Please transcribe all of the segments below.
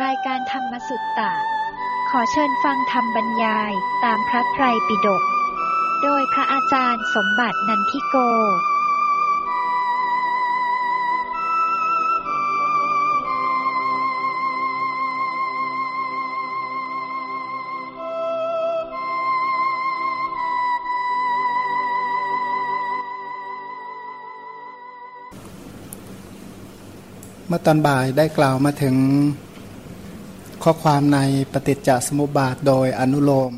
รายการธรรมสุตตะ ขอเชิญฟังธรรมบรรยายตามพระไตรปิฎก โดยพระอาจารย์สมบัตินันทิโก เมื่อตอนบ่ายได้กล่าวมาถึง ข้อความในปฏิจจสมุปบาทโดยอนุโลม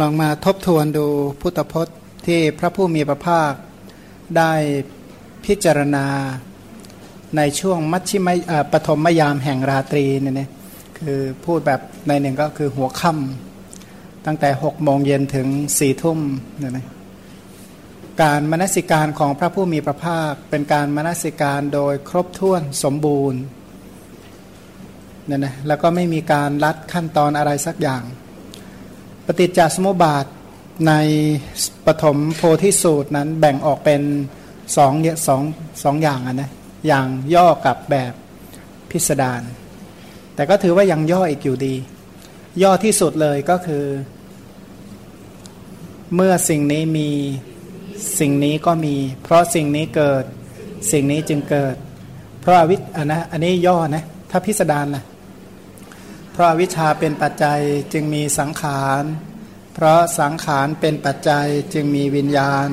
ลองมาทบทวนดูพุทธพจน์ที่พระผู้มีพระภาคได้พิจารณาในช่วงมัชชิมปฐมยามแห่งราตรีเนี่ยนะคือพูดแบบในหนึ่งก็คือหัวค่ำตั้งแต่หกโมงเย็นถึงสี่ทุ่มเนี่ยนะการมนสิการของพระผู้มีพระภาคเป็นการมนสิการโดยครบถ้วนสมบูรณ์ เนี่ยนะแล้วก็ไม่มีการลัดขั้นตอนอะไรสักอย่าง ปฏิจจสมุปบาทในปฐมโพธิสูตรนั้นแบ่งออกเป็นสองสองสองอย่างนะอย่างย่อกับแบบพิสดารแต่ก็ถือว่ายังย่ออีกอยู่ดี ย่อที่สุดเลยก็คือ เมื่อสิ่งนี้มีสิ่งนี้ก็มี เพราะสิ่งนี้เกิดสิ่งนี้จึงเกิด เพราะอวิชอันนะอันนี้ย่อนะถ้าพิสดารล่ะ ราะวิชาเป็นปัจจัยจึงมีสังขาร เพราะสังขารเป็นปัจจัยจึงมีวิญญาณ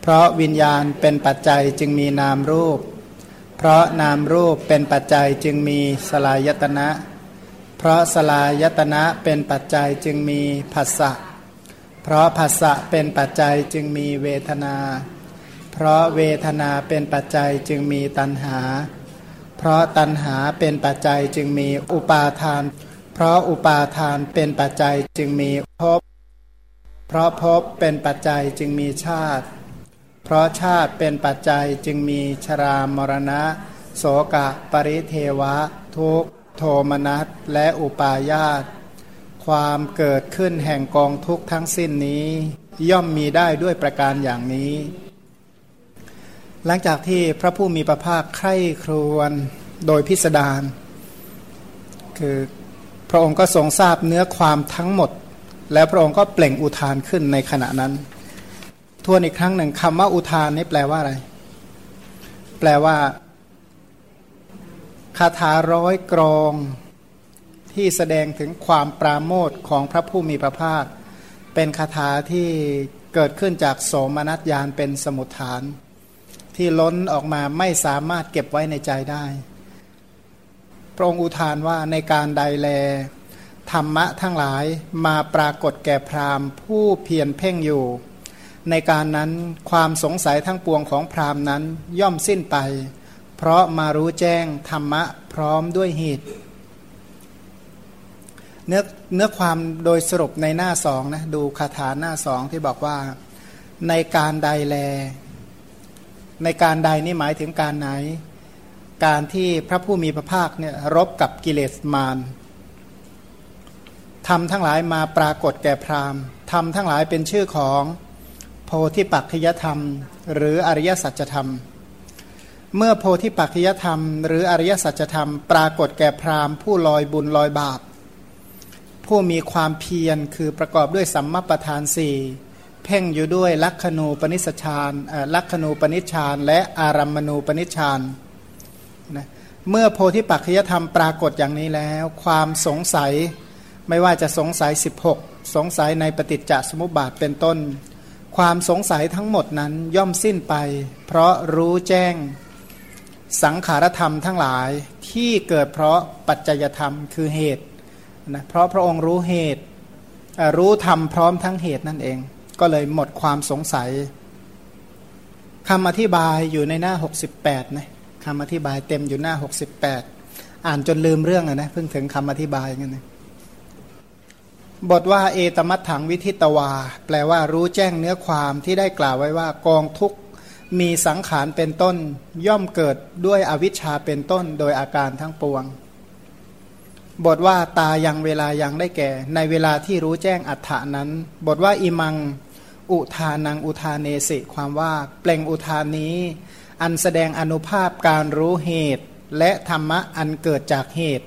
เพราะวิญญาณเป็นปัจจัยจึงมีนามรูป เพราะนามรูปเป็นปัจจัยจึงมีสลายตนะ เพราะสลายตนะเป็นปัจจัยจึงมีผัสสะ เพราะผัสสะเป็นปัจจัยจึงมีเวทนา เพราะเวทนาเป็นปัจจัยจึงมีตัณหา เพราะตัณหาเป็นปัจจัยจึงมีอุปาทาน เพราะอุปาทานเป็นปัจจัยจึงมีภพ เพราะภพเป็นปัจจัยจึงมีชาติ เพราะชาติเป็นปัจจัยจึงมีชรามรณะ โสกะ ปริเทวะ ทุกโทมนัสและอุปาญาตความเกิดขึ้นแห่งกองทุกทั้งสิ้นนี้ ย่อมมีได้ด้วยประการอย่างนี้ หลังจากที่พระผู้มีพระภาคใคร่ครวญโดยพิสดารคือ พระองค์ก็ทรงทราบเนื้อความทั้งหมด แล้วพระองค์ก็เปล่งอุทานขึ้นในขณะนั้น ทวนอีกครั้งหนึ่งคำว่าอุทานนี่แปลว่าอะไร แปลว่าคาถาร้อยกรองที่แสดงถึงความปราโมทของพระผู้มีพระภาค เป็นคาถาที่เกิดขึ้นจากโสมนัสยานเป็นสมุทฐาน ที่ล้นออกมาไม่สามารถเก็บไว้ในใจได้ ระองค์อุทานว่าในการใดแล ธรรมะทั้งหลายมาปรากฏแก่พราหมณ์ ผู้เพียรเพ่งอยู่ ในการนั้นความสงสัยทั้งปวงของพราหมณ์นั้นย่อมสิ้นไป เพราะมารู้แจ้งธรรมะพร้อมด้วยเหตุเนื้อเนื้อความโดยสรุปในหน้าสองนะดูคาถาหน้าสองที่บอกว่าในการใดแล ในการใดนี่หมายถึงการไหน การที่พระผู้มีพระภาคเนี่ยรบกับกิเลสมารทำทั้งหลายมาปรากฏแก่พราหมณ์ทำทั้งหลายเป็นชื่อของโพธิปักขยธรรม หรืออริยสัจธรรม เมื่อโพธิปักขยธรรม หรืออริยสัจธรรม ปรากฏแก่พราหมณ์ผู้ลอยบุญลอยบาปผู้มีความเพียรคือประกอบด้วยสัมมาประธานสี่เพ่งอยู่ด้วยลักขณูปนิสชานลักขณูปนิชฌานและอารัมมณูปนิชฌานน เมื่อโพธิปักขยธรรมปรากฏอย่างนี้แล้ว ความสงสัยไม่ว่าจะสงสัย 16 สงสัยในปฏิจจสมุปบาทเป็นต้น ความสงสัยทั้งหมดนั้นย่อมสิ้นไป เพราะรู้แจ้งสังขารธรรมทั้งหลายที่เกิดเพราะปัจจยธรรมคือเหตุนะเพราะพระองค์รู้เหตุ รู้ธรรมพร้อมทั้งเหตุนั่นเอง ก็เลยหมดความสงสัยคำอธิบายอยู่ในหน้า 68นะ คำอธิบายเต็มอยู่หน้า 68 อ่านจนลืมเรื่องอะนะเพิ่งถึงคำอธิบายกันนะบทว่าเอตมัตถังวิทิตวา แปลว่ารู้แจ้งเนื้อความที่ได้กล่าวไว้ว่ากองทุกมีสังขารเป็นต้น ย่อมเกิดด้วยอวิชชาเป็นต้นโดยอาการทั้งปวง บทว่าตายังเวลายังได้แก่ ในเวลาที่รู้แจ้งอัฏฐานั้น บทว่าอิมัง อุทานังอุทานเนสิความว่า เปล่งอุทานนี้ อันแสดงอนุภาพการรู้เหตุ และธรรมะอันเกิดจากเหตุ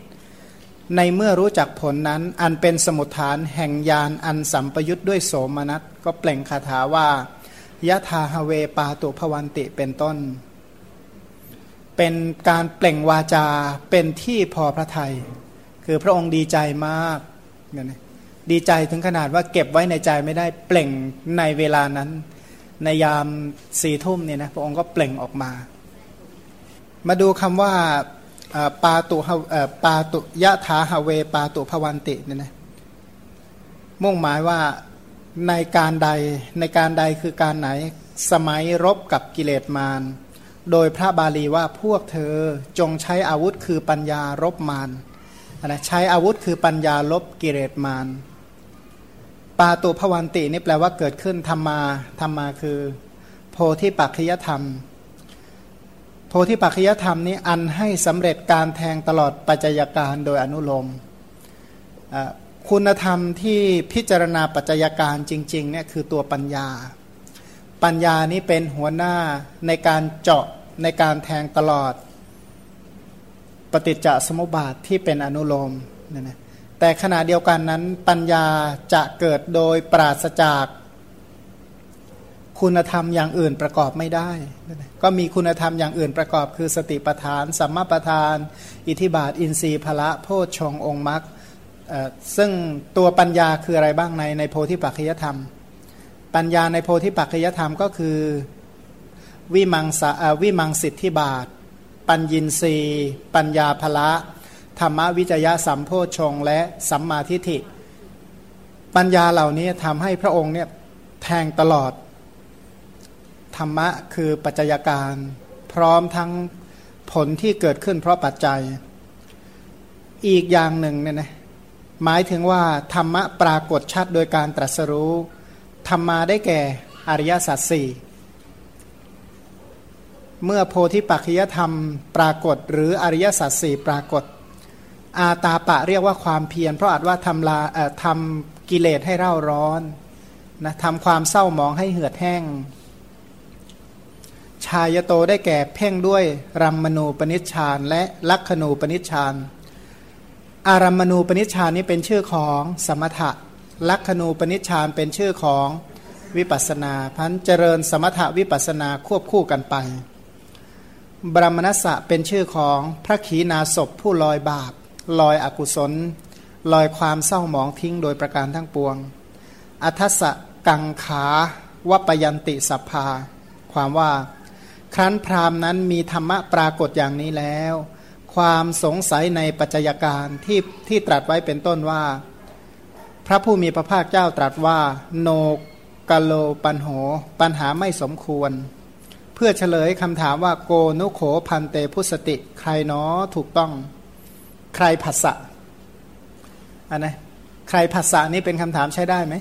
ในเมื่อรู้จักผลนั้นอันเป็นสมุทฐานแห่งยานอันสัมปยุทธ์ด้วยโสมนัสก็เปล่งคาถาว่ายะธาฮเวปาตุภวันติเป็นต้น เป็นการเปล่งวาจาเป็นที่พอพระทยัยคือพระองค์ดีใจมากเนี่ยดีใจถึงขนาดว่าเก็บไว้ในใจไม่ได้เปล่งในเวลานั้น ในยามสี่ทุ่มเนี่ยนะพระองค์ก็เปล่งออกมา มาดูคำว่าปาตุปาตุยะถาฮเวปาตุภวันติเนี่ยนะมุ่งหมายว่าในการใดในการใดคือการไหนสมัยรบกับกิเลสมาร โดยพระบาลีว่าพวกเธอจงใช้อาวุธคือปัญญารบมารนะใช้อาวุธคือปัญญาลบกิเลสมาร ปาตุพวันตินี่แปลว่าเกิดขึ้นธรรมาธรรมาคือ โพธิปัจขยธรรม โพธิปัจขยธรรมนี้อันให้สำเร็จการแทงตลอดปัจจัยการโดยอนุโลมคุณธรรมที่พิจารณาปัจจัยการจริงๆเนี่ยคือตัวปัญญา ปัญญานี้เป็นหัวหน้าในการเจาะในการแทงตลอด ปฏิจจสมุปบาทที่เป็นอนุโลมเนี่ยนะ แต่ขณะเดียวกันนั้นปัญญาจะเกิดโดยปราศจากคุณธรรมอย่างอื่นประกอบไม่ได้ ก็มีคุณธรรมอย่างอื่นประกอบ คือสติปทาน สัมมาปทาน อิทิบาท อินทรีย์พละโพชฌงองค์มรรคซึ่งตัวปัญญาคืออะไรบ้างในในโพธิปัจจยธรรม ปัญญาในโพธิปัจจยธรรมก็คือวิมังสวิมังสิทธิบาท ปัญญินรีปัญญาภละ ธรรมวิจยะสัมโพชงและสัมมาทิฏฐิ ปัญญาเหล่านี้ทำให้พระองค์เนี่ยแทงตลอด ธรรมะคือปัจจัยการ พร้อมทั้งผลที่เกิดขึ้นเพราะปัจจัย อีกอย่างหนึ่งเนี่ยนะหมายถึงว่าธรรมะปรากฏชัดโดยการตรัสรู้ธรรมาได้แก่อริยสัจสี่เมื่อโพธิปัจจยธรรมปรากฏหรืออริยสัจสี่ปรากฏ อาตาปะเรียกว่าความเพียรเพราะอาจว่าทำลาทำกิเลสให้เร่าร้อนนะทำความเศร้าหมองให้เหือดแห้ง ชายโตได้แก่เพ่งด้วยรัมมณูปนิชฌานและลักขณูปนิชฌานอารัมมณูปนิชฌานนี้เป็นชื่อของสมถะ ลักขณูปนิชฌานเป็นชื่อของวิปัสนาพันเจริญสมถะวิปัสนาควบคู่กันไป บรมนัสะเป็นชื่อของพระขีณาศพผู้ลอยบาป ลอยอกุศล ลอยความเศร้าหมองทิ้งโดยประการทั้งปวง อัทสะกังขาวปยันติสัพพา ความว่า ครั้นพราหมณ์นั้นมีธรรมะปรากฏอย่างนี้แล้ว ความสงสัยในปัจจัยการที่ที่ตรัสไว้เป็นต้นว่า พระผู้มีพระภาคเจ้าตรัสว่า โนกโลปันโห ปัญหาไม่สมควร เพื่อเฉลยคำถามว่าโกนุโขพันเตพุสติ ใครเนอถูกต้อง ใครผัสสะอันนะใครผัสสะนี่เป็นคำถามใช้ได้ไหม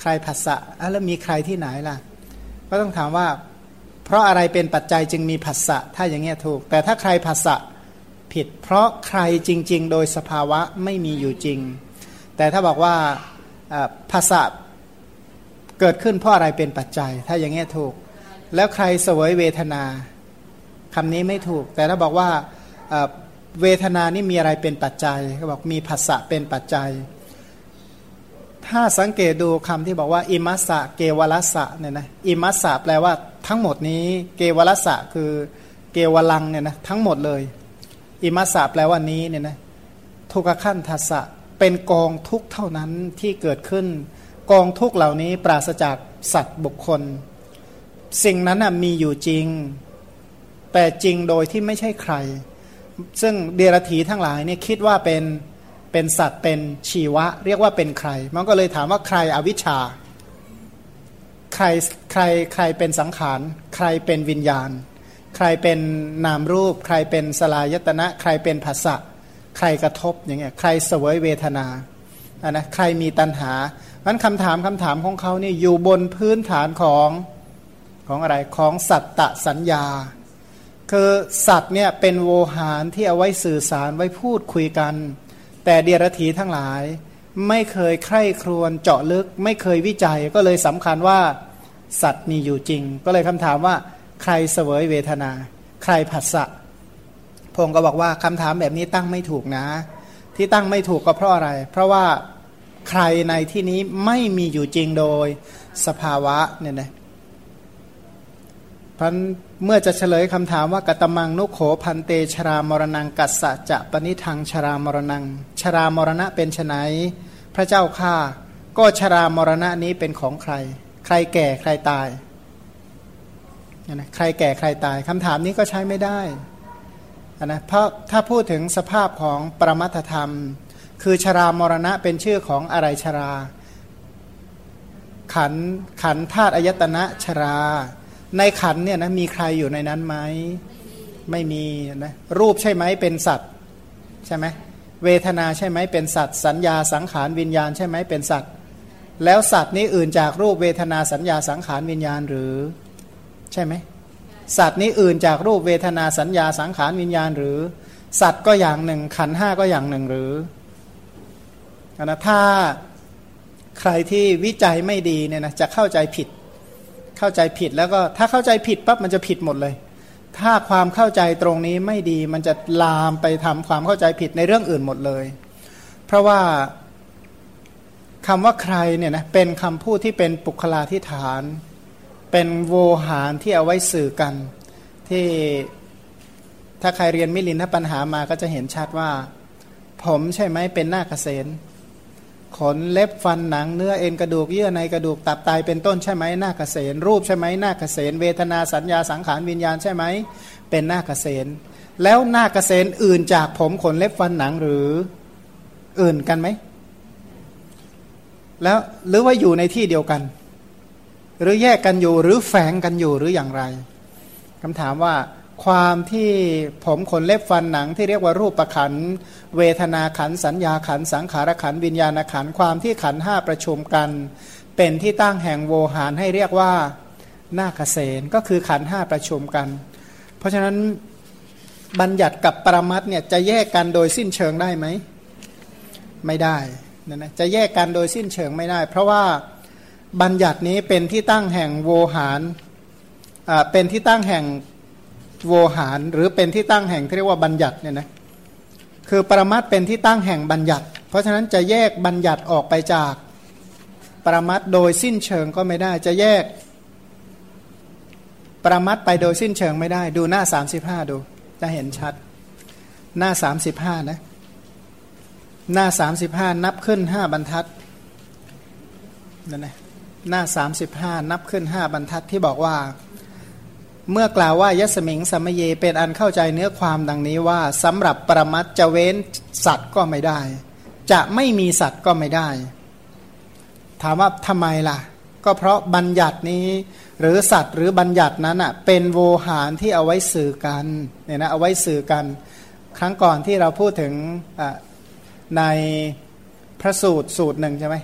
ใครผัสสะแล้วมีใครที่ไหนล่ะ ก็ต้องถามว่า เพราะอะไรเป็นปัจจัยจึงมีผัสสะถ้าอย่างเงี้ยถูก แต่ถ้าใครผัสสะผิด เพราะใครจริง ๆ โดยสภาวะไม่มีอยู่จริง แต่ถ้าบอกว่าผัสสะเกิดขึ้นเพราะอะไรเป็นปัจจัย ถ้าอย่างเงี้ยถูก แล้วใครเสวยเวทนาคำนี้ไม่ถูก แต่ถ้าบอกว่า เวทนานี่มีอะไรเป็นปัจจัยเขาบอกมีผัสสะเป็นปัจจัย ถ้าสังเกตดูคำที่บอกว่า อิมัสสะเกวลัสสะเนี่ยนะอิมัสสะแปลว่าทั้งหมดนี้ เกวลัสสะคือเกวลังเนี่ยนะทั้งหมดเลย อิมัสสะแปลว่านี้เนี่ยนะทุกขั้นทัสสะเป็นกองทุกเท่านั้นที่เกิดขึ้น กองทุกเหล่านี้ปราศจากสัตว์บุคคล สิ่งนั้นมีอยู่จริง แต่จริงโดยที่ไม่ใช่ใคร ซึ่งเดรธีทั้งหลายเนี่ยคิดว่าเป็นเป็นสัตว์เป็นชีวะ เรียกว่าเป็นใคร มันก็เลยถามว่าใครอวิชชา ใครใครใครเป็นสังขาร ใครเป็นวิญญาณ ใครเป็นนามรูป ใครเป็นสลายตนะ ใครเป็นภาษะใครกระทบอย่างเงี้ยใครเสวยเวทนาอะนะใครมีตัณหานั้นคำถามคำถามของเขาเนี่ยอยู่บนพื้นฐานของของอะไรของสัตตสัญญา คือสัตว์เนี่ยเป็นโวหารที่เอาไว้สื่อสารไว้พูดคุยกัน แต่เดียรถีทั้งหลาย ไม่เคยใคร่ครวญเจาะลึก ไม่เคยวิจัยก็เลยสำคัญว่าสัตว์มีอยู่จริง ก็เลยคำถามว่าใครเสวยเวทนา ใครผัสสะพงก็บอกว่าคำถามแบบนี้ตั้งไม่ถูกนะ ที่ตั้งไม่ถูกก็เพราะอะไร เพราะว่าใครในที่นี้ไม่มีอยู่จริงโดยสภาวะเนี่ยนะพัน เมื่อจะเฉลยคำถามว่ากตมังนุโขพันเตชรามรณังกัสสะจะปณิทังชรามรณัง ชรามรณะเป็นไนพระเจ้าข้าก็ชรามรณะนี้เป็นของใคร ใครแก่ใครตายนะใครแก่ใครตายคำถามนี้ก็ใช้ไม่ได้นะเพราะถ้าพูดถึงสภาพของปรมัตธรรม คือชรามรณะเป็นชื่อของอะไรชรา ขันขันธาตุอายตนะชรา ในขันเนี่ยนะมีใครอยู่ในนั้นไหมไม่มีนะรูปใช่ไหมเป็นสัตว์ใช่ไหมเวทนาใช่ไหมเป็นสัตว์ สัญญาสังขารวิญญาณใช่ไหมเป็นสัตว์ แล้วสัตว์นี้อื่นจากรูปเวทนาสัญญาสังขารวิญญาณหรือ ใช่ไหมสัตว์นี้อื่นจากรูปเวทนาสัญญาสังขารวิญญาณหรือ สัตว์ก็อย่างหนึ่ง ขันห้าก็อย่างหนึ่งหรือนะถ้าใครที่วิจัยไม่ดีเนี่ยนะจะเข้าใจผิด เข้าใจผิดแล้วก็ถ้าเข้าใจผิดปั๊บมันจะผิดหมดเลย ถ้าความเข้าใจตรงนี้ไม่ดีมันจะลามไปทำความเข้าใจผิดในเรื่องอื่นหมดเลย เพราะว่าคำว่าใครเนี่ยนะเป็นคำพูดที่เป็นปุคลาธิฐาน เป็นโวหารที่เอาไว้สื่อกัน ที่ถ้าใครเรียนมิลินทปัญหามาก็จะเห็นชัดว่า ผมใช่ไหมเป็นหน้าเกษณ ขนเล็บฟันหนังเนื้อเอ็นกระดูกเยื่อในกระดูกตับไตเป็นต้นใช่ไหมหน้าเกษณรูปใช่ไหมหน้าเกษณเวทนาสัญญาสังขารวิญญาณใช่ไหมเป็นหน้าเกษณแล้วหน้าเกษณอื่นจากผมขนเล็บฟันหนังหรืออื่นกันไหมแล้วหรือว่าอยู่ในที่เดียวกัน หรือแยกกันอยู่หรือแฝงกันอยู่หรืออย่างไรคำถามว่า ความที่ผมขนเล็บฟันหนังที่เรียกว่ารูปประขัน เวทนาขันสัญญาขันสังขารขันวิญญาณขันความที่ขันห้าประชุมกัน เป็นที่ตั้งแห่งโวหารให้เรียกว่านาคเสนก็คือขันห้าประชุมกัน เพราะฉะนั้นบัญญัติกับปรมัตเนี่ยจะแยกกันโดยสิ้นเชิงได้ไหม ไม่ได้นะนะจะแยกกันโดยสิ้นเชิงไม่ได้ เพราะว่าบัญญัตินี้เป็นที่ตั้งแห่งโวหารเป็นที่ตั้งแห่ง โวหาร หรือเป็นที่ตั้งแห่งที่เรียกว่าบัญญัติเนี่ยนะคือปรมัตเป็นที่ตั้งแห่งบัญญัติ เพราะฉะนั้นจะแยกบัญญัติออกไปจากปรมัตโดยสิ้นเชิงก็ไม่ได้จะแยกปรมัตไปโดยสิ้นเชิงไม่ได้ ดูหน้าสามสิบห้าดู จะเห็นชัด หน้าสามสิบห้านะ หน้าสามสิบห้านับขึ้นห้าบรรทัดนั่นนะหน้า 35 นับขึ้น 5 บรรทัดที่บอกว่า เมื่อกล่าวว่ายสมิงสมเยเป็นอันเข้าใจเนื้อความดังนี้ว่าสำหรับปรมัตจะเว้นสัตว์ก็ไม่ได้ จะไม่มีสัตว์ก็ไม่ได้ ถามว่าทำไมล่ะ ก็เพราะบัญญัตินี้ หรือสัตว์หรือบัญญัตินั้นอะเป็นโวหารที่เอาไว้สื่อกันเนี่ยนะเอาไว้สื่อกัน ครั้งก่อนที่เราพูดถึงในพระสูตรสูตรหนึ่งใช่ไหม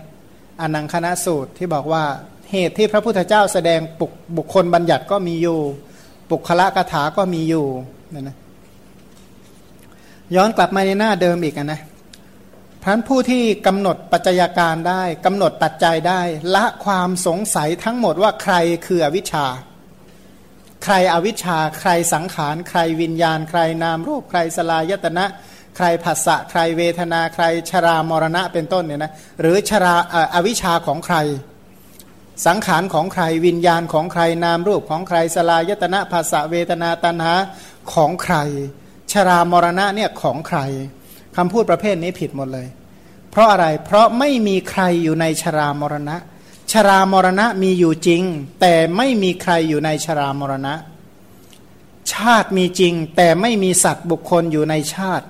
อนังคณะสูตรที่บอกว่าเหตุที่พระพุทธเจ้าแสดงบุคคลบัญญัติก็มีอยู่ ปุคละกถาก็มีอยู่นั่นนะย้อนกลับมาในหน้าเดิมอีกนะพันผู้ที่กำหนดปัจจัยการได้กำหนดปัจจัยได้ ละความสงสัยทั้งหมดว่าใครคืออวิชชา ใครอวิชชา ใครสังขาร ใครวิญญาณ ใครนามรูป ใครสลายตนะ ใครผัสสะใครเวทนา ใครชรามรณะเป็นต้นเนี่ยนะหรือชราอวิชชาของใคร สังขารของใครวิญญาณของใครนามรูปของใครสลายตนะภาษะเวทนาตันหาของใคร ชรามรณะเนี่ยของใครคำพูดประเภทนี้ผิดหมดเลย เพราะอะไรเพราะไม่มีใครอยู่ในชรามรณะ ชรามรณะมีอยู่จริง แต่ไม่มีใครอยู่ในชรามรณะ ชาติมีจริง แต่ไม่มีสัตว์บุคคลอยู่ในชาติ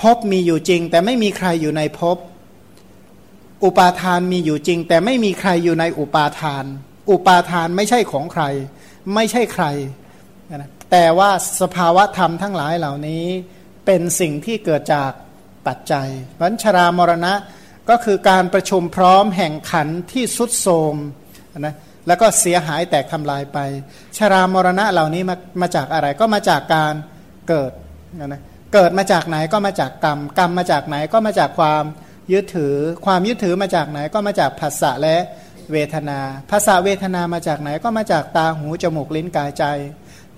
ภพมีอยู่จริง แต่ไม่มีใครอยู่ในภพ อุปาทานมีอยู่จริง แต่ไม่มีใครอยู่ในอุปาทาน อุปาทานไม่ใช่ของใคร ไม่ใช่ใครนะแต่ว่าสภาวะธรรมทั้งหลายเหล่านี้เป็นสิ่งที่เกิดจากปัจจัยวัญชรามรณะก็คือการประชุมพร้อมแห่งขันที่สุดโทมนะแล้วก็เสียหายแตกทำลายไป ชรามรณะเหล่านี้มามาจากอะไรก็มาจากการเกิดนะเกิดมาจากไหนก็มาจากกรรม กรรมมาจากไหนก็มาจากความ ยึดถือความยึดถือมาจากไหนก็มาจากภาษะและเวทนาภาษาเวทนามาจากไหนก็มาจากตาหูจมูกลิ้นกายใจ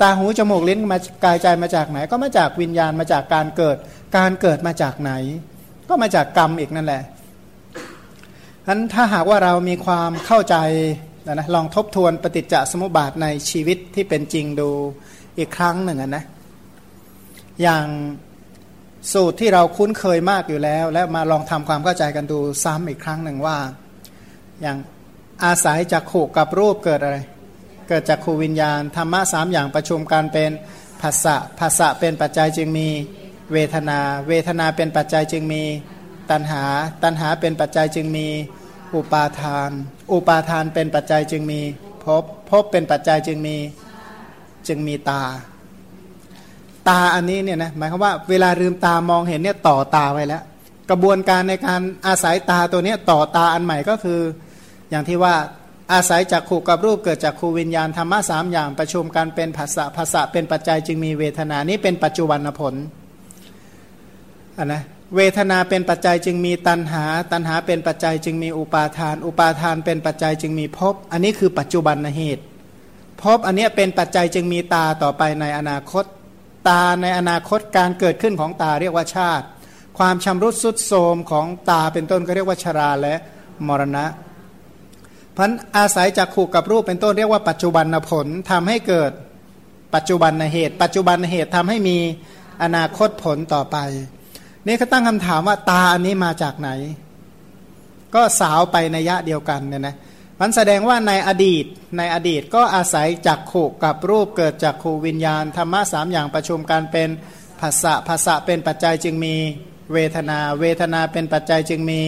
ตาหูจมูกลิ้นมากายใจมาจากไหน ก็มาจากวิญญาณมาจากการเกิด การเกิดมาจากไหน ก็มาจากกรรมอีกนั่นแหละฉะนั้นถ้าหากว่าเรามีความเข้าใจนะลองทบทวนปฏิจจสมุปบาทในชีวิตที่เป็นจริงดูอีกครั้งหนึ่งนะอย่าง สูตรที่เราคุ้นเคยมากอยู่แล้ว แล้วมาลองทำความเข้าใจกันดูซ้ำอีกครั้งหนึ่งว่า อย่างอาศัยจากขู่กับรูปเกิดอะไร เกิดจากขูวิญญาณธรรมะสามอย่างประชุมกันเป็นภาษะภาษะเป็นปัจจัยจึงมีเวทนา เวทนาเป็นปัจจัยจึงมีตัณหา ตัณหาเป็นปัจจัยจึงมีอุปาทาน อุปาทานเป็นปัจจัยจึงมีพภพบเป็นปัจจัยจึงมีจึงมีตา ตาอันนี้เนี่ยนะหมายความว่าเวลาลืมตามองเห็นเนี่ยต่อตาไว้แล้ว กระบวนการในการอาศัยตาตัวนี้ต่อตาอันใหม่ก็คือ อย่างที่ว่าอาศัยจากขู่กับรูปเกิดจากขูวิญญาณธรรมะสามอย่างประชุมกันเป็นภาษาภาษาเป็นปัจจัยจึงมีเวทนานี้เป็นปัจจุบันผลอันนะเวทนาเป็นปัจจัยจึงมีตัณหา ตัณหาเป็นปัจจัยจึงมีอุปาทาน อุปาทานเป็นปัจจัยจึงมีภพ อันนี้คือปัจจุบันเหตุภพอันนี้เป็นปัจจัยจึงมีตาต่อไปในอนาคต ตาในอนาคตการเกิดขึ้นของตาเรียกว่าชาติ ความชำรุดสุดโทมของตาเป็นต้นก็เรียกว่าชราและมรณะพันอาศัยจากขู่กับรูปเป็นต้นเรียกว่าปัจจุบันผลทำให้เกิดปัจจุบันเหตุ ปัจจุบันเหตุทำให้มีอนาคตผลต่อไป นี่เขาตั้งคำถามว่าตาอันนี้มาจากไหน ก็สาวไปในยะเดียวกันเนี่ยนะ มันแสดงว่าในอดีตในอดีตก็อาศัยจากขูกับรูปเกิดจากขูวิญญาณธรรมะสามอย่างประชุมกันเป็นภาษะภาษะเป็นปัจจัยจึงมีเวทนา เวทนาเป็นปัจจัยจึงมี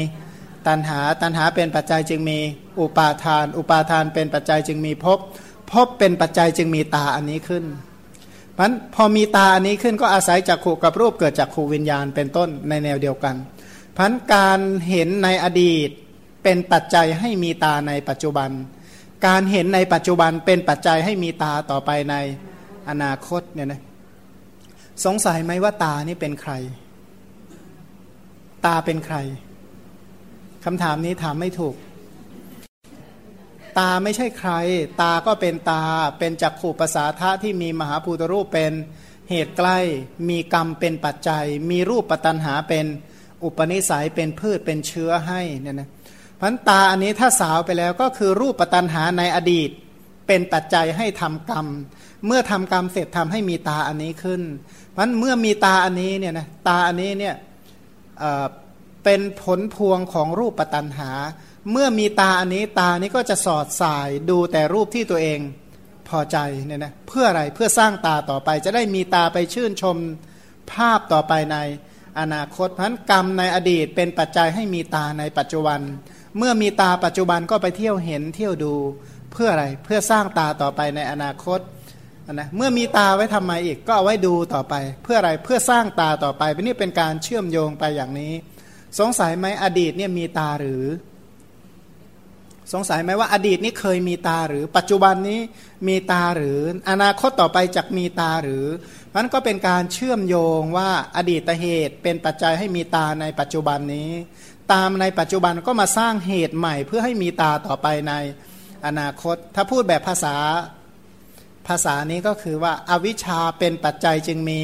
ตัณหา ตัณหาเป็นปัจจัยจึงมีอุปาทาน อุปาทานเป็นปัจจัยจึงมีภพภพเป็นปัจจัยจึงมีตาอันนี้ขึ้นมันพอมีตาอันนี้ขึ้นก็อาศัยจากขู่กับรูปเกิดจากขู่วิญญาณเป็นต้นในแนวเดียวกันพันการเห็นในอดีต เป็นปัจจัยให้มีตาในปัจจุบัน การเห็นในปัจจุบันเป็นปัจจัยให้มีตาต่อไปในอนาคตเนี่ยนะสงสัยไหมว่าตานี่เป็นใคร ตาเป็นใครคำถามนี้ถามไม่ถูก ตาไม่ใช่ใคร ตาก็เป็นตาเป็นจักขู่ภาษาทะที่มีมหาภูตรูปเป็นเหตุใกล้ มีกรรมเป็นปัจจัย มีรูปปัตนหาเป็นอุปนิสัยเป็นพืชเป็นเชื้อให้เนี่ยนะ พันตาอันนี้ถ้าสาวไปแล้วก็คือรูปปัตนหาในอดีต เป็นปัจจัยให้ทำกรรม เมื่อทำกรรมเสร็จทำให้มีตาอันนี้ขึ้นพันเมื่อมีตาอันนี้เนี่ยนะตาอันนี้เนี่ยเป็นผลพวงของรูปปัตนหา เมื่อมีตาอันนี้ตานี้ก็จะสอดสายดูแต่รูปที่ตัวเองพอใจเนี่ยนะเพื่ออะไรเพื่อสร้างตาต่อไป จะได้มีตาไปชื่นชมภาพต่อไปในอนาคตเพราะกรรมในอดีตเป็นปัจจัยให้มีตาในปัจจุบัน เมื่อมีตาปัจจุบันก็ไปเที่ยวเห็นเที่ยวดูเพื่ออะไรเพื่อสร้างตาต่อไปในอนาคตนะเมื่อมีตาไว้ทำไมอีกก็เอาไว้ดูต่อไป เพื่ออะไรเพื่อสร้างตาต่อไปเป็นนี่เป็นการเชื่อมโยงไปอย่างนี้ สงสัยไหมอดีตเนี่ยมีตาหรือ สงสัยไหมว่าอดีตนี้เคยมีตาหรือ ปัจจุบันนี้มีตาหรือ อนาคตต่อไปจะมีตาหรือมันก็เป็นการเชื่อมโยงว่าอดีตเหตุเป็นปัจจัยให้มีตาในปัจจุบันนี้ ตามในปัจจุบันก็มาสร้างเหตุใหม่ เพื่อให้มีตาต่อไปในอนาคต ถ้าพูดแบบภาษาภาษานี้ก็คือว่าอาวิชชาเป็นปัจจัยจึงมี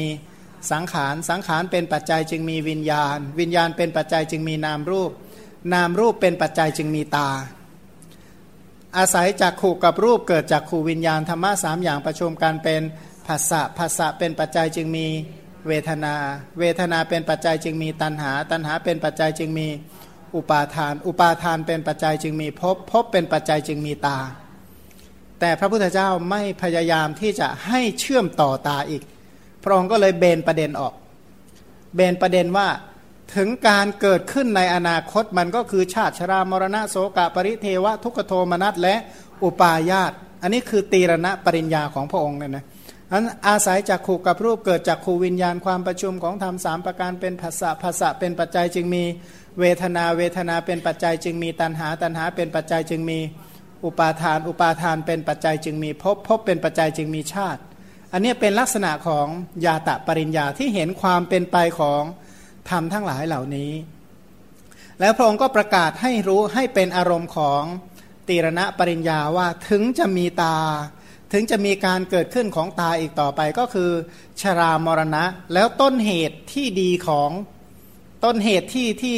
สังขาร สังขารเป็นปัจจัยจึงมีวิญญาณ วิญญาณเป็นปัจจัยจึงมีนามรูป นามรูปเป็นปัจจัยจึงมีตา อาศัยจากขู่กับรูปเกิดจากขู่วิญญาณธรรมะสามอย่างประชุมกันเป็นภาษะภาษะเป็นปัจจัยจึงมี เวทนา เวทนาเป็นปัจจัยจึงมีตัณหา ตัณหาเป็นปัจจัยจึงมีอุปาทาน อุปาทานเป็นปัจจัยจึงมีภพภพเป็นปัจจัยจึงมีตา แต่พระพุทธเจ้าไม่พยายามที่จะให้เชื่อมต่อตาอีก พระองค์ก็เลยเบนประเด็นออก เบนประเด็นว่าถึงการเกิดขึ้นในอนาคตมันก็คือชาติชรามรณะโสกะปริเทวะ ทุกโทมนัสและอุปาญาต อันนี้คือตีรณะปริญญาของพระองค์เนี่ยนะ อันอาศัยจากขู่กับรูปเกิดจากขู่วิญญาณความประชุมของธรรมสามประการเป็นภาษาภาษาเป็นปัจจัยจึงมีเวทนาเวทนาเป็นปัจจัยจึงมีตัณหา ตัณหาเป็นปัจจัยจึงมีอุปาทาน อุปาทานเป็นปัจจัยจึงมีภพภพเป็นปัจจัยจึงมีชาติ อันนี้เป็นลักษณะของยาตะปริญญาที่เห็นความเป็นไปของธรรมทั้งหลายเหล่านี้ แล้วพระองค์ก็ประกาศให้รู้ให้เป็นอารมณ์ของตีรณะปริญญาว่าถึงจะมีตา ถึงจะมีการเกิดขึ้นของตาอีกต่อไปก็คือชรามรณะ แล้วต้นเหตุที่ดีของต้นเหตุที่ที่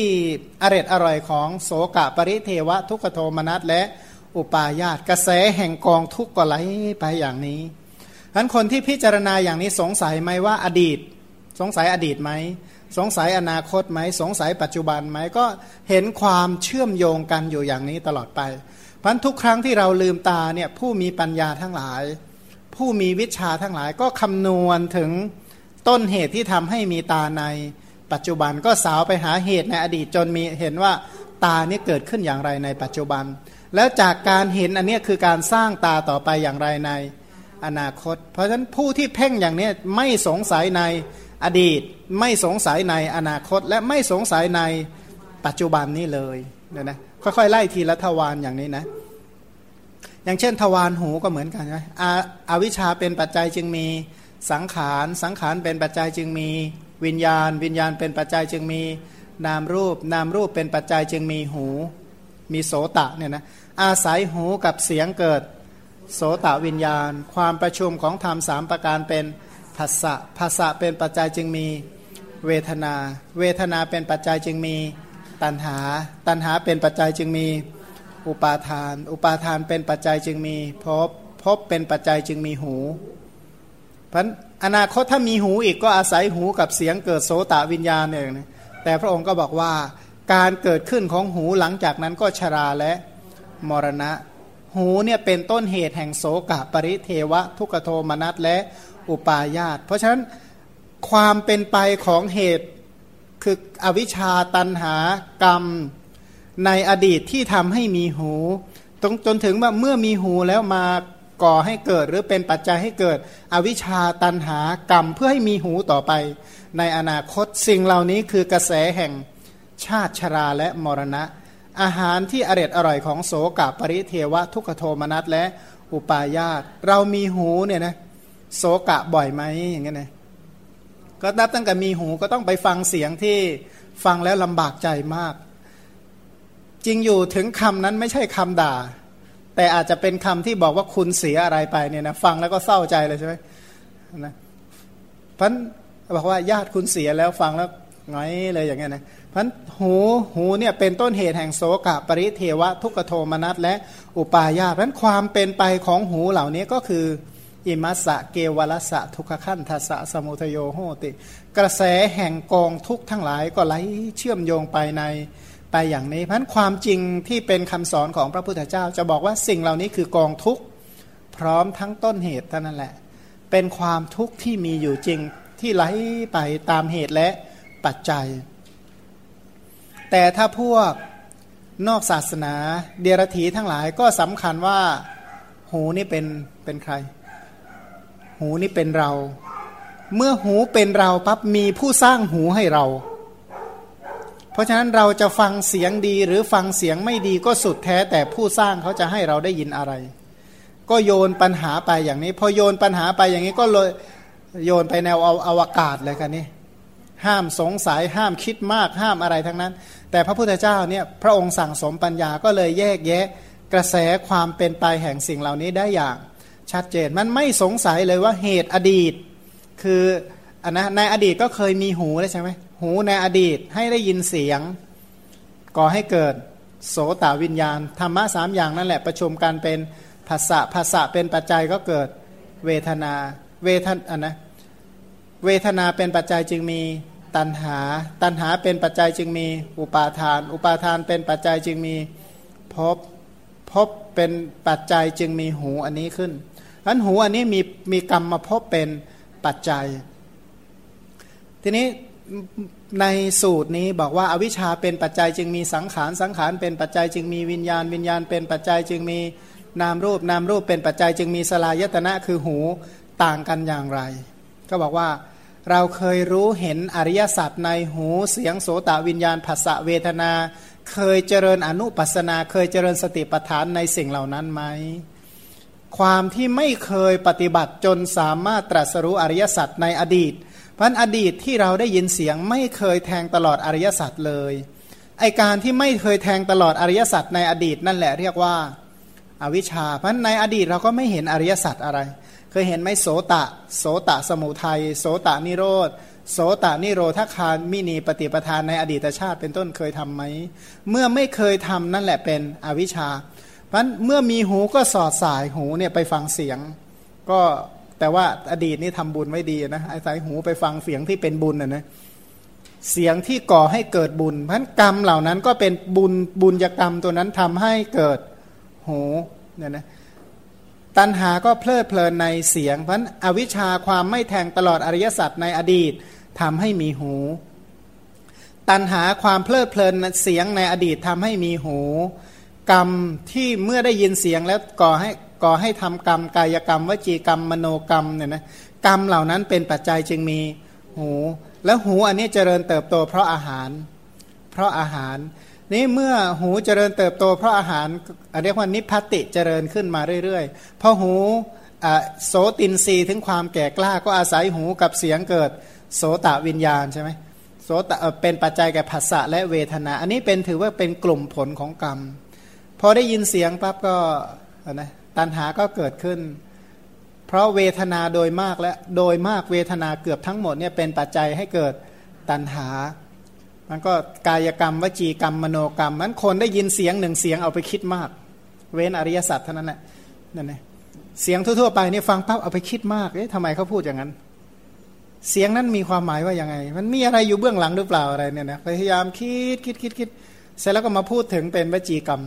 อร็ดอร่อยของโสกะปริเทวะทุกขโทมนัสและอุปาญาตกระแสแห่งกองทุกข์ก็ไหลไปอย่างนี้ฉะนั้นคนที่พิจารณาอย่างนี้สงสัยไหมว่าอดีต สงสัยอดีตไหมสงสัยอนาคตไหมสงสัยปัจจุบันไหมก็เห็นความเชื่อมโยงกันอยู่อย่างนี้ตลอดไป พันทุกครั้งที่เราลืมตาเนี่ยผู้มีปัญญาทั้งหลาย ผู้มีวิชาทั้งหลายก็คำนวณถึงต้นเหตุที่ทำให้มีตาในปัจจุบันก็สาวไปหาเหตุในอดีตจนมีเห็นว่าตาเนี่ยเกิดขึ้นอย่างไรในปัจจุบัน แล้วจากการเห็นอันนี้คือการสร้างตาต่อไปอย่างไรในอนาคต เพราะฉะนั้นผู้ที่เพ่งอย่างนี้ไม่สงสัยในอดีต ไม่สงสัยในอนาคต และไม่สงสัยในปัจจุบันนี้เลย เนี่ยนะค่อยๆไล่ทีละทวารอย่างนี้นะ อย่างเช่น ทวารหูก็เหมือนกันใช่อาอาวิชชาเป็นปัจจัยจึงมีสังขาร สังขารเป็นปัจจัยจึงมีวิญญาณ วิญญาณเป็นปัจจัยจึงมีนามรูป นามรูปเป็นปัจจัยจึงมีหู มีโสตะเนี่ยนะอาศัยหูกับเสียงเกิดโสตะวิญญาณ ความประชุมของธรรมสามประการเป็นภาษะภาษะเป็นปัจจัยจึงมีเวทนา เวทนาเป็นปัจจัยจึงมี ตัณหา ตัณหาเป็นปัจจัยจึงมีอุปาทาน อุปาทานเป็นปัจจัยจึงมีพภพบเป็นปัจจัยจึงมีหูพันอนาคตถ้ามีหูอีกก็อาศัยหูกับเสียงเกิดโสตวิญญาณเองแต่พระองค์ก็บอกว่าการเกิดขึ้นของหูหลังจากนั้นก็ชราและมรณะ หูเนี่ยเป็นต้นเหตุแห่งโสกะปริเทวะ ทุกโทมนัสและอุปาญาต เพราะฉะนั้นความเป็นไปของเหตุ คืออวิชชาตันหากรรมในอดีตที่ทำให้มีหูตรงจนถึงว่าเมื่อมีหูแล้วมาก่อให้เกิด หรือเป็นปัจจัยให้เกิด อวิชชาตันหากรรมเพื่อให้มีหูต่อไป ในอนาคตสิ่งเหล่านี้คือกระแสแห่งชาติชราและมรณะ อาหารที่อร็ดอร่อยของโสกปริเทวะทุกโทมนัสและอุปาญาตเรามีหูเนี่ยนะโสกะบ่อยไหมอย่างเงี้ยนะ ก็นับตั้งแต่มีหูก็ต้องไปฟังเสียงที่ฟังแล้วลำบากใจมาก จริงอยู่ถึงคำนั้นไม่ใช่คำด่า แต่อาจจะเป็นคำที่บอกว่าคุณเสียอะไรไปเนี่ยนะฟังแล้วก็เศร้าใจเลยใช่ไหมนะพันบอกว่าญาติคุณเสียแล้วฟังแล้วไงเลยอย่างเงี้ยนะพันหูหูเนี่ยเป็นต้นเหตุแห่งโสกะปริเทวะทุกโทมนัสและอุปาญาพันความเป็นไปของหูเหล่านี้ก็คือ อิมัสสะเกวลสะทุกขันทัสสะสมุทโยโหติ กระแสแห่งกองทุกทั้งหลายก็ไหลเชื่อมโยงไปในไปอย่างนี้เพราะความจริงที่เป็นคำสอนของพระพุทธเจ้า จะบอกว่าสิ่งเหล่านี้คือกองทุกพร้อมทั้งต้นเหตุเท่านั้นแหละ เป็นความทุกข์ที่มีอยู่จริงที่ไหลไปตามเหตุและปัจจัย แต่ถ้าพวกนอกศาสนาเดียรถีทั้งหลายก็สำคัญว่าหูนี่เป็นเป็นใคร หูนี่เป็นเรา เมื่อหูเป็นเราปั๊บมีผู้สร้างหูให้เรา เพราะฉะนั้นเราจะฟังเสียงดีหรือฟังเสียงไม่ดีก็สุดแท้แต่ผู้สร้างเขาจะให้เราได้ยินอะไร ก็โยนปัญหาไปอย่างนี้ พอโยนปัญหาไปอย่างนี้ก็เลยโยนไปแนวเอาอวกาศเลยกันนี่ห้ามสงสัยห้ามคิดมากห้ามอะไรทั้งนั้น แต่พระพุทธเจ้าเนี่ยพระองค์สั่งสมปัญญาก็เลยแยกแยะกระแสความเป็นไปแห่งสิ่งเหล่านี้ได้อย่าง ชัดเจนมันไม่สงสัยเลยว่าเหตุอดีต คืออันนะในอดีตก็เคยมีหูใช่ไหมหูในอดีตให้ได้ยินเสียง ก่อให้เกิดโสตวิญญาณธรรมะสามอย่างนั่นแหละประชุมกันเป็นภาษะภาษะเป็นปัจจัยก็เกิดเวทนาเวทนอันนะเวทนาเป็นปัจจัยจึงมีตัณหา ตัณหาเป็นปัจจัยจึงมีอุปาทาน อุปาทานเป็นปัจจัยจึงมีพภพบเป็นปัจจัยจึงมีหูอันนี้ขึ้น อันหูอันนี้มีมีกรรมมาพบเป็นปัจจัย ทีนี้ในสูตรนี้บอกว่าอาวิชชาเป็นปัจจัยจึงมีสังขารสังขารเป็นปัจจัย จึงมีวิญญาณ วิญญาณเป็นปัจจัย จึงมีนามรูปนามรูปเป็นปัจจัย จึงมีสลายตนะคือหูต่างกันอย่างไร ก็บอกว่าเราเคยรู้เห็นอริยสัจในหูเสียงโสตวิญญาณภาษะเวทนา เคยเจริญอนุปัสนา เคยเจริญสติปัฏฐานในสิ่งเหล่านั้นไหม ความที่ไม่เคยปฏิบัติจนสามารถตรัสรู้อริยสัจในอดีต เพราะอดีตที่เราได้ยินเสียงไม่เคยแทงตลอดอริยสัจเลยไอการที่ไม่เคยแทงตลอดอริยสัจในอดีตนั่นแหละเรียกว่าอวิชชาเพราะในอดีตเราก็ไม่เห็นอริยสัจอะไร เคยเห็นไหมโสตะ โสตะสมุทัยโสตะนิโรธโสตะนิโรธคารมินีปฏิปทานในอดีตชาติเป็นต้นเคยทํำไหม เมื่อไม่เคยทำนั่นแหละเป็นอวิชชา เพราะเมื่อมีหูก็สอดสายหูเนี่ยไปฟังเสียง ก็แต่ว่าอดีตนี่ทำบุญไว้ดีนะอาศัยหูไปฟังเสียงที่เป็นบุญนะนะเสียงที่ก่อให้เกิดบุญเพราะกรรมเหล่านั้นก็เป็นบุญบุญกรรมตัวนั้นทำให้เกิดหูเนี่ยนะตัณหาก็เพลิดเพลินในเสียงเพราะอวิชชาความไม่แทงตลอดอริยสัจในอดีตทำให้มีหู ตัณหาความเพลิดเพลินเสียงในอดีตทำให้มีหู กรรมที่เมื่อได้ยินเสียงแล้วก่อให้ก่อให้ทำกรรมกายกรรม วจีกรรมมโนกรรมเนี่ยนะกรรมเหล่านั้นเป็นปัจจัยจึงมีหูแล้วหูอันนี้เจริญเติบโตเพราะอาหาร เพราะอาหาร นี่เมื่อหูเจริญเติบโต เพราะอาหารเรียกว่านิพพติเจริญขึ้นมาเรื่อยๆพอหูโสตินรีถึงความแก่กล้าก็อาศัยหูกับเสียงเกิดโสตวิญญาณใช่ไหมโสตเป็นปัจจัยแก่ภาษะและเวทนา อันนี้เป็นถือว่าเป็นกลุ่มผลของกรรม พอได้ยินเสียงปั๊บก็นะตัณหาก็เกิดขึ้น เพราะเวทนาโดยมากและโดยมากเวทนาเกือบทั้งหมดเนี่ยเป็นปัจจัยให้เกิดตัณหา มันก็กายกรรมวจีกรรมมโนกรรมมันคนได้ยินเสียงหนึ่งเสียงเอาไปคิดมาก เว้นอริยสัจเท่านั้นแหละนั่นเองเสียงทั่วๆไปเนี่ยฟังปั๊บเอาไปคิดมากเอ๊ะทำไมเขาพูดอย่างนั้น เสียงนั้นมีความหมายว่ายังไง มันมีอะไรอยู่เบื้องหลังหรือเปล่าอะไรเนี่ยนะพยายามคิดคิดคิดคิดเสร็จแล้วก็มาพูดถึงเป็นวจีกรรม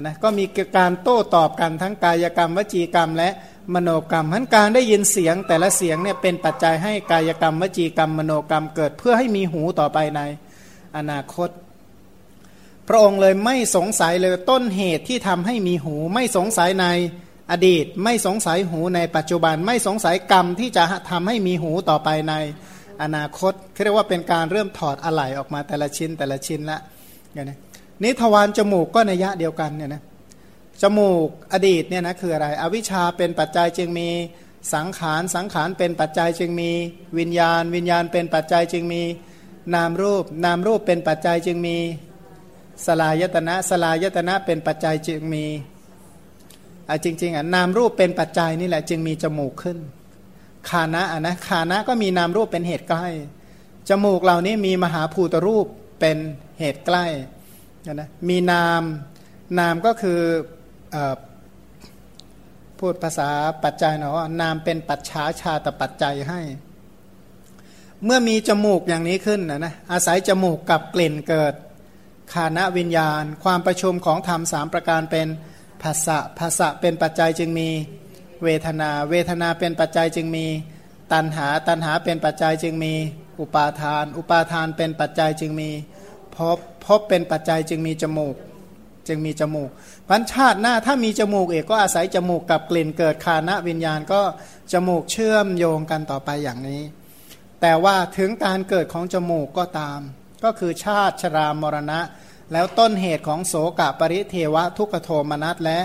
นะก็มีการโต้ตอบกันทั้งกายกรรม วจีกรรม และมโนกรรมทั้นการได้ยินเสียงแต่ละเสียงเนี่ยเป็นปัจจัยให้กายกรรม วจีกรรม มโนกรรมเกิดเพื่อให้มีหูต่อไปในอนาคต พระองค์เลยไม่สงสัยเลยต้นเหตุที่ทำให้มีหู ไม่สงสัยในอดีต ไม่สงสัยหูในปัจจุบัน ไม่สงสัยกรรมที่จะทำให้มีหูต่อไปในอนาคตเรียกว่าเป็นการเริ่มถอดอะไหล่ออกมาแต่ละชิ้นแต่ละชิ้นละเนี่ยนะนิ ทวารจมูกก็ในยะเดียวกันเนี่ยนะจมูกอดีตเนี่ยนะคืออะไร อวิชชาเป็นปัจจัยจึงมีสังขารสังขารเป็นปัจจัยจึงมีวิญญาณ วิญญาณเป็นปัจจัยจึงมีนามรูป นามรูปเป็นปัจจัยจึงมีสลายตนะสลายตนะเป็นปัจจัยจึงมีอะจริงๆอะนามรูปเป็นปัจจัยนี่แหละจึงมีจมูกขึ้นคานะอะนะคานะก็มีนามรูปเป็นเหตุใกล้จมูกเหล่านี้มีมหาภูตรูปเป็นเหตุใกล้ นะมีนามนามก็คือพูดภาษาปัจจัยเนาะนามเป็นปัจฉาชาตปัจจัยให้ เมื่อมีจมูกอย่างนี้ขึ้นนะนะอาศัยจมูกกับกลิ่นเกิดคานะวิญญาณ ความประชุมของธรรมสามประการเป็นภาษะภาษะเป็นปัจจัยจึงมีเวทนา เวทนาเป็นปัจจัยจึงมีตัณหา ตัณหาเป็นปัจจัยจึงมีอุปาทาน อุปาทานเป็นปัจจัยจึงมีพบ พบเป็นปัจจัยจึงมีจมูก จึงมีจมูกพันชาติหน้าถ้ามีจมูกเอกก็อาศัยจมูกกับกลิ่นเกิดคานะวิญญาณก็จมูกเชื่อมโยงกันต่อไปอย่างนี้ แต่ว่าถึงการเกิดของจมูกก็ตาม ก็คือชาติชรามรณะ แล้วต้นเหตุของโสกะปริเทวะทุกโทมนัสและ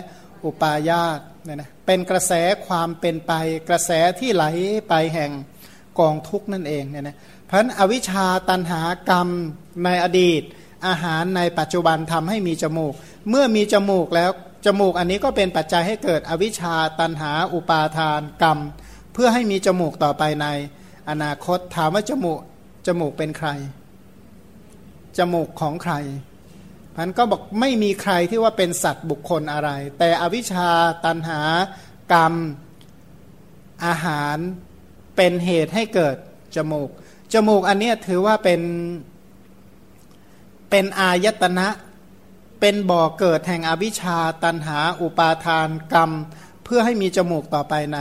อุปาญาตเนี่ยนะเป็นกระแสความเป็นไปกระแสที่ไหลไปแห่งกองทุกนั่นเองเนี่ยนะพันอวิชชาตันหากรรมในอดีต อาหารในปัจจุบันทำให้มีจมูก เมื่อมีจมูกแล้วจมูกอันนี้ก็เป็นปัจจัยให้เกิดอวิชชาตันหา อุปาทานกรรม เพื่อให้มีจมูกต่อไปใน อนาคตถามว่าจมูกจมูกเป็นใคร จมูกของใครพันก็บอกไม่มีใครที่ว่าเป็นสัตว์บุคคลอะไร แต่อวิชชาตันหากรรมอาหารเป็นเหตุให้เกิดจมูก จมูกอันนี้ถือว่าเป็น เป็นอายตนะเป็นบ่อเกิดแห่งอวิชชาตันหา อุปาทานกรรม เพื่อให้มีจมูกต่อไปใน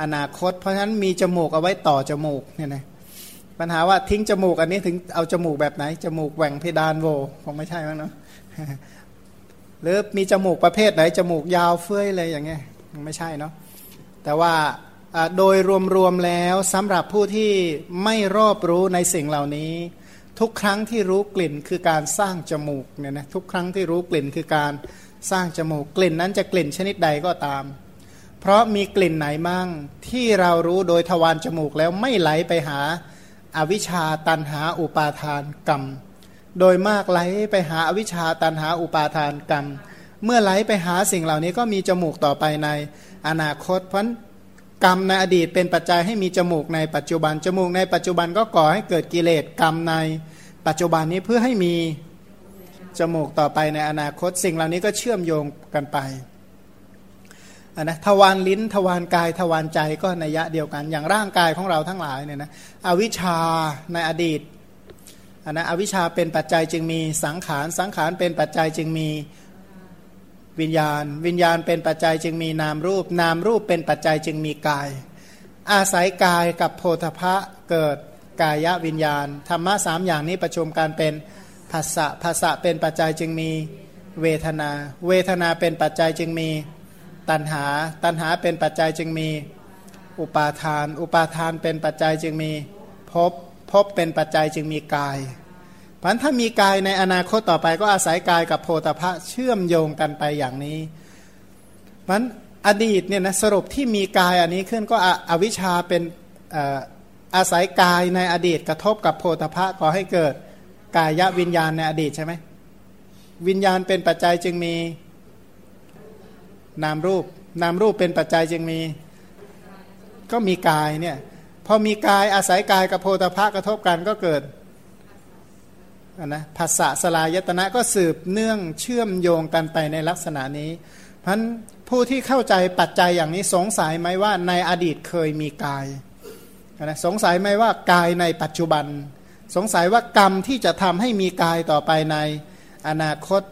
อนาคต เพราะฉะนั้นมีจมูกเอาไว้ต่อจมูกเนี่ยนะปัญหาว่าทิ้งจมูกอันนี้ถึงเอาจมูกแบบไหน จมูกแหว่งเพดานโวคงไม่ใช่มั้งเนาะหรือมีจมูกประเภทไหน จมูกยาวเฟ้ยเลยอย่างเงี้ยไม่ใช่เนาะแต่ว่าโดยรวมๆแล้วสำหรับผู้ที่ไม่รอบรู้ในสิ่งเหล่านี้ ทุกครั้งที่รู้กลิ่นคือการสร้างจมูกเนี่ยนะทุกครั้งที่รู้กลิ่นคือการสร้างจมูกกลิ่นนั้นจะกลิ่นชนิดใดก็ตาม เพราะมีกลิ่นไหนมั่งที่เรารู้โดยทวารจมูกแล้วไม่ไหลไปหาอาวิชชาตันหาอุปาทานกรรม โดยมากไหลไปหาอาวิชชาตันหาอุปาทานกรรม เมื่อไหลไปหาสิ่งเหล่านี้ก็มีจมูกต่อไปในอนาคตเพราะ กรรมในอดีตเป็นปัจจัยให้มีจมูกในปัจจุบัน จมูกในปัจจุบันก็ก่อให้เกิดกิเลสกรรมในปัจจุบันนี้เพื่อให้มีจมูกต่อไปในอนาคต สิ่งเหล่านี้ก็เชื่อมโยงกันไปนนะทวารลิ้นทวารกายทวารใจก็นัยะเดียวกัน อย่างร่างกายของเราทั้งหลายเนี่ยนะอวิชชาในอดีตนนะอวิชชาเป็นปัจจัยจึงมีสังขารสังขารเป็นปัจจัยจึงมี วิญญาณ วิญญาณเป็นปัจจัยจึงมีนามรูป นามรูปเป็นปัจจัยจึงมีกาย อาศัยกายกับโพธพะเกิดกายวิญญาณธรรมะสามอย่างนี้ประชุมกันเป็นภาษะภาษะเป็นปัจจัยจึงมีเวทนา เวทนาเป็นปัจจัยจึงมีตัณหา ตัณหาเป็นปัจจัยจึงมีอุปาทาน อุปาทานเป็นปัจจัยจึงมีภพภพเป็นปัจจัยจึงมีกาย พันถ้ามีกายในอนาคตต่อไปก็อาศัยกายกับโพธพะเชื่อมโยงกันไปอย่างนี้มันอดีตเนี่ยนะสรุปที่มีกายอันนี้ขึ้นก็อวิชชาเป็นอาศัยกายในอดีตกระทบกับโพธพะก่อให้เกิดกายวิญญาณในอดีตใช่ไหมวิญญาณเป็นปัจจัยจึงมีนามรูป นามรูปเป็นปัจจัยจึงมี ก็มีกายเนี่ยพอมีกายอาศัยกายกับโพธพะกระทบกันก็เกิด นะภาษาสลายตนะก็สืบเนื่องเชื่อมโยงกันไปในลักษณะนี้พันผู้ที่เข้าใจปัจจัยอย่างนี้สงสัยไหมว่าในอดีตเคยมีกายนะสงสัยไหมว่ากายในปัจจุบัน สงสัยว่ากรรมที่จะทำให้มีกายต่อไปในอนาคต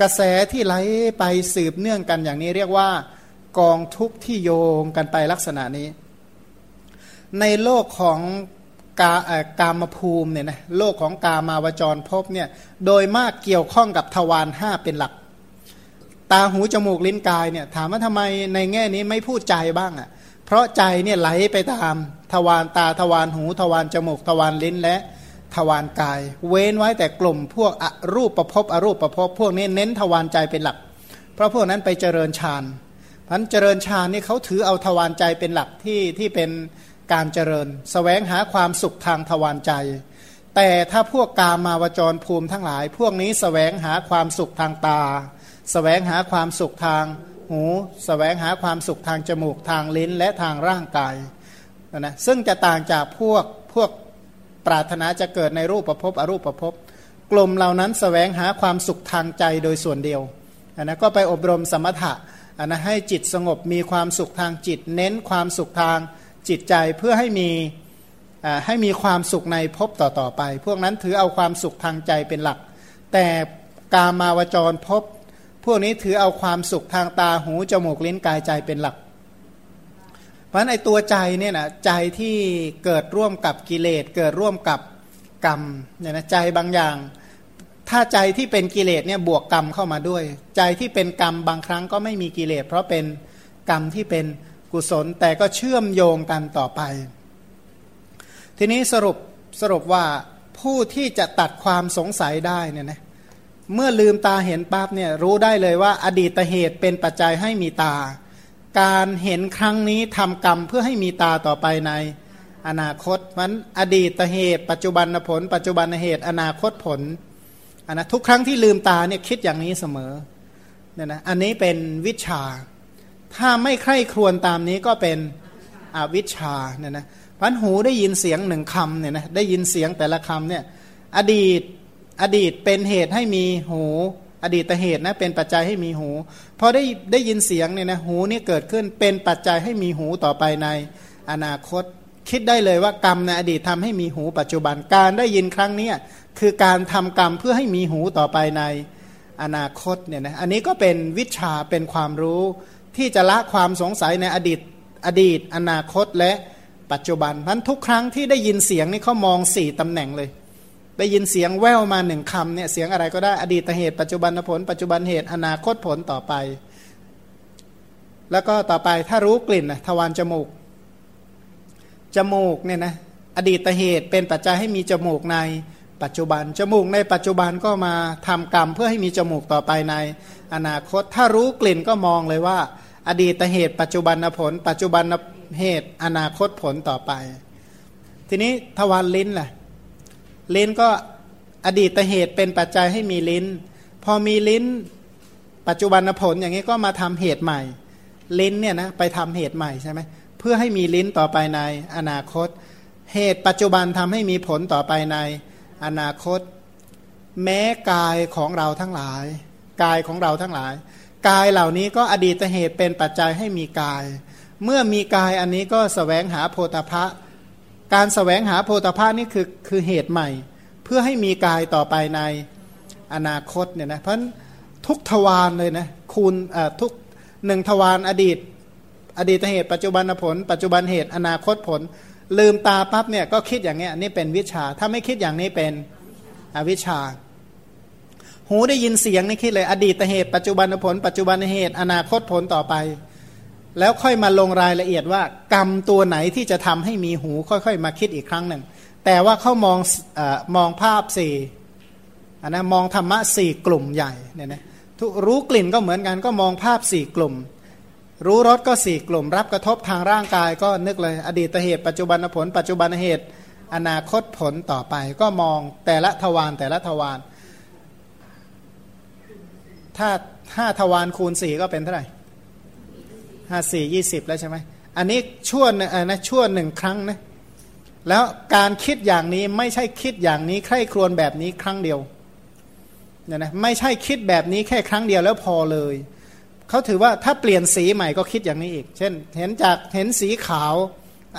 กระแสที่ไหลไปสืบเนื่องกันอย่างนี้เรียกว่ากองทุกข์ที่โยงกันไปลักษณะนี้ ในโลกของ กากามภูมิเนี่ยนะโลกของกามาวจรพบเนี่ยโดยมากเกี่ยวข้องกับทวารห้าเป็นหลัก ตาหูจมูกลิ้นกายเนี่ยถามว่าทำไมในแง่นี้ไม่พูดใจบ้างอะ่ะเพราะใจเนี่ยไหลไปตามทวารตาทวารหู ทวารจมูก ทวารลิ้นและทวารกาย เว้นไว้แต่กลุ่มพวกอรูปประพบอรูปประพบพวกนี้เน้นทวารใจเป็นหลัก เพราะพวกนั้นไปเจริญฌานพันเจริญฌานนี่เขาถือเอาทวารใจเป็นหลักที่ที่เป็น การเจริญสแสวงหาความสุขทางทวารใจ แต่ถ้าพวกกามาวจรภูมิทั้งหลาย พวกนี้สแสวงหาความสุขทางตาสแสวงหาความสุขทางหูสแสวงหาความสุขทางจมูกทางลิ้นและทางร่างกายนะซึ่งจะต่างจากพวกพวกปรารถนาจะเกิดในรูปประพบอรูปประพบกลุ่มเหล่านั้นสแสวงหาความสุขทางใจโดยส่วนเดียวนะก็ไปอบรมสมถะนะให้จิตสงบมีความสุขทางจิต เน้นความสุขทาง จิตใจเพื่อให้มีให้มีความสุขในภพต่อๆไป พวกนั้นถือเอาความสุขทางใจเป็นหลัก แต่กามาวจรภพพวกนี้ถือเอาความสุขทางตาหูจมูกลิ้นกายใจเป็นหลัก เพราะในตัวใจเนี่ยนะใจที่เกิดร่วมกับกิเลสเกิดร่วมกับกรรมเนี่ยนะใจบางอย่าง ถ้าใจที่เป็นกิเลสเนี่ยบวกกรรมเข้ามาด้วย ใจที่เป็นกรรมบางครั้งก็ไม่มีกิเลสเพราะเป็นกรรมที่เป็น กุศล แต่ก็เชื่อมโยงกันต่อไป ทีนี้สรุปสรุปว่าผู้ที่จะตัดความสงสัยได้เนี่ยนะเมื่อลืมตาเห็นปั๊บเนี่ยรู้ได้เลยว่า อดีตเหตุเป็นปัจจัยให้มีตา การเห็นครั้งนี้ทำกรรมเพื่อให้มีตาต่อไปในอนาคตมันอดีตเหตุ ปัจจุบันผล ปัจจุบันเหตุ อนาคตผลอันนะทุกครั้งที่ลืมตาเนี่ยคิดอย่างนี้เสมอเนี่ยนะอันนี้เป็นวิชา ถ้าไม่ใคร่ครวญตามนี้ก็เป็นอวิชชาเนี่ยนะพันหูได้ยินเสียงหนึ่งคำเนี่ยนะได้ยินเสียงแต่ละคำเนี่ยอดีตอดีตเป็นเหตุให้มีหู อดีตเหตุนะเป็นปัจจัยให้มีหูพอได้ได้ยินเสียงเนี่ยนะหูนี่เกิดขึ้นเป็นปัจจัยให้มีหูต่อไปในอนาคต คิดได้เลยว่ากรรมในอดีตทำให้มีหูปัจจุบันการได้ยินครั้งนี้คือการทำกรรมเพื่อให้มีหูต่อไปในอนาคตเนี่ยนะอันนี้ก็เป็นวิชาเป็นความรู้ ที่จะละความสงสัยในอดีตอดีต อนาคตและปัจจุบันพันทุกครั้งที่ได้ยินเสียงนี่เขามองสี่ตำแหน่งเลย ได้ยินเสียงแววมาหนึ่งคำเนี่ยเสียงอะไรก็ได้อดีตเหตุปัจจุบันผล ปัจจุบันเหตุอนาคตผลต่อไป แล้วก็ต่อไปถ้ารู้กลิ่นนะทวารจมูก จมูกเนี่ยนะอดีตเหตุเป็นปัจจัยให้มีจมูกในปัจจุบัน จมูกในปัจจุบันก็มาทำกรรมเพื่อให้มีจมูกต่อไปในอนาคต ถ้ารู้กลิ่นก็มองเลยว่า อดีตเหตุ ปัจจุบันผล ปัจจุบันเหตุอนาคตผลต่อไป ทีนี้ทวารลิ้นล่ะลิ้นก็อดีตเหตุเป็นปัจจัยให้มีลิ้น พอมีลิ้น ปัจจุบันผลอย่างนี้ก็มาทำเหตุใหม่ ลิ้นเนี่ยนะไปทำเหตุใหม่ใช่ไหมเพื่อให้มีลิ้นต่อไปในอนาคต เหตุปัจจุบันทำให้มีผลต่อไปในอนาคต แม้กายของเราทั้งหลาย กายของเราทั้งหลาย กายเหล่านี้ก็อดีตเหตุเป็นปัจจัยให้มีกาย เมื่อมีกายอันนี้ก็สแสวงหาโพธพะ การสแสวงหาโพธพะนี่คือคือเหตุใหม่ เพื่อให้มีกายต่อไปในอนาคตเนี่ยนะเพราะทุกทวารเลยนะคูณทุกหนึ่งทวารอดีต อดีตเหตุปัจจุบันผล ปัจจุบันเหตุอนาคตผล ลืมตาปั๊บเนี่ยก็คิดอย่างเงี้ยนี่เป็นวิชา ถ้าไม่คิดอย่างนี้เป็นอวิชชา หูได้ยินเสียงนี่คิดเลย อดีตเหตุปัจจุบันผล ปัจจุบันเหตุ อนาคตผลต่อไป แล้วค่อยมาลงรายละเอียดว่า กรรมตัวไหนที่จะทำให้มีหูค่อยๆ มาคิดอีกครั้งหนึ่ง แต่ว่าเขามองอมองภาพสี่อันนะมองธรรมะสี่กลุ่มใหญ่เนี่ยนะรู้กลิ่นก็เหมือนกันก็มองภาพสี่กลุ่ม รู้รสก็สี่กลุ่ม รับกระทบทางร่างกายก็นึกเลย อดีตเหตุ ปัจจุบันผล ปัจจุบันเหตุ อนาคตผลต่อไป ก็มองแต่ละทวารแต่ละทวาร ถ้าห้าทวารคูณสี่ก็เป็นเท่าไหร่ห้าสี่ยี่สิบแล้วใช่ไหมอันนี้ชั่วนะชั่วหนึ่งครั้งนะแล้วการคิดอย่างนี้ไม่ใช่คิดอย่างนี้ใคร่ครวญแบบนี้ครั้งเดียวเนี่ยนะไม่ใช่คิดแบบนี้แค่ครั้งเดียวแล้วพอเลยเขาถือว่าถ้าเปลี่ยนสีใหม่ก็คิดอย่างนี้อีก เช่น เห็นจากเห็นสีขาว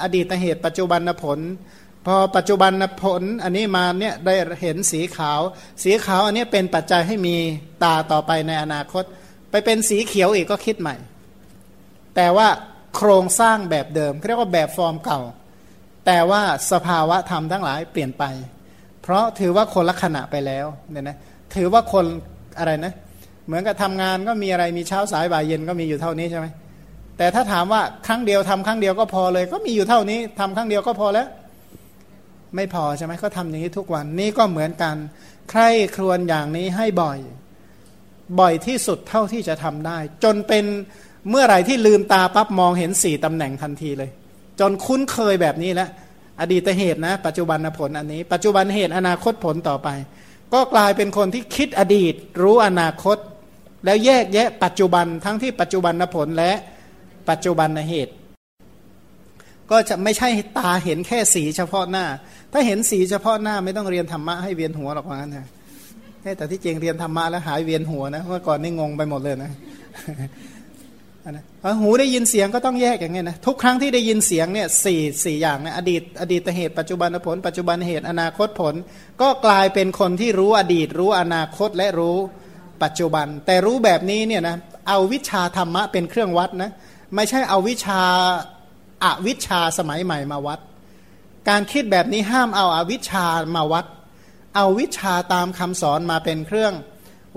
อดีตเหตุปัจจุบันผล พอปัจจุบันผลอันนี้มาเนี่ยได้เห็นสีขาว สีขาวอันนี้เป็นปัจจัยให้มีตาต่อไปในอนาคต ไปเป็นสีเขียวอีกก็คิดใหม่ แต่ว่าโครงสร้างแบบเดิมเรียกว่าแบบฟอร์มเก่า แต่ว่าสภาวะธรรมทั้งหลายเปลี่ยนไป เพราะถือว่าคนละขณะไปแล้วเนี่ยนะถือว่าคนอะไรนะเหมือนกับทำงานก็มีอะไรมีเช้าสายบ่ายเย็นก็มีอยู่เท่านี้ใช่ไหมแต่ถ้าถามว่าครั้งเดียวทำครั้งเดียวก็พอเลย ก็มีอยู่เท่านี้ทำครั้งเดียวก็พอแล้ว ไม่พอใช่ไหมเขาทำอย่างนี้ทุกวันนี่ก็เหมือนกัน ใครครวญอย่างนี้ให้บ่อย บ่อยที่สุดเท่าที่จะทำได้ จนเป็นเมื่อไหร่ที่ลืมตาปั๊บมองเห็นสี่ตำแหน่งทันทีเลย จนคุ้นเคยแบบนี้แล้วอดีตเหตุนะ ปัจจุบันผลอันนี้ ปัจจุบันเหตุอนาคตผลต่อไป ก็กลายเป็นคนที่คิดอดีต รู้อนาคต แล้วแยกแยะปัจจุบันทั้งที่ปัจจุบันผลและปัจจุบันเหตุ ก็จะไม่ใช่ตาเห็นแค่สีเฉพาะหน้า ถ้าเห็นสีเฉพาะหน้าไม่ต้องเรียนธรรมะให้เวียนหัวหรอกว่างั้นนะแต่ที่จริงเรียนธรรมะแล้วหายเวียนหัวนะเมื่อก่อนนี่งงไปหมดเลยนะนะหูได้ยินเสียงก็ต้องแยกอย่างเงี้ยนะทุกครั้งที่ได้ยินเสียงเนี่ยสี่สี่อย่างนะอดีต อดีตเหตุปัจจุบันผล ปัจจุบันเหตุอนาคตผล ก็กลายเป็นคนที่รู้อดีต รู้อนาคตและรู้ปัจจุบัน แต่รู้แบบนี้เนี่ยนะเอาวิชาธรรมะเป็นเครื่องวัดนะไม่ใช่เอาวิชา อวิชชาสมัยใหม่มาวัด การคิดแบบนี้ห้ามเอาอาวิชชามาวัด เอาวิชาตามคำสอนมาเป็นเครื่อง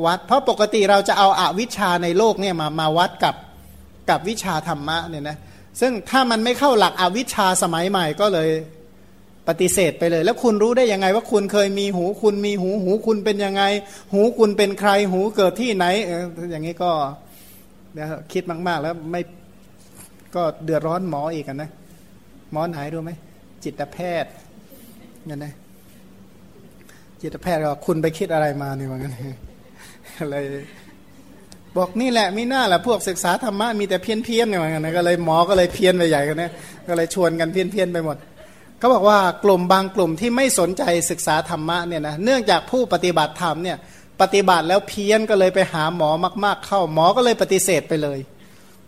วัด เพราะปกติเราจะเอาอาวิชชาในโลกเนี่ยมามาวัดกับกับวิชาธรรมะเนี่ยนะซึ่งถ้ามันไม่เข้าหลักอวิชชาสมัยใหม่ก็เลยปฏิเสธไปเลย แล้วคุณรู้ได้ยังไงว่าคุณเคยมีหูคุณมีหูหูคุณเป็นยังไง หูคุณเป็นใครหูเกิดที่ไหนอออย่างนี้ก็คิดมาก ๆ แล้วไม่ ก็เดือดร้อนหมออีกนะ หมอไหนรู้ไหมจิตแพทย์เนี่ยนะจิตแพทย์ก็คุณไปคิดอะไรมาเนี่ยว่างั้นเลยบอกนี่แหละมีหน้าแหละพวกศึกษาธรรมะมีแต่เพี้ยนเพี้ยนอย่างเงี้ยก็เลยหมอก็เลยเพี้ยนไปใหญ่กันนะก็เลยชวนกันเพี้ยนเพี้ยนไปหมดเขาบอกว่ากลุ่มบางกลุ่มที่ไม่สนใจศึกษาธรรมะเนี่ยนะเนื่องจากผู้ปฏิบัติธรรมเนี่ย ปฏิบัติแล้วเพี้ยนก็เลยไปหาหมอมาก ๆ เข้าหมอก็เลยปฏิเสธไปเลย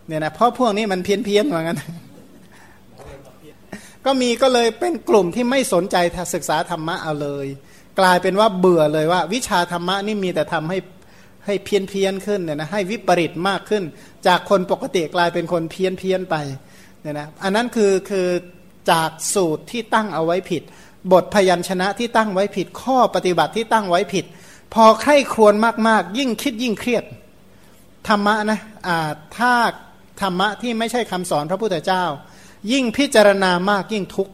เนี่ยนะเพราะพวกนี้มันเพี้ยนเพี้ยนเหมือนกันก็มีก็เลยเป็นกลุ่มที่ไม่สนใจศึกษาธรรมะเอาเลย กลายเป็นว่าเบื่อเลยว่า วิชาธรรมะนี่มีแต่ทำให้ให้เพี้ยนเพี้ยนขึ้นเนี่ยนะให้วิปริตมากขึ้น จากคนปกติกลายเป็นคนเพี้ยนเพี้ยนไปเนี่ยนะอันนั้นคือคือจากสูตรที่ตั้งเอาไว้ผิด บทพยัญชนะที่ตั้งไว้ผิด ข้อปฏิบัติที่ตั้งไว้ผิด พอใคร่ครวญมากๆ ยิ่งคิดยิ่งเครียดธรรมะนะอ่าถ้า ธรรมะที่ไม่ใช่คำสอนพระพุทธเจ้า ยิ่งพิจารณามากยิ่งทุกข์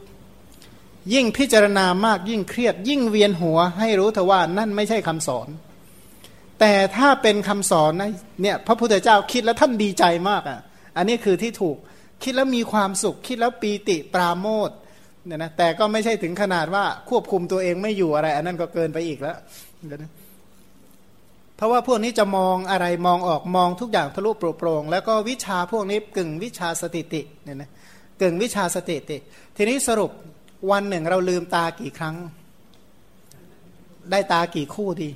ยิ่งพิจารณามากยิ่งเครียด ยิ่งเวียนหัวให้รู้เถอะว่านั่นไม่ใช่คำสอน แต่ถ้าเป็นคำสอนนะเนี่ยพระพุทธเจ้าคิดแล้วท่านดีใจมากอะ อันนี้คือที่ถูกคิดแล้วมีความสุข คิดแล้วปีติปราโมทเนี่ยนะแต่ก็ไม่ใช่ถึงขนาดว่าควบคุมตัวเองไม่อยู่อะไร อันนั้นก็เกินไปอีกแล้ว เพราะว่าพวกนี้จะมองอะไรมองออกมองทุกอย่างทะลุโปร่งแล้วก็วิชาพวกนี้กึ่งวิชาสติติเนี่ยนะกึ่งวิชาสติติ ทีนี้สรุปวันหนึ่งเราลืมตากี่ครั้ง ได้ตากี่คู่ดี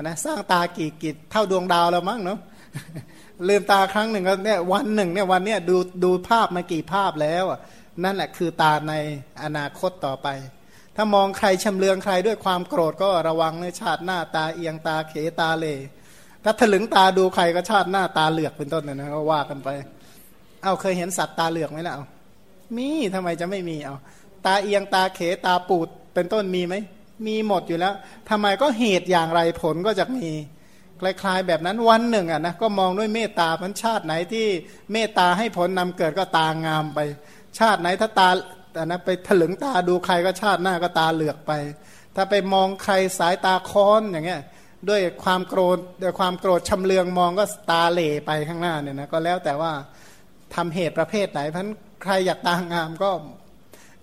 นะสร้างตากี่กี่เท่าดวงดาวแล้วมั้งเนาะลืมตาครั้งหนึ่งเนี่ยวันหนึ่งเนี่ยวันเนี้ยดูดูภาพมากี่ภาพแล้วนั่นแหละคือตาในอนาคตต่อไป ถ้ามองใครชำเลืองใครด้วยความโกรธก็ระวังในชาติหน้าตาเอียงตาเขตาเลถ้าถลึงตาดูใครก็ชาติหน้าตาเหลือกเป็นต้นนะก็ว่ากันไป เอาเคยเห็นสัตว์ตาเหลือกไหมล่ะเอามีทำไมจะไม่มีเอาตาเอียงตาเขตาปูดเป็นต้นมีไหมมีหมดอยู่แล้วทำไมก็เหตุอย่างไรผลก็จะมีคล้ายๆแบบนั้นวันหนึ่งอะนะก็มองด้วยเมตตาพันชาติไหนที่เมตตาให้ผลนำเกิดก็ตางามไป ชาติไหนถ้าตา แต่นะไปถลึงตาดูใครก็ชาติหน้าก็ตาเหลือกไป ถ้าไปมองใครสายตาค้อนอย่างเงี้ยด้วยความโกรธด้วยความโกรธชำเลืองมองก็ตาเหล่ไปข้างหน้าเนี่ยนะก็แล้วแต่ว่าทำเหตุประเภทไหนเพราะใครอยากตางามก็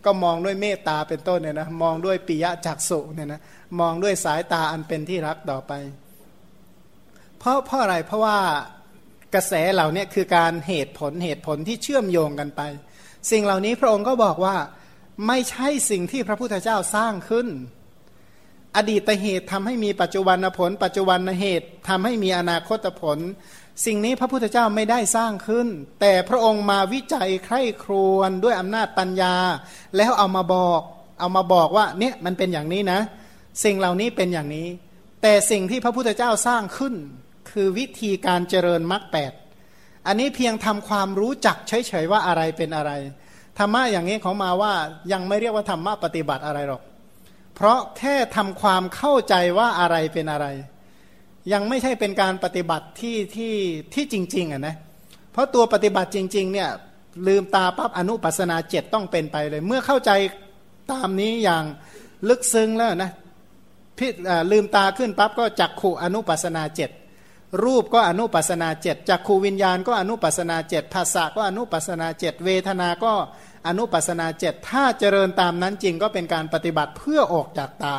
ก็มองด้วยเมตตาเป็นต้นเนี่ยนะมองด้วยปิยะจักสุเนี่ยนะมองด้วยสายตาอันเป็นที่รักต่อไป เพราะเพราะอะไรเพราะว่ากระแสเหล่านี้คือการเหตุผลเหตุผลที่เชื่อมโยงกันไป สิ่งเหล่านี้พระองค์ก็บอกว่าไม่ใช่สิ่งที่พระพุทธเจ้าสร้างขึ้น อดีตเหตุทำให้มีปัจจุบันผล ปัจจุบันเหตุทำให้มีอนาคตผล สิ่งนี้พระพุทธเจ้าไม่ได้สร้างขึ้น แต่พระองค์มาวิจัยใคร่ครวญด้วยอำนาจปัญญา แล้วเอามาบอกเอามาบอกว่าเนี่ยมันเป็นอย่างนี้นะ สิ่งเหล่านี้เป็นอย่างนี้ แต่สิ่งที่พระพุทธเจ้าสร้างขึ้น คือวิธีการเจริญมรรคแปด อันนี้เพียงทำความรู้จักเฉยๆว่าอะไรเป็นอะไรธรรมะอย่างนี้เขามาว่ายังไม่เรียกว่าธรรมะปฏิบัติอะไรหรอก เพราะแค่ทำความเข้าใจว่าอะไรเป็นอะไร ยังไม่ใช่เป็นการปฏิบัติที่ที่ที่จริงๆอะนะเพราะตัวปฏิบัติจริงๆเนี่ยลืมตาปั๊บอนุปัสนาเจ็ดต้องเป็นไปเลย เมื่อเข้าใจตามนี้อย่างลึกซึ้งแล้วนะพิลืมตาขึ้นปั๊บก็จักขู่อนุปัสนาเจ็ด รูปก็อนุปัสนาเจ็ดจักขูวิญญาณก็อนุปัสนาเจ็ดภาษาก็อนุปัสนาเจ็ดเวทนาก็อนุปัสนาเจ็ดถ้าเจริญตามนั้นจริงก็เป็นการปฏิบัติเพื่อออกจากตา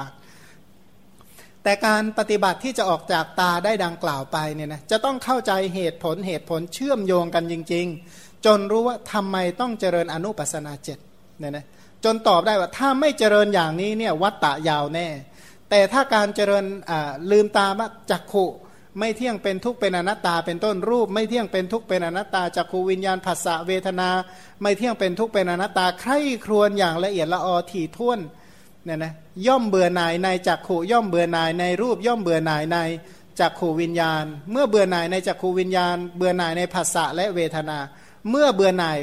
แต่การปฏิบัติที่จะออกจากตาได้ดังกล่าวไปเนี่ยนะจะต้องเข้าใจเหตุผลเหตุผลเชื่อมโยงกันจริง ๆ จนรู้ว่าทำไมต้องเจริญอนุปัสนาเจ็ดเนี่ยนะจนตอบได้ว่าถ้าไม่เจริญอย่างนี้เนี่ยวัตตะยาวแน่ แต่ถ้าการเจริญลืมตาจักขุ ไม่เที่ยงเป็นทุกเป็นอนัตตาเป็นต้นรูป ไม่เที่ยงเป็นทุกเป็นอนัตตาจักขูวิญญาณผัสสะเวทนา ไม่เที่ยงเป็นทุกเป็นอนัตตาใคร่ครวญอย่างละเอียดละออถี่ถ้วนเนี่ยนะย่อมเบื่อหน่ายในจักขูย่อมเบื่อหน่ายในรูปย่อมเบื่อหน่ายในจักขูวิญญาณ เมื่อเบื่อหน่ายในจักขูวิญญาณ เบื่อหน่ายในภาษะและเวทนา เมื่อเบื่อหน่าย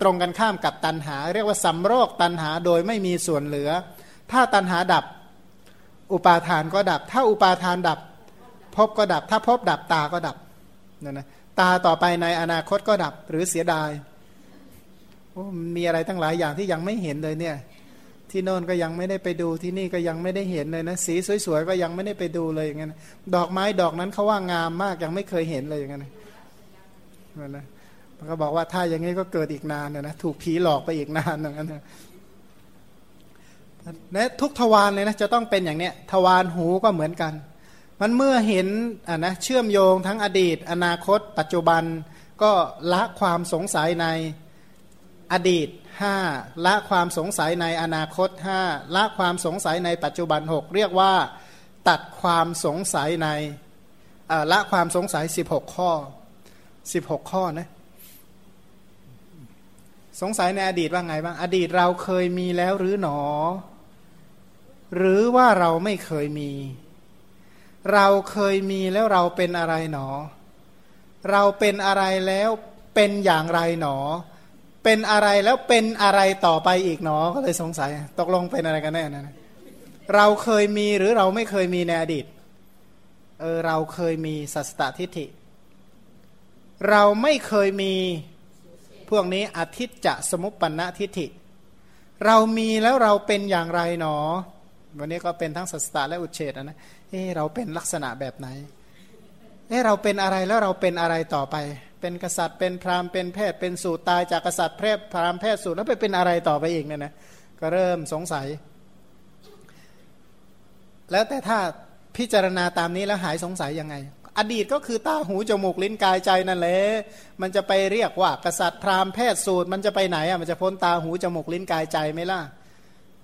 ตรงกันข้ามกับตัณหา เรียกว่าสัมโรคตัณหาโดยไม่มีส่วนเหลือ ถ้าตัณหาดับอุปาทานก็ดับ ถ้าอุปาทานดับ พบก็ดับ ถ้าพบดับตาก็ดับนั่นนะตาต่อไปในอนาคตก็ดับหรือเสียดายมีอะไรตั้งหลายอย่างที่ยังไม่เห็นเลยเนี่ย ที่โน่นก็ยังไม่ได้ไปดูที่นี่ก็ยังไม่ได้เห็นเลยนะสีสวยๆก็ยังไม่ได้ไปดูเลยอย่างเงี้ยดอกไม้ดอกนั้นเขาว่างามมากยังไม่เคยเห็นเลยอย่างเงี้ยนะมันก็บอกว่าถ้าอย่างงี้ก็เกิดอีกนานนะถูกผีหลอกไปอีกนานอย่างนั้นนะทุกทวารเลยนะจะต้องเป็นอย่างเนี้ยทวารหูก็เหมือนกัน มันเมื่อเห็นอะนะเชื่อมโยงทั้งอดีต อนาคต ปัจจุบันก็ละความสงสัยในอดีตห้าละความสงสัยในอนาคตห้าละความสงสัยในปัจจุบันหกเรียกว่า ตัดความสงสัยในละความสงสัยสิบหกข้อสิบหกข้อนะสงสัยในอดีตว่าไงบ้าง อดีตเราเคยมีแล้วหรือหนอ หรือว่าเราไม่เคยมี เราเคยมีแล้วเราเป็นอะไรหนอ เราเป็นอะไรแล้วเป็นอย่างไรหนอ เป็นอะไรแล้วเป็นอะไรต่อไปอีกหนอก็เลยสงสัย ตกลงเป็นอะไรกันแน่นะเราเคยมีหรือเราไม่เคยมีในอดีตเออเราเคยมีสัสตทิฏฐิ เราไม่เคยมีพวกนี้อธิจะสมุปปนทิฏฐิ เรามีแล้วเราเป็นอย่างไรหนอ วันนี้ก็เป็นทั้งสัสตะและอุเฉดนะ เออเราเป็นลักษณะแบบไหนเออเราเป็นอะไรแล้วเราเป็นอะไรต่อไป เป็นกษัตริย์เป็นพราหมณ์เป็นแพทย์เป็นสูตรตายจากกษัตริย์แพทย์พราหมณ์แพทย์สูตรแล้วไปเป็นอะไรต่อไปอีกเนี่ยนะก็เริ่มสงสัย แล้วแต่ถ้าพิจารณาตามนี้แล้วหายสงสัยยังไง อดีตก็คือตาหูจมูกลิ้นกายใจนั่นแหละมันจะไปเรียกว่ากษัตริย์พราหมณ์แพทย์สูตร มันจะไปไหนอะมันจะพ้นตาหูจมูกลิ้นกายใจไหมล่ะ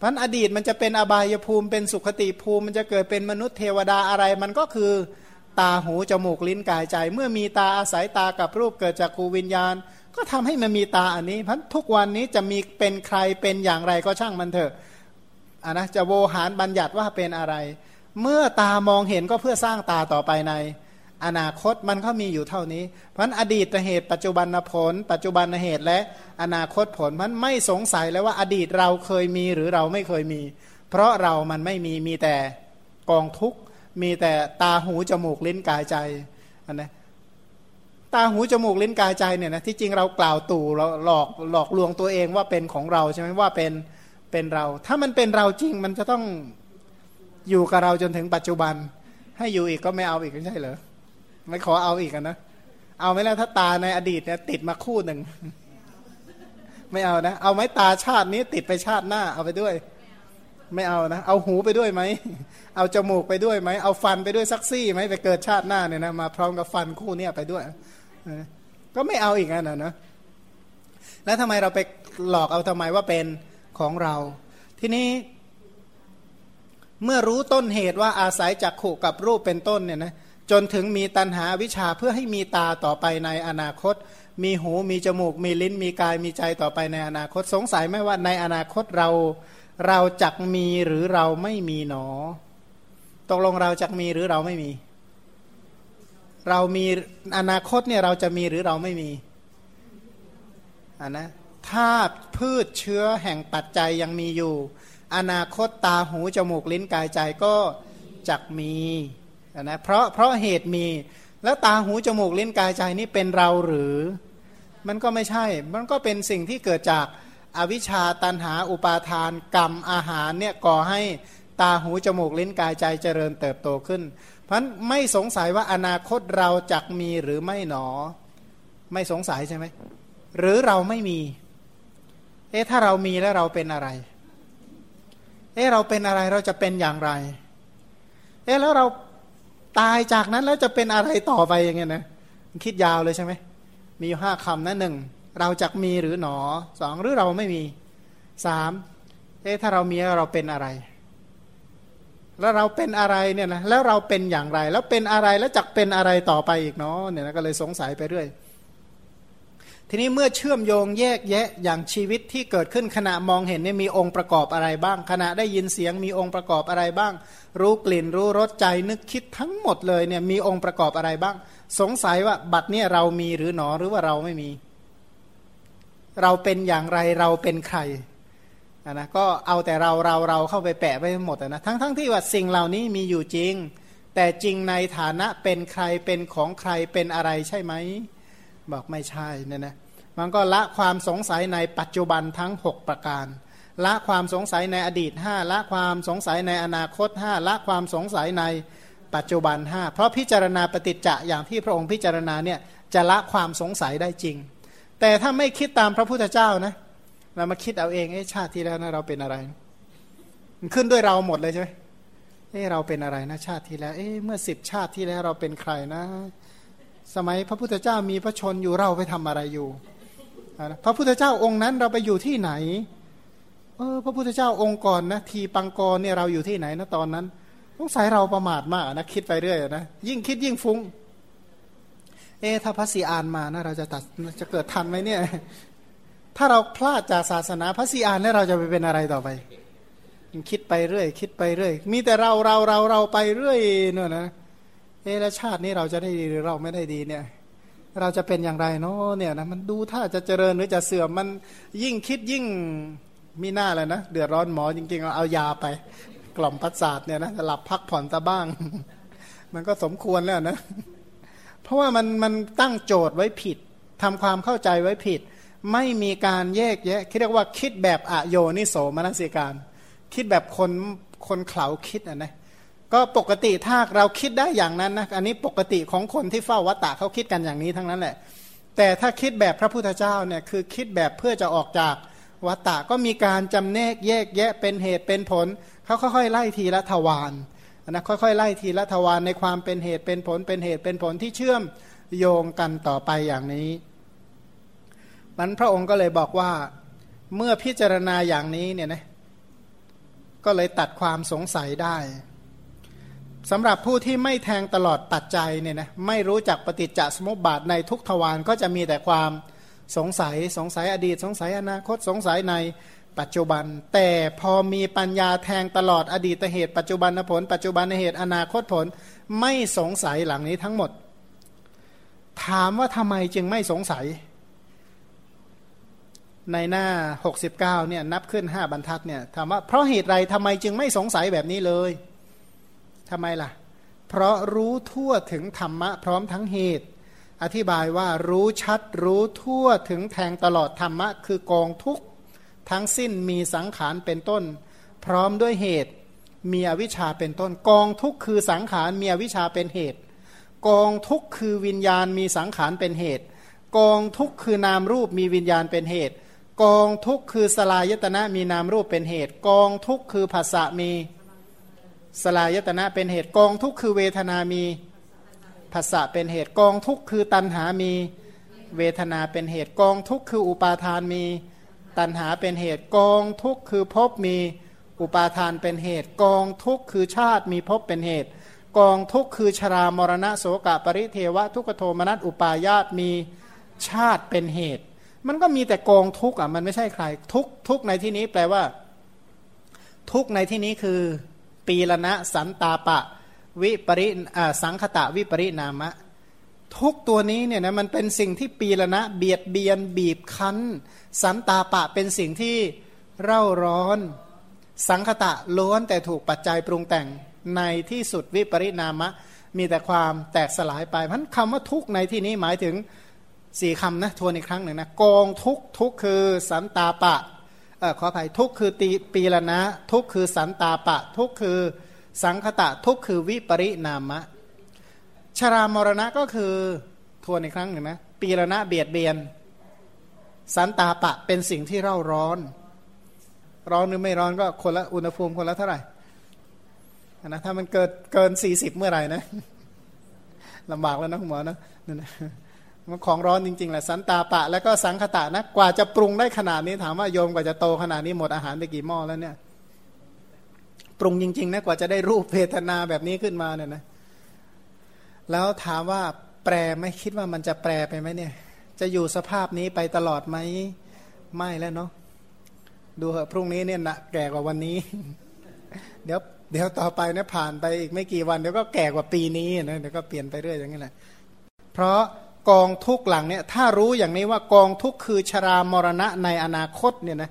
พันอดีตมันจะเป็นอบายภูมิเป็นสุขติภูมิ มันจะเกิดเป็นมนุษย์เทวดาอะไรมันก็คือตาหูจมูกลิ้นกายใจ เมื่อมีตาอาศัยตากับรูปเกิดจากคูวิญญาณ ก็ทำให้มันมีตาอันนี้พันทุกวันนี้จะมีเป็นใครเป็นอย่างไรก็ช่างมันเถอะอะนะจะโวหารบัญญัติว่าเป็นอะไร เมื่อตามองเห็นก็เพื่อสร้างตาต่อไปใน อนาคตมันก็มีอยู่เท่านี้ เพราะอดีตเหตุ ปัจจุบันผล ปัจจุบันเหตุและอนาคตผลมันไม่สงสัยแล้วว่าอดีตเราเคยมีหรือเราไม่เคยมี เพราะเรามันไม่มีมีแต่กองทุกมีแต่ตาหูจมูกลิ้นกายใจอันนะตาหูจมูกลิ้นกายใจเนี่ยนะที่จริงเรากล่าวตู่เราหลอกหลอกลวงตัวเองว่าเป็นของเราใช่ไหมว่าเป็นเป็นเรา ถ้ามันเป็นเราจริงมันจะต้องอยู่กับเราจนถึงปัจจุบัน ให้อยู่อีกก็ไม่เอาอีกไม่ใช่เหรอ ไม่ขอเอาอีกนะ เอาไหมล่ะถ้าตาในอดีตเนี่ยติดมาคู่หนึ่ง ไม่เอานะ เอาไหมตาชาตินี้ติดไปชาติหน้า เอาไปด้วย ไม่เอานะ เอาหูไปด้วยไหม เอาจมูกไปด้วยไหม เอาฟันไปด้วยซักซี่ไหมไปเกิดชาติหน้าเนี่ยนะมาพร้อมกับฟันคู่เนี่ยไปด้วย ก็ไม่เอาอีกนะนะ แล้วทำไมเราไปหลอกเอาทำไมว่าเป็นของเรา ทีนี้เมื่อรู้ต้นเหตุว่าอาศัยจักขู่กับรูปเป็นต้นเนี่ยนะ จนถึงมีตัณหาวิชาเพื่อให้มีตาต่อไปในอนาคต มีหูมีจมูก มีลิ้นมีกายมีใจต่อไปในอนาคต สงสัยไหมว่าในอนาคตเราเราจักมีหรือเราไม่มีหนอตกลงเราจักมีหรือเราไม่มี เรามีอนาคตเนี่ยเราจะมีหรือเราไม่มีอันนะถ้าพืชเชื้อแห่งปัจจัยยังมีอยู่ อนาคตตาหูจมูกลิ้นกายใจก็จักมี นะเพราะเพราะเหตุมีแล้วตาหูจมูกลิ้นกายใจนี่เป็นเราหรือ มันก็ไม่ใช่ มันก็เป็นสิ่งที่เกิดจากอวิชชาตันหาอุปาทานกรรมอาหารเนี่ยก่อให้ตาหูจมูกลิ้นกายใจเจริญเติบโตขึ้น เพราะไม่สงสัยว่าอนาคตเราจักมีหรือไม่หนอ ไม่สงสัยใช่ไหมหรือเราไม่มี เอ๊ะถ้าเรามีแล้วเราเป็นอะไร เอ๊ะเราเป็นอะไรเราจะเป็นอย่างไร เอ๊ะแล้วเรา ตายจากนั้นแล้วจะเป็นอะไรต่อไปอย่างเงี้ยนะคิดยาวเลยใช่ไหมมีอยู่ห้าคำนะหนึ่งเราจะมีหรือหนอสองหรือเราไม่มีสามเอ๊ะถ้าเรามีเราเป็นอะไร แล้วเราเป็นอะไรเนี่ยนะแล้วเราเป็นอย่างไร แล้วเป็นอะไรแล้วจักเป็นอะไรต่อไปอีกเนาะเนี่ยนะก็เลยสงสัยไปเรื่อย ทีนี้เมื่อเชื่อมโยงแยกแยะอย่างชีวิตที่เกิดขึ้นขณะมองเห็นเนี่ยมีองค์ประกอบอะไรบ้าง ขณะได้ยินเสียงมีองค์ประกอบอะไรบ้าง รู้กลิ่นรู้รสใจนึกคิดทั้งหมดเลยเนี่ยมีองค์ประกอบอะไรบ้าง สงสัยว่าบัตรเนี่ยเรามีหรือหนอหรือว่าเราไม่มี เราเป็นอย่างไรเราเป็นใครนะก็เอาแต่เราเราเราเข้าไปแปะไปหมดนะทั้งทั้งที่ว่าสิ่งเหล่านี้มีอยู่จริง แต่จริงในฐานะเป็นใครเป็นของใครเป็นอะไรใช่ไหมบอกไม่ใช่เนี่ยนะ มันก็ละความสงสัยในปัจจุบันทั้ง 6 ประการ ละความสงสัยในอดีต 5 ละความสงสัยในอนาคต 5 ละความสงสัยในปัจจุบัน 5 เพราะพิจารณาปฏิจจะอย่างที่พระองค์พิจารณาเนี่ยจะละความสงสัยได้จริง แต่ถ้าไม่คิดตามพระพุทธเจ้านะเรามาคิดเอาเองไอ้ชาติที่แล้วนะเราเป็นอะไร มันขึ้นด้วยเราหมดเลยใช่ไหมเอ้เราเป็นอะไรนะชาติที่แล้ว เอ้เมื่อสิบชาติที่แล้วเราเป็นใครนะ สมัยพระพุทธเจ้ามีพระชนอยู่เราไปทำอะไรอยู่ พระพุทธเจ้าองค์นั้นเราไปอยู่ที่ไหน เออ พระพุทธเจ้าองค์ก่อนนะทีปังกรเนี่ยเราอยู่ที่ไหนนะตอนนั้นต้องใส่เราประมาทมากนะคิดไปเรื่อยนะยิ่งคิดยิ่งฟุง้ง เอถ้าพระสีอานมานะเราจะตัดจะเกิดทันไหมเนี่ย ถ้าเราพลาดจากศาสนาพระสีอานแล้วเราจะไปเป็นอะไรต่อไปคิดไปเรื่อย คิดไปเรื่อย มีแต่เราเราเราเราไปเรื่อยเนี่ยนะเอแล้วชาตินี้เราจะได้ดีหรือเราไม่ได้ดีเนี่ย เราจะเป็นอย่างไรเนาะเนี่ยนะมันดูถ้าจะเจริญหรือจะเสื่อมมันยิ่งคิดยิ่งมีหน้าเลยนะ เดือดร้อนหมอจริงๆเอายาไป กล่อมพัสสาทเนี่ยนะหลับพักผ่อนซะบ้าง มันก็สมควรแล้วนะ เพราะว่ามันมันตั้งโจทย์ไว้ผิดทำความเข้าใจไว้ผิด ไม่มีการแยกแยะคิดเรียกว่าคิดแบบอโยนิโสมนสิการ คิดแบบคนคนเขาคิดอะนะ ก็ปกติถ้าเราคิดได้อย่างนั้นนะอันนี้ปกติของคนที่เฝ้าวัตตะเขาคิดกันอย่างนี้ทั้งนั้นแหละ แต่ถ้าคิดแบบพระพุทธเจ้าเนี่ยคือคิดแบบเพื่อจะออกจากวัตตะก็มีการจำแนกแยกแยะเป็นเหตุเป็นผลเขาค่อยๆไล่ทีละทวารนะค่อยๆไล่ทีละทวารในความเป็นเหตุเป็นผลเป็นเหตุเป็นผลที่เชื่อมโยงกันต่อไปอย่างนี้มันพระองค์ก็เลยบอกว่าเมื่อพิจารณาอย่างนี้เนี่ยนะก็เลยตัดความสงสัยได้ สำหรับผู้ที่ไม่แทงตลอดปัจจัยเนี่ยนะไม่รู้จักปฏิจจสมุปบาทในทุกทวารก็จะมีแต่ความสงสัยสงสัยอดีต สงสัยอนาคตสงสัยในปัจจุบัน แต่พอมีปัญญาแทงตลอดอดีตเหตุ ปัจจุบันผล ปัจจุบันเหตุอนาคตผลไม่สงสัยหลังนี้ทั้งหมด ถามว่าทำไมจึงไม่สงสัย ในหน้า 69เนี่ยนับขึ้น 5 บรรทัดเนี่ยถามว่าเพราะเหตุไรทำไมจึงไม่สงสัยแบบนี้เลย ทำไมล่ะ เพราะรู้ทั่วถึงธรรมะพร้อมทั้งเหตุ อธิบายว่ารู้ชัดรู้ทั่วถึงแทงตลอดธรรมะ คือกองทุกทั้งสิ้นมีสังขารเป็นต้น พร้อมด้วยเหตุ มีอวิชชาเป็นต้น กองทุกคือสังขารมีอวิชชาเป็นเหตุ กองทุกคือวิญญาณมีสังขารเป็นเหตุ กองทุกคือนามรูปมีวิญญาณเป็นเหตุกองทุกคือสลายตนะมีนามรูปเป็นเหตุ กองทุกคือภาษะมี สลายตนะเป็นเหตุกองทุกคือเวทนามีภาษะเป็นเหตุกองทุกคือตัณหามีเวทนาเป็นเหตุกองทุกคืออุปาทานมี ตัณหาเป็นเหตุกองทุกคือภพมีอุปาทานเป็นเหตุกองทุกคือชาติมีภพเป็นเหตุ กองทุกคือชรามรณะโสกะปริเทวะทุกโทมนัสอุปายาตมีชาติเป็นเหตุ มันก็มีแต่กองทุกอะมันไม่ใช่ใครทุกทุกในที่นี้แปลว่า ทุกในที่นี้คือ ปีละนะสันตาปะวิปริสังคตะวิปริณามะ ทุกตัวนี้เนี่ยนะมันเป็นสิ่งที่ปีละนะเบียดเบียนบีบคั้น สันตาปะเป็นสิ่งที่เร่าร้อน สังคตะล้วนแต่ถูกปัจจัยปรุงแต่งในที่สุดวิปริณามะ มีแต่ความแตกสลายไปพันคำว่าทุกในที่นี้หมายถึงสี่คำนะทวนอีกครั้งหนึ่งนะกองทุกทุกคือสันตาปะ ขออภัยทุกคือตีปีละนะ ทุกคือสันตาปะ ทุกคือสังคตะ ทุกคือวิปริณามะ ชรามรณะก็คือทวนอีกครั้งหนึ่งนะปีละนะเบียดเบียน สันตาปะเป็นสิ่งที่เร่าร้อน ร้อนหรือไม่ร้อนก็คนละอุณหภูมิคนละเท่าไหร่นะถ้ามันเกิดเกินสี่สิบเมื่อไหร่นะลำบากแล้วนะคุณหมอนะนั่นนะ มันของร้อนจริงๆแหละสันตาปะ แล้วก็สังคตะนะกว่าจะปรุงได้ขนาดนี้ถามว่าโยมกว่าจะโตขนาดนี้หมดอาหารไปกี่หม้อแล้วเนี่ยปรุงจริงๆนะกว่าจะได้รูปเพทนาแบบนี้ขึ้นมาเนี่ยนะแล้วถามว่าแปรไม่คิดว่ามันจะแปรไปไหมเนี่ย จะอยู่สภาพนี้ไปตลอดไหมไม่แล้วเนาะดูเหอะพรุ่งนี้เนี่ยนะแก่กว่าวันนี้ เดี๋ยวเดี๋ยวต่อไปเนี่ยผ่านไปอีกไม่กี่วันเดี๋ยวก็แก่กว่าปีนี้นะเดี๋ยวก็เปลี่ยนไปเรื่อยอย่างนี้แหละเพราะ กองทุกหลังเนี่ยถ้ารู้อย่างนี้ว่ากองทุกคือชรามรณะในอนาคตเนี่ยนะ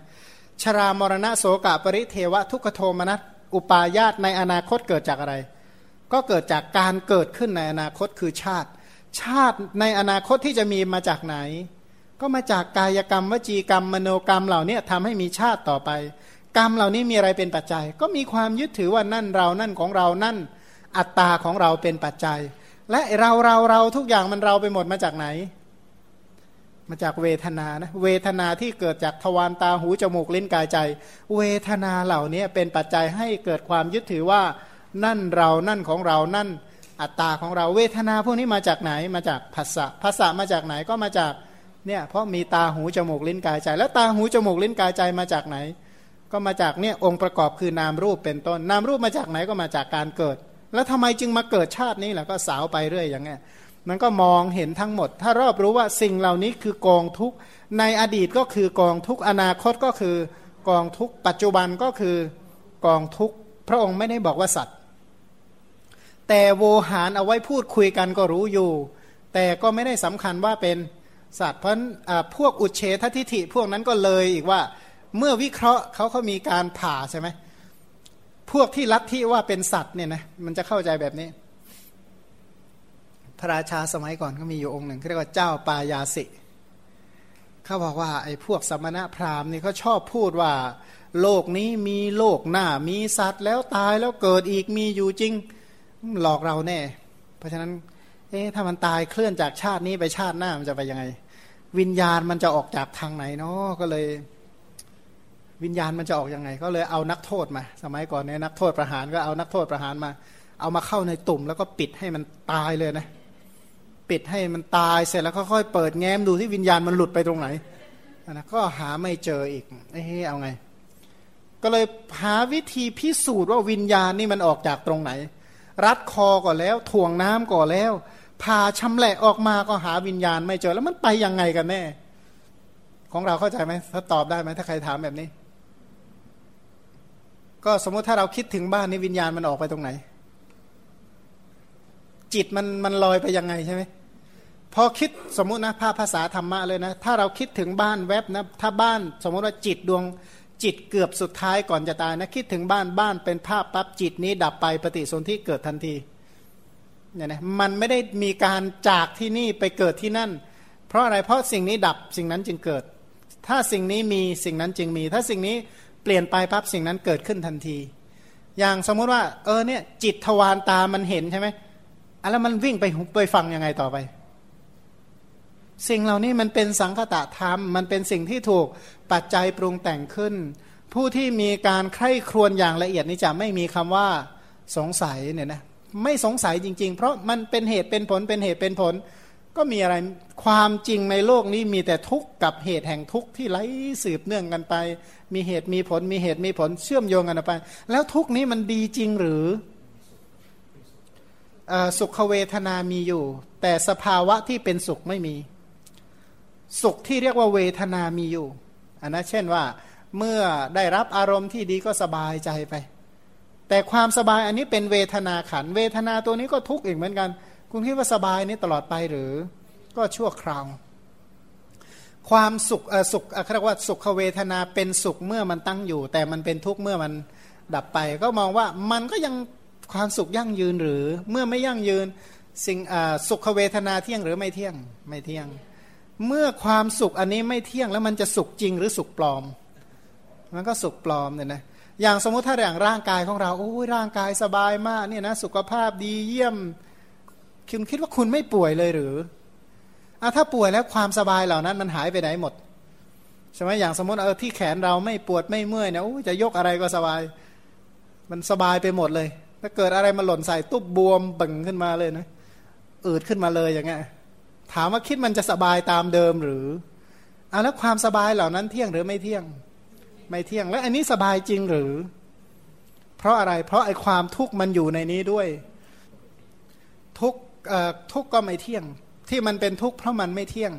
ชรามรณะโสกะปริเทวะทุกขโทมนัสอุปาญาตในอนาคตเกิดจากอะไร ก็เกิดจากการเกิดขึ้นในอนาคตคือชาติ ชาติในอนาคตที่จะมีมาจากไหน ก็มาจากกายกรรมวจีกรรมมโนกรรมเหล่านี้ทำให้มีชาติต่อไป กรรมเหล่านี้มีอะไรเป็นปัจจัย ก็มีความยึดถือว่านั่นเรานั่นของเรานั่นอัตตาของเราเป็นปัจจัย และเราเราเราทุกอย่างมันเราไปหมดมาจากไหน มาจากเวทนานะเวทนาที่เกิดจากทวารตาหูจมูกลิ้นกายใจ เวทนาเหล่านี้เป็นปัจจัยให้เกิดความยึดถือว่า นั่นเรานั่นของเรานั่นอัตตาของเราเวทนาพวกนี้มาจากไหนมาจากภาษะภาษะมาจากไหนก็มาจากเนี่ยเพราะมีตาหูจมูกลิ้นกายใจ แล้วตาหูจมูกลิ้นกายใจมาจากไหน ก็มาจากเนี่ยองค์ประกอบคือนามรูปเป็นต้น นามรูปมาจากไหนก็มาจากการเกิด แล้วทำไมจึงมาเกิดชาตินี้ล่ะก็สาวไปเรื่อยอย่างเงี้ยมันก็มองเห็นทั้งหมด ถ้ารอบรู้ว่าสิ่งเหล่านี้คือกองทุกในอดีตก็คือกองทุกอนาคตก็คือกองทุกปัจจุบันก็คือกองทุกพระองค์ไม่ได้บอกว่าสัตว์ แต่โวหารเอาไว้พูดคุยกันก็รู้อยู่ แต่ก็ไม่ได้สำคัญว่าเป็นสัตว์เพราะพวกอุเฉททิฐิพวกนั้นก็เลยอีกว่า เมื่อวิเคราะห์เขาเขามีการผ่าใช่ไหม พวกที่ลัทธิว่าเป็นสัตว์เนี่ยนะมันจะเข้าใจแบบนี้ พระราชาสมัยก่อนก็มีอยู่องค์หนึ่งเรียกว่าเจ้าปายาสิเขาบอกว่าไอ้พวกสมณะพราหมณ์นี่เขาชอบพูดว่า โลกนี้มีโลกหน้ามีสัตว์ แล้วตายแล้วเกิดอีกมีอยู่จริง หลอกเราแน่ เพราะฉะนั้น เอ๊ะถ้ามันตายเคลื่อนจากชาตินี้ไปชาติหน้ามันจะไปยังไง วิญญาณมันจะออกจากทางไหนเนาะก็เลย วิญญาณมันจะออกยังไง ก็เลยเอานักโทษมา สมัยก่อนเนี่ยนักโทษประหารก็เอานักโทษประหารมา เอามาเข้าในตุ่ม แล้วก็ปิดให้มันตายเลยนะปิดให้มันตายเสร็จแล้วค่อยๆเปิดแง้มดูที่วิญญาณมันหลุดไปตรงไหนนะก็หาไม่เจออีกเอ้เอาไง ก็เลยหาวิธีพิสูจน์ว่าวิญญาณนี่มันออกจากตรงไหน รัดคอก่อนแล้วถ่วงน้ำก่อนแล้วพาชำแหละออกมาก็หาวิญญาณไม่เจอแล้วมันไปยังไงกันแน่ ของเราเข้าใจไหมถ้าตอบได้ไหมถ้าใครถามแบบนี้ ก็สมมติถ้าเราคิดถึงบ้านนี้วิญญาณมันออกไปตรงไหน จิตมันมันลอยไปยังไงใช่ไหมพอคิดสมมุตินะภาพภาษาธรรมะเลยนะ ถ้าเราคิดถึงบ้านแวบนะถ้าบ้านสมมติว่าจิตดวงจิตเกือบสุดท้ายก่อนจะตายนะคิดถึงบ้านบ้านเป็นภาพปั๊บจิตนี้ดับไปปฏิสนธิเกิดทันทีเนี่ยนะมันไม่ได้มีการจากที่นี่ไปเกิดที่นั่น เพราะอะไรเพราะสิ่งนี้ดับสิ่งนั้นจึงเกิด ถ้าสิ่งนี้มีสิ่งนั้นจึงมี ถ้าสิ่งนี้ เปลี่ยนไปปั๊บสิ่งนั้นเกิดขึ้นทันที อย่างสมมุติว่า เออเนี่ย จิตทวารตามันเห็นใช่ไหมแล้วมันวิ่งไปไปฟังยังไงต่อไป สิ่งเหล่านี้มันเป็นสังคตะธรรม มันเป็นสิ่งที่ถูกปัจจัยปรุงแต่งขึ้น ผู้ที่มีการใคร่ครวญอย่างละเอียดนี่จะไม่มีคำว่าสงสัยเนี่ยนะไม่สงสัยจริง ๆ เพราะมันเป็นเหตุเป็นผลเป็นเหตุเป็นผล ก็มีอะไรความจริงในโลกนี้มีแต่ทุกข์กับเหตุแห่งทุกข์ที่ไหลสืบเนื่องกันไป มีเหตุมีผลมีเหตุมีผลเชื่อมโยงกันไป แล้วทุกข์นี้มันดีจริงหรือสุขเวทนามีอยู่ แต่สภาวะที่เป็นสุขไม่มี สุขที่เรียกว่าเวทนามีอยู่อันนะเช่นว่าเมื่อได้รับอารมณ์ที่ดีก็สบายใจไป แต่ความสบายอันนี้เป็นเวทนาขัน เวทนาตัวนี้ก็ทุกข์อีกเหมือนกัน คุณคิดว่าสบายนี้ตลอดไปหรือ ก็ชั่วคราว ความสุขสุขเรียกว่าสุขเวทนาเป็นสุขเมื่อมันตั้งอยู่ แต่มันเป็นทุกข์เมื่อมันดับไป ก็มองว่ามันก็ยังความสุขยั่งยืนหรือ เมื่อไม่ยั่งยืนสิ่งสุขเวทนาเที่ยงหรือไม่เที่ยงไม่เที่ยง เมื่อความสุขอันนี้ไม่เที่ยงแล้วมันจะสุขจริงหรือสุขปลอม มันก็สุขปลอมเนี่ยนะอย่างสมมติถ้าอย่างร่างกายของเราโอ้ยร่างกายสบายมากเนี่ยนะสุขภาพดีเยี่ยม คุณคิดว่าคุณไม่ป่วยเลยหรืออะถ้าป่วยแล้วความสบายเหล่านั้นมันหายไปไหนหมดใช่ไหมอย่างสมมติเออที่แขนเราไม่ปวดไม่เมื่อยเนะโอ้จะยกอะไรก็สบาย มันสบายไปหมดเลย ถ้าเกิดอะไรมาหล่นใส่ตุ๊บบวมบึ่งขึ้นมาเลยนะอืดขึ้นมาเลยอย่างเงี้ยถามว่าคิดมันจะสบายตามเดิมหรืออะแล้วความสบายเหล่านั้นเที่ยงหรือไม่เที่ยง ไม่เที่ยง แล้วอันนี้สบายจริงหรือ เพราะอะไร เพราะไอ้ความทุกข์มันอยู่ในนี้ด้วย ทุก ทุกก็ไม่เที่ยง ที่มันเป็นทุกข์เพราะมันไม่เที่ยง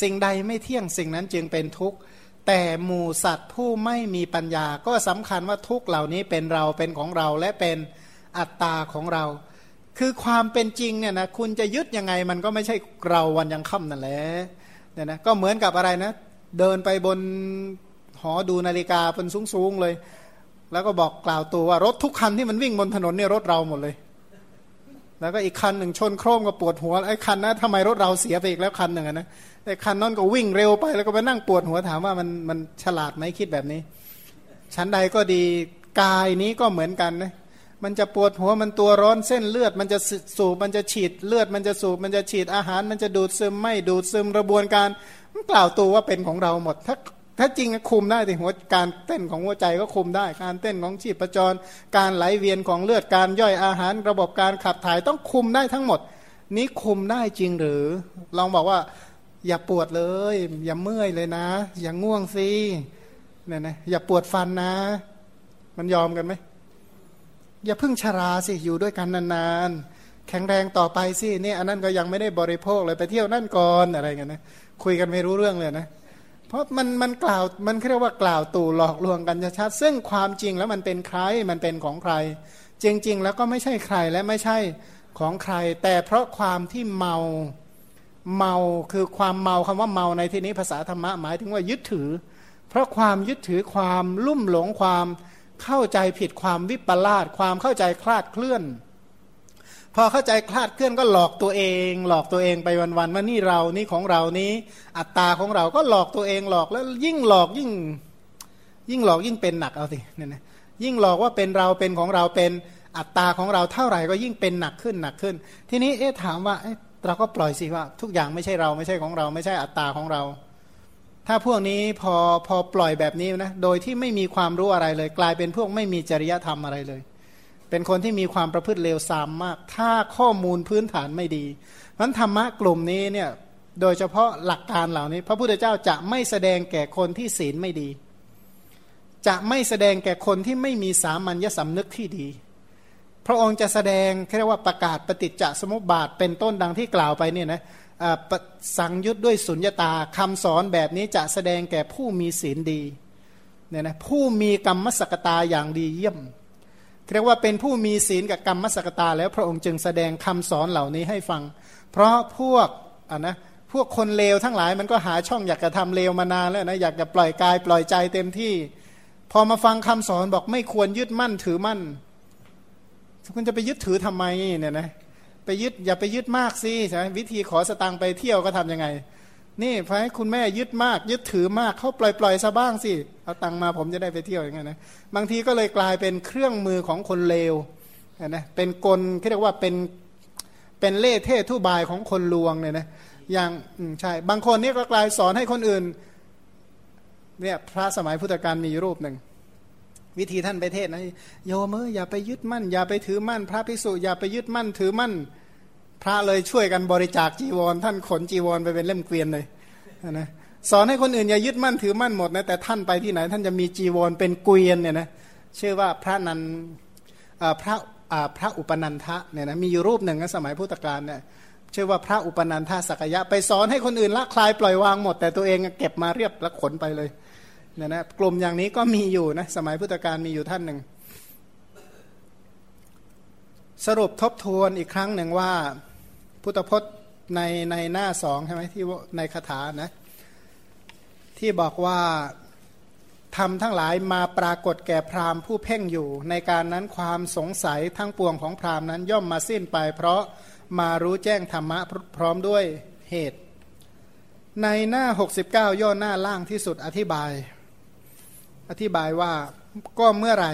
สิ่งใดไม่เที่ยง สิ่งนั้นจึงเป็นทุกข์แต่หมูสัตว์ผู้ไม่มีปัญญา ก็สำคัญว่าทุกเหล่านี้เป็นเราเป็นของเราและเป็นอัตตาของเรา คือความเป็นจริงเนี่ยนะคุณจะยึดยังไงมันก็ไม่ใช่เราวันยังค่ำนั่นแหละเนี่ยนะก็เหมือนกับอะไรนะ เดินไปบนหอดูนาฬิกาเป็นสูงๆเลย แล้วก็บอกกล่าวตัวว่ารถทุกคันที่มันวิ่งบนถนนเนี่ยรถเราหมดเลย แล้วก็อีกคันหนึ่งชนโครมก็ปวดหัวไอ้คันนะทำไมรถเราเสียไปอีกแล้วคันหนึ่งนะไอ้คันนั้นก็วิ่งเร็วไปแล้วก็ไปนั่งปวดหัวถามว่ามันมันฉลาดไหมคิดแบบนี้ ชั้นใดก็ดีกายนี้ก็เหมือนกันนะมันจะปวดหัวมันตัวร้อนเส้นเลือด มันจะสูบมันจะฉีดเลือด มันจะสูบมันจะฉีดอาหาร มันจะดูดซึมไม่ดูดซึมกระบวนการมันกล่าวตัวว่าเป็นของเราหมด ถ้า ถ้าจริงคุมได้แต่หัวการเต้นของหัวใจก็คุมได้ การเต้นของชีพจร การไหลเวียนของเลือดการย่อยอาหารระบบการขับถ่ายต้องคุมได้ทั้งหมด นี้คุมได้จริงหรือ ลองบอกว่า อย่าปวดเลย อย่าเมื่อยเลยนะ อย่าง่วงสิเนี่ยนะอย่าปวดฟันนะ มันยอมกันไหมอย่าพึ่งชราสิอยู่ด้วยกันนานๆแข็งแรงต่อไปสิเนี่ยอันนั้นก็ยังไม่ได้บริโภคเลยไปเที่ยวนั่นก่อนอะไรเงี้ยนะคุยกันไม่รู้เรื่องเลยนะ ราะมันมันกล่าวมันเรียกว่ากล่าวตู่หลอกลวงกันชัดซึ่งความจริงแล้วมันเป็นใครมันเป็นของใคร จริง ๆ แล้วก็ไม่ใช่ใครและไม่ใช่ของใคร แต่เพราะความที่เมาเมาคือความเมาคำว่าเมาในที่นี้ภาษาธรรมะหมายถึงว่ายึดถือ เพราะความยึดถือความลุ่มหลงความเข้าใจผิดความวิปลาสความเข้าใจคลาดเคลื่อน พอเข้าใจคลาดเคลื่อนก็หลอกตัวเอง หลอกตัวเองไปวันๆว่านี่เรานี่ของเรานี้ อัตตาของเราก็หลอกตัวเองหลอกแล้วยิ่งหลอกยิ่ง ยิ่งหลอกยิ่งเป็นหนักเอาสิเนี่ยนะยิ่งหลอกว่าเป็นเราเป็นของเราเป็นอัตตาของเราเท่าไหร่ก็ยิ่งเป็นหนักขึ้นหนักขึ้น ทีนี้เอ๊ะถามว่าเราก็ปล่อยสิว่า ทุกอย่างไม่ใช่เราไม่ใช่ของเรา ไม่ใช่อัตตาของเรา ถ้าพวกนี้พอพอปล่อยแบบนี้นะโดยที่ไม่มีความรู้อะไรเลย กลายเป็นพวกไม่มีจริยธรรมอะไรเลย เป็นคนที่มีความประพฤติเลวทรามมาก ถ้าข้อมูลพื้นฐานไม่ดีมันธรรมะกลุ่มนี้เนี่ยโดยเฉพาะหลักการเหล่านี้ พระพุทธเจ้าจะไม่แสดงแก่คนที่ศีลไม่ดี จะไม่แสดงแก่คนที่ไม่มีสามัญญสำนึกที่ดี พระองค์จะแสดงเรียกว่าประกาศปฏิจจสมุปบาทเป็นต้นดังที่กล่าวไปเนี่ยนะสังยุตด้วยสุญญตาคำสอนแบบนี้จะแสดงแก่ผู้มีศีลดีเนี่ยนะผู้มีกรรมสกตาอย่างดีเยี่ยม เรียกว่าเป็นผู้มีศีลกับกรรมสกตา แล้วพระองค์จึงแสดงคำสอนเหล่านี้ให้ฟัง เพราะพวกอะนะพวกคนเลวทั้งหลายมันก็หาช่องอยากจะทำเลวมานานแล้วนะอยากจะปล่อยกายปล่อยใจเต็มที่ พอมาฟังคำสอนบอกไม่ควรยึดมั่นถือมั่นคุณจะไปยึดถือทำไมเนี่ยนะไปยึดอย่าไปยึดมากสิใช่ไหมวิธีขอสตังไปเที่ยวก็ทํำยังไง นี่พอให้คุณแม่ยึดมาก ยึดถือมากเขาปล่อยปล่อยซะบ้างสิเอาตังมาผมจะได้ไปเที่ยวอย่างเงี้ยนะบางทีก็เลยกลายเป็นเครื่องมือของคนเลวนะเป็นกลเรียกว่าเป็นเป็นเล่เท่ทุบายของคนลวงเนี่ยนะอย่างใช่ บางคนนี่ก็กลายสอนให้คนอื่นเนี่ยพระสมัยพุทธกาลมีรูปหนึ่งวิธีท่านไปเทศนะโยมเอออย่าไปยึดมั่น อย่าไปถือมั่น พระภิกษุอย่าไปยึดมั่นถือมั่น พระเลยช่วยกันบริจาคจีวร ท่านขนจีวรไปเป็นเล่มเกวียนเลยนะสอนให้คนอื่นอย่ายึดมั่นถือมั่นหมดนะแต่ท่านไปที่ไหน ท่านจะมีจีวรเป็นเกวียนเนี่ยนะชื่อว่าพระนันพระพระอุปนันทะเนี่ยนะมีอยู่รูปหนึ่งในสมัยพุทธกาลเนี่ยชื่อว่าพระอุปนันทสักยะ ไปสอนให้คนอื่นละคลายปล่อยวางหมด แต่ตัวเองเก็บมาเรียบแล้วขนไปเลยเนี่ยนะกลุ่มอย่างนี้ก็มีอยู่นะสมัยพุทธกาลมีอยู่ท่านหนึ่ง สรุปทบทวนอีกครั้งหนึ่งว่า พุทธพจน์ในในหน้าสองใช่ไหมที่ในคาถานะ ที่บอกว่าทำทั้งหลายมาปรากฏแก่พราหมณ์ผู้เพ่งอยู่ ในการนั้นความสงสัยทั้งปวงของพราหมณ์นั้นย่อมมาสิ้นไป เพราะมารู้แจ้งธรรมะพร้อมด้วยเหตุ ในหน้า 69 ย่อหน้าล่างที่สุดอธิบาย อธิบายว่าก็เมื่อไหร่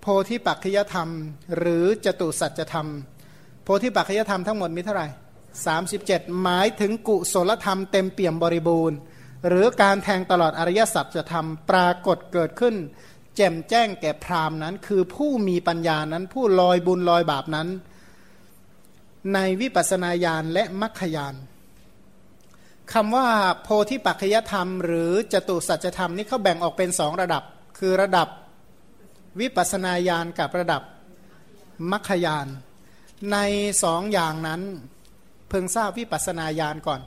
โพธิปัจจยธรรม หรือจตุสัจธรรม โพธิปัจจยธรรมทั้งหมดมีเท่าไหร่37 หมายถึงกุศลธรรมเต็มเปี่ยมบริบูรณ์ หรือการแทงตลอดอริยสัจธรรมปรากฏเกิดขึ้น แจ่มแจ้งแก่พรามนั้น คือผู้มีปัญญานั้นผู้ลอยบุญลอยบาปนั้น ในวิปัสนาญาณและมัคคยานคำว่าโพธิปัจจยธรรม หรือจตุสัจธรรมนี่เขาแบ่งออกเป็นสองระดับ คือระดับวิปัสนาญาณกับระดับมัคคยาน ในสองอย่างนั้น เพิ่งทราบวิปัสนาญาณก่อน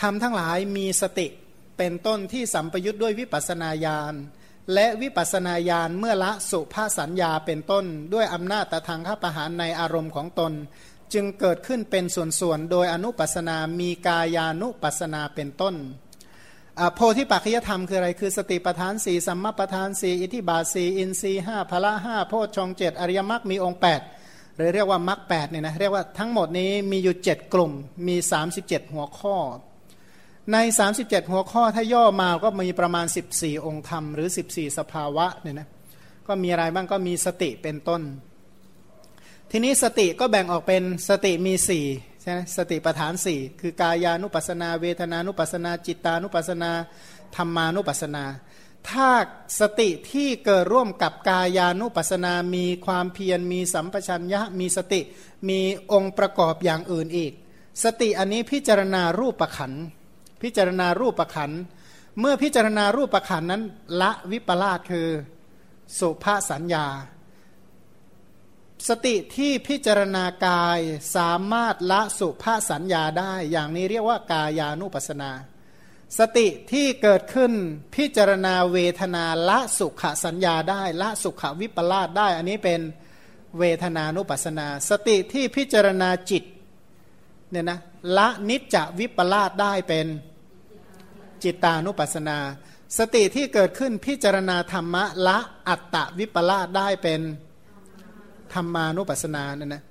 ทำทั้งหลายมีสติเป็นต้นที่สัมปยุทธ์ด้วยวิปัสนาญาณและวิปัสนาญาณเมื่อละสุภาสัญญาเป็นต้น ด้วยอำนาจตะทางข้าประหารในอารมณ์ของตน จึงเกิดขึ้นเป็นส่วนๆโดยอนุปัสนามีกายานุปัสนาเป็นต้นโพธิปัจจยธรรมคืออะไรคือสติปทานสี่สัมมาปทานสี่อิทิบาสีอินทรีห้าพละห้าโพชฌงเจ็ดอริยมรรคมีองค์8 หรือเรียกว่ามรรคแปดเนี่ยนะเรียกว่าทั้งหมดนี้มีอยู่ 7 กลุ่มมี 37 หัวข้อ ใน 37 หัวข้อถ้าย่อมาก็มีประมาณ 14 องค์ธรรมหรือ 14 สภาวะเนี่ยนะก็มีอะไรบ้างก็มีสติเป็นต้น ทีนี้สติก็แบ่งออกเป็นสติมีสี่ใช่ไหมสติปัฏฐานสี่คือกายานุปัสนา เวทนานุปัสนา จิตานุปัสนาธรรมานุปัสนา ถ้าสติที่เกิดร่วมกับกายานุปัสนา มีความเพียร มีสัมปชัญญะ มีสติ มีองค์ประกอบอย่างอื่นอีก สติอันนี้พิจารณารูปประขัน พิจารณารูปประขัน เมื่อพิจารณารูปประขันนั้น ละวิปลาสคือ สุภาสัญญา สติที่พิจารณากายสามารถละสุภาสัญญาได้ อย่างนี้เรียกว่ากายานุปัสนา สติที่เกิดขึ้นพิจารณาเวทนาละสุขสัญญาได้ละสุขวิปลาสได้ อันนี้เป็นเวทนานุปัสนา สติที่พิจารณาจิตเนี่ยนะละนิจจวิปลาสได้เป็นจิตานุปัสนา สติที่เกิดขึ้นพิจารณาธรรมะละอัตตวิปลาสได้เป็นธรรมานุปัสสนาเนี่ยนะ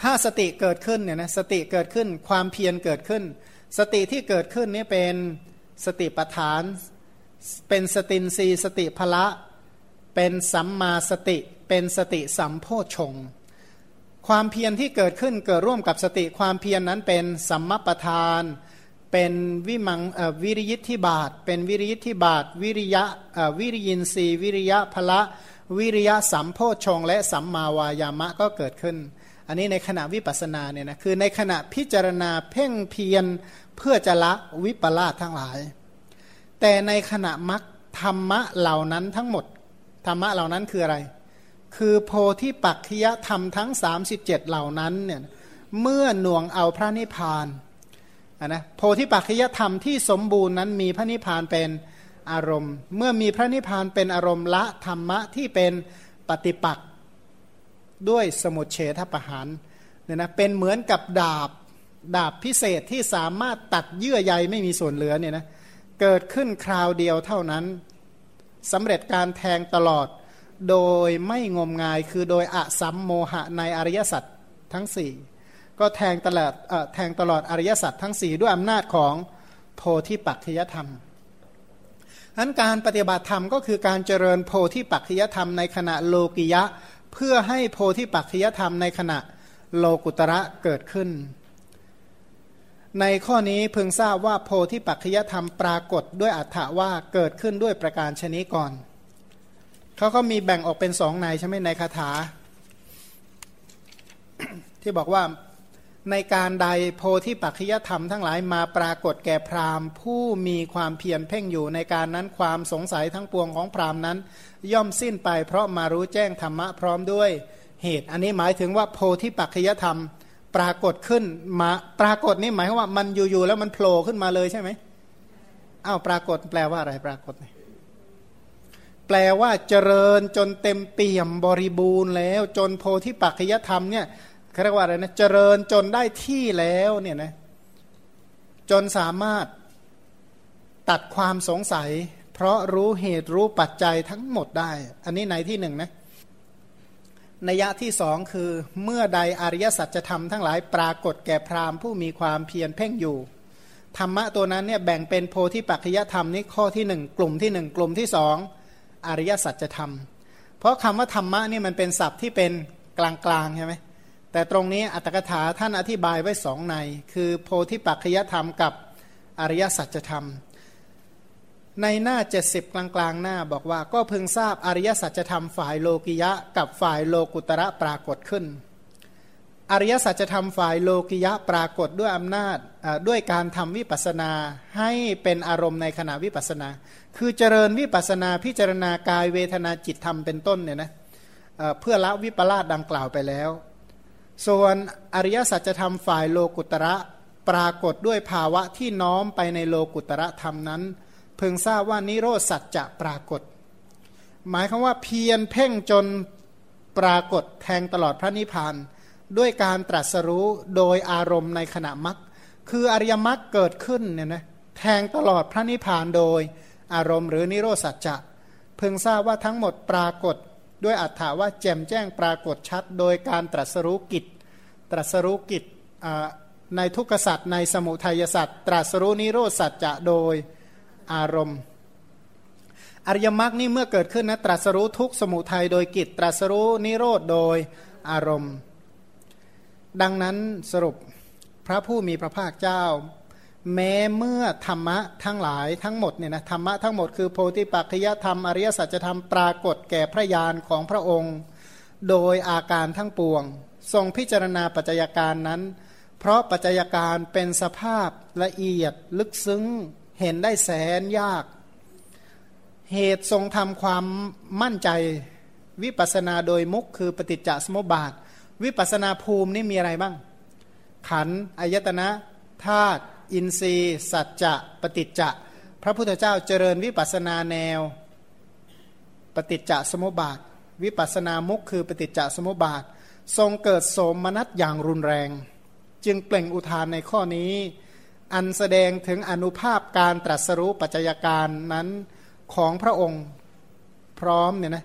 ถ้าสติเกิดขึ้นเนี่ยนะสติเกิดขึ้นความเพียรเกิดขึ้น สติที่เกิดขึ้นนี่เป็นสติปัฏฐาน เป็นสตินรีสติพละ เป็นสัมมาสติ เป็นสติสัมโพชง ความเพียรที่เกิดขึ้นเกิดร่วมกับสติความเพียรนนั้นเป็นสัมมาประธาน เป็นวิมังวิริยิทธิบาท เป็นวิริยิทธิบาท วิริยะวิริยินรีวิริยะพละวิริยะสัมโพชงและสัมมาวายามะก็เกิดขึ้น อันนี้ในขณะวิปัสสนาเนี่ยนะคือในขณะพิจารณาเพ่งเพียร เพื่อจะละวิปลาสทั้งหลาย แต่ในขณะมักธรรมะเหล่านั้นทั้งหมด ธรรมะเหล่านั้นคืออะไร คือโพธิปักขิยธรรมทั้ง 37 เหล่านั้นเนี่ยเมื่อหน่วงเอาพระนิพพานนะโพธิปักขิยธรรมที่สมบูรณ์นั้นมีพระนิพพานเป็นอารมณ์ เมื่อมีพระนิพพานเป็นอารมณ์ละธรรมะที่เป็นปฏิปักษ์ด้วยสมุทเฉทประหารเนี่ยนะเป็นเหมือนกับดาบ ดาบพิเศษที่สามารถตัดเยื่อใยไม่มีส่วนเหลือเนี่ยนะเกิดขึ้นคราวเดียวเท่านั้นสำเร็จการแทงตลอด โดยไม่งมงายคือโดยอสัมโมหะในอริยสัจทั้งสี่ก็แทงตลอดแทงตลอดอริยสัจทั้งสี่ด้วยอำนาจของโพธิปัจจยธรรมนั้นการปฏิบัติธรรมก็คือการเจริญโพธิปัจจยธรรมในขณะโลกิยะ เพื่อให้โพธิปัจจยธรรมในขณะโลกุตระเกิดขึ้น ในข้อนี้เพิ่งทราบว่าโพธิปัจจยธรรมปรากฏด้วยอัฏฐว่าเกิดขึ้นด้วยประการชนิดก่อน เขาก็มีแบ่งออกเป็นสองในใช่ไหมในคาถา ที่บอกว่าในการใดโพธิปัจจยธรรมทั้งหลายมาปรากฏแก่พราหมณ์ ผู้มีความเพียรเพ่งอยู่ในการนั้นความสงสัยทั้งปวงของพราหมณ์นั้น ย่อมสิ้นไปเพราะมารู้แจ้งธรรมะพร้อมด้วยเหตุ อันนี้หมายถึงว่าโพธิปัจจยธรรม ปรากฏขึ้นมาปรากฏนี่หมายว่ามันอยู่ๆแล้วมันโผล่ขึ้นมาเลยใช่ไหมอ้าวปรากฏแปลว่าอะไรปรากฏแปลว่าเจริญจนเต็มเปี่ยมบริบูรณ์แล้ว จนโพธิปัจจยธรรมเนี่ยเขาเรียกว่าอะไรนะเจริญจนได้ที่แล้วเนี่ยนะจนสามารถตัดความสงสัย เพราะรู้เหตุรู้ปัจจัยทั้งหมดได้ อันนี้ในที่หนึ่งนะ นัยยะที่สองคือเมื่อใดอริยสัจธรรมทั้งหลายปรากฏแก่พราหมณ์ผู้มีความเพียรเพ่งอยู่ ธรรมะตัวนั้นเนี่ยแบ่งเป็นโพธิปัจจยธรรมนี้ข้อที่หนึ่งกลุ่มที่หนึ่งกลุ่มที่สองอริยสัจธรรมเพราะคำว่าธรรมะนี่มันเป็นศัพท์ที่เป็นกลางๆใช่ไหมแต่ตรงนี้อัตถกถาท่านอธิบายไว้สองใน คือโพธิปัจจยธรรมกับอริยสัจธรรม ในหน้า 70 กลางกลางหน้าบอกว่าก็พึงทราบอริยสัจธรรมฝ่ายโลกิยะ กับฝ่ายโลกุตระปรากฏขึ้น อริยสัจธรรมฝ่ายโลกิยะปรากฏด้วยอำนาจด้วยการทำวิปัสนาให้เป็นอารมณ์ในขณะวิปัสนา คือเจริญวิปัสนาพิจารณากายเวทนาจิตธรรมเป็นต้นเนี่ยนะเพื่อละวิปลาสดังกล่าวไปแล้ว ส่วนอริยสัจธรรมฝ่ายโลกุตระปรากฏด้วยภาวะที่น้อมไปในโลกุตระธรรมนั้น เพิ่งทราบว่านิโรธสัจจะปรากฏ หมายคือว่าเพียรเพ่งจนปรากฏแทงตลอดพระนิพพาน ด้วยการตรัสรู้โดยอารมณ์ในขณะมรรคคืออริยมรรคเกิดขึ้นเนี่ยนะแทงตลอดพระนิพพานโดยอารมณ์หรือนิโรธสัจจะเพิ่งทราบว่าทั้งหมดปรากฏด้วยอัฏฐาว่าแจ่มแจ้งปรากฏชัด โดยการตรัสรู้กิจ ตรัสรู้กิจในทุกขสัตว์ในสมุทัยสัตว์ตรัสรู้นิโรธสัจจะโดย อารมณ์ อริยมรรคนี่เมื่อเกิดขึ้นนะตรัสรู้ทุกสมุทัยโดยกิจตรัสรู้นิโรธโดยอารมณ์ ดังนั้นสรุปพระผู้มีพระภาคเจ้า แม้เมื่อธรรมะทั้งหลายทั้งหมดเนี่ยนะธรรมะทั้งหมดคือโพธิปัจจยธรรมอริยสัจธรรมปรากฏแก่พระญาณของพระองค์ โดยอาการทั้งปวง ทรงพิจารณาปัจจัยการนั้น เพราะปัจจัยการเป็นสภาพละเอียดลึกซึ้ง เห็นได้แสนยาก เหตุทรงทำความมั่นใจ วิปัสนาโดยมุกคือปฏิจจสมุปบาท วิปัสนาภูมินี่มีอะไรบ้าง ขันอายตนะธาตุอินทรีย์ สัจจะ ปฏิจจะ พระพุทธเจ้าเจริญวิปัสนาแนว ปฏิจจสมุปบาท วิปัสนามุขคือปฏิจจสมุปบาท ทรงเกิดโสมนัสอย่างรุนแรง จึงเปล่งอุทานในข้อนี้ อันแสดงถึงอนุภาพการตรัสรู้ปัจจัยการนั้นของพระองค์พร้อมเนี่ยนะ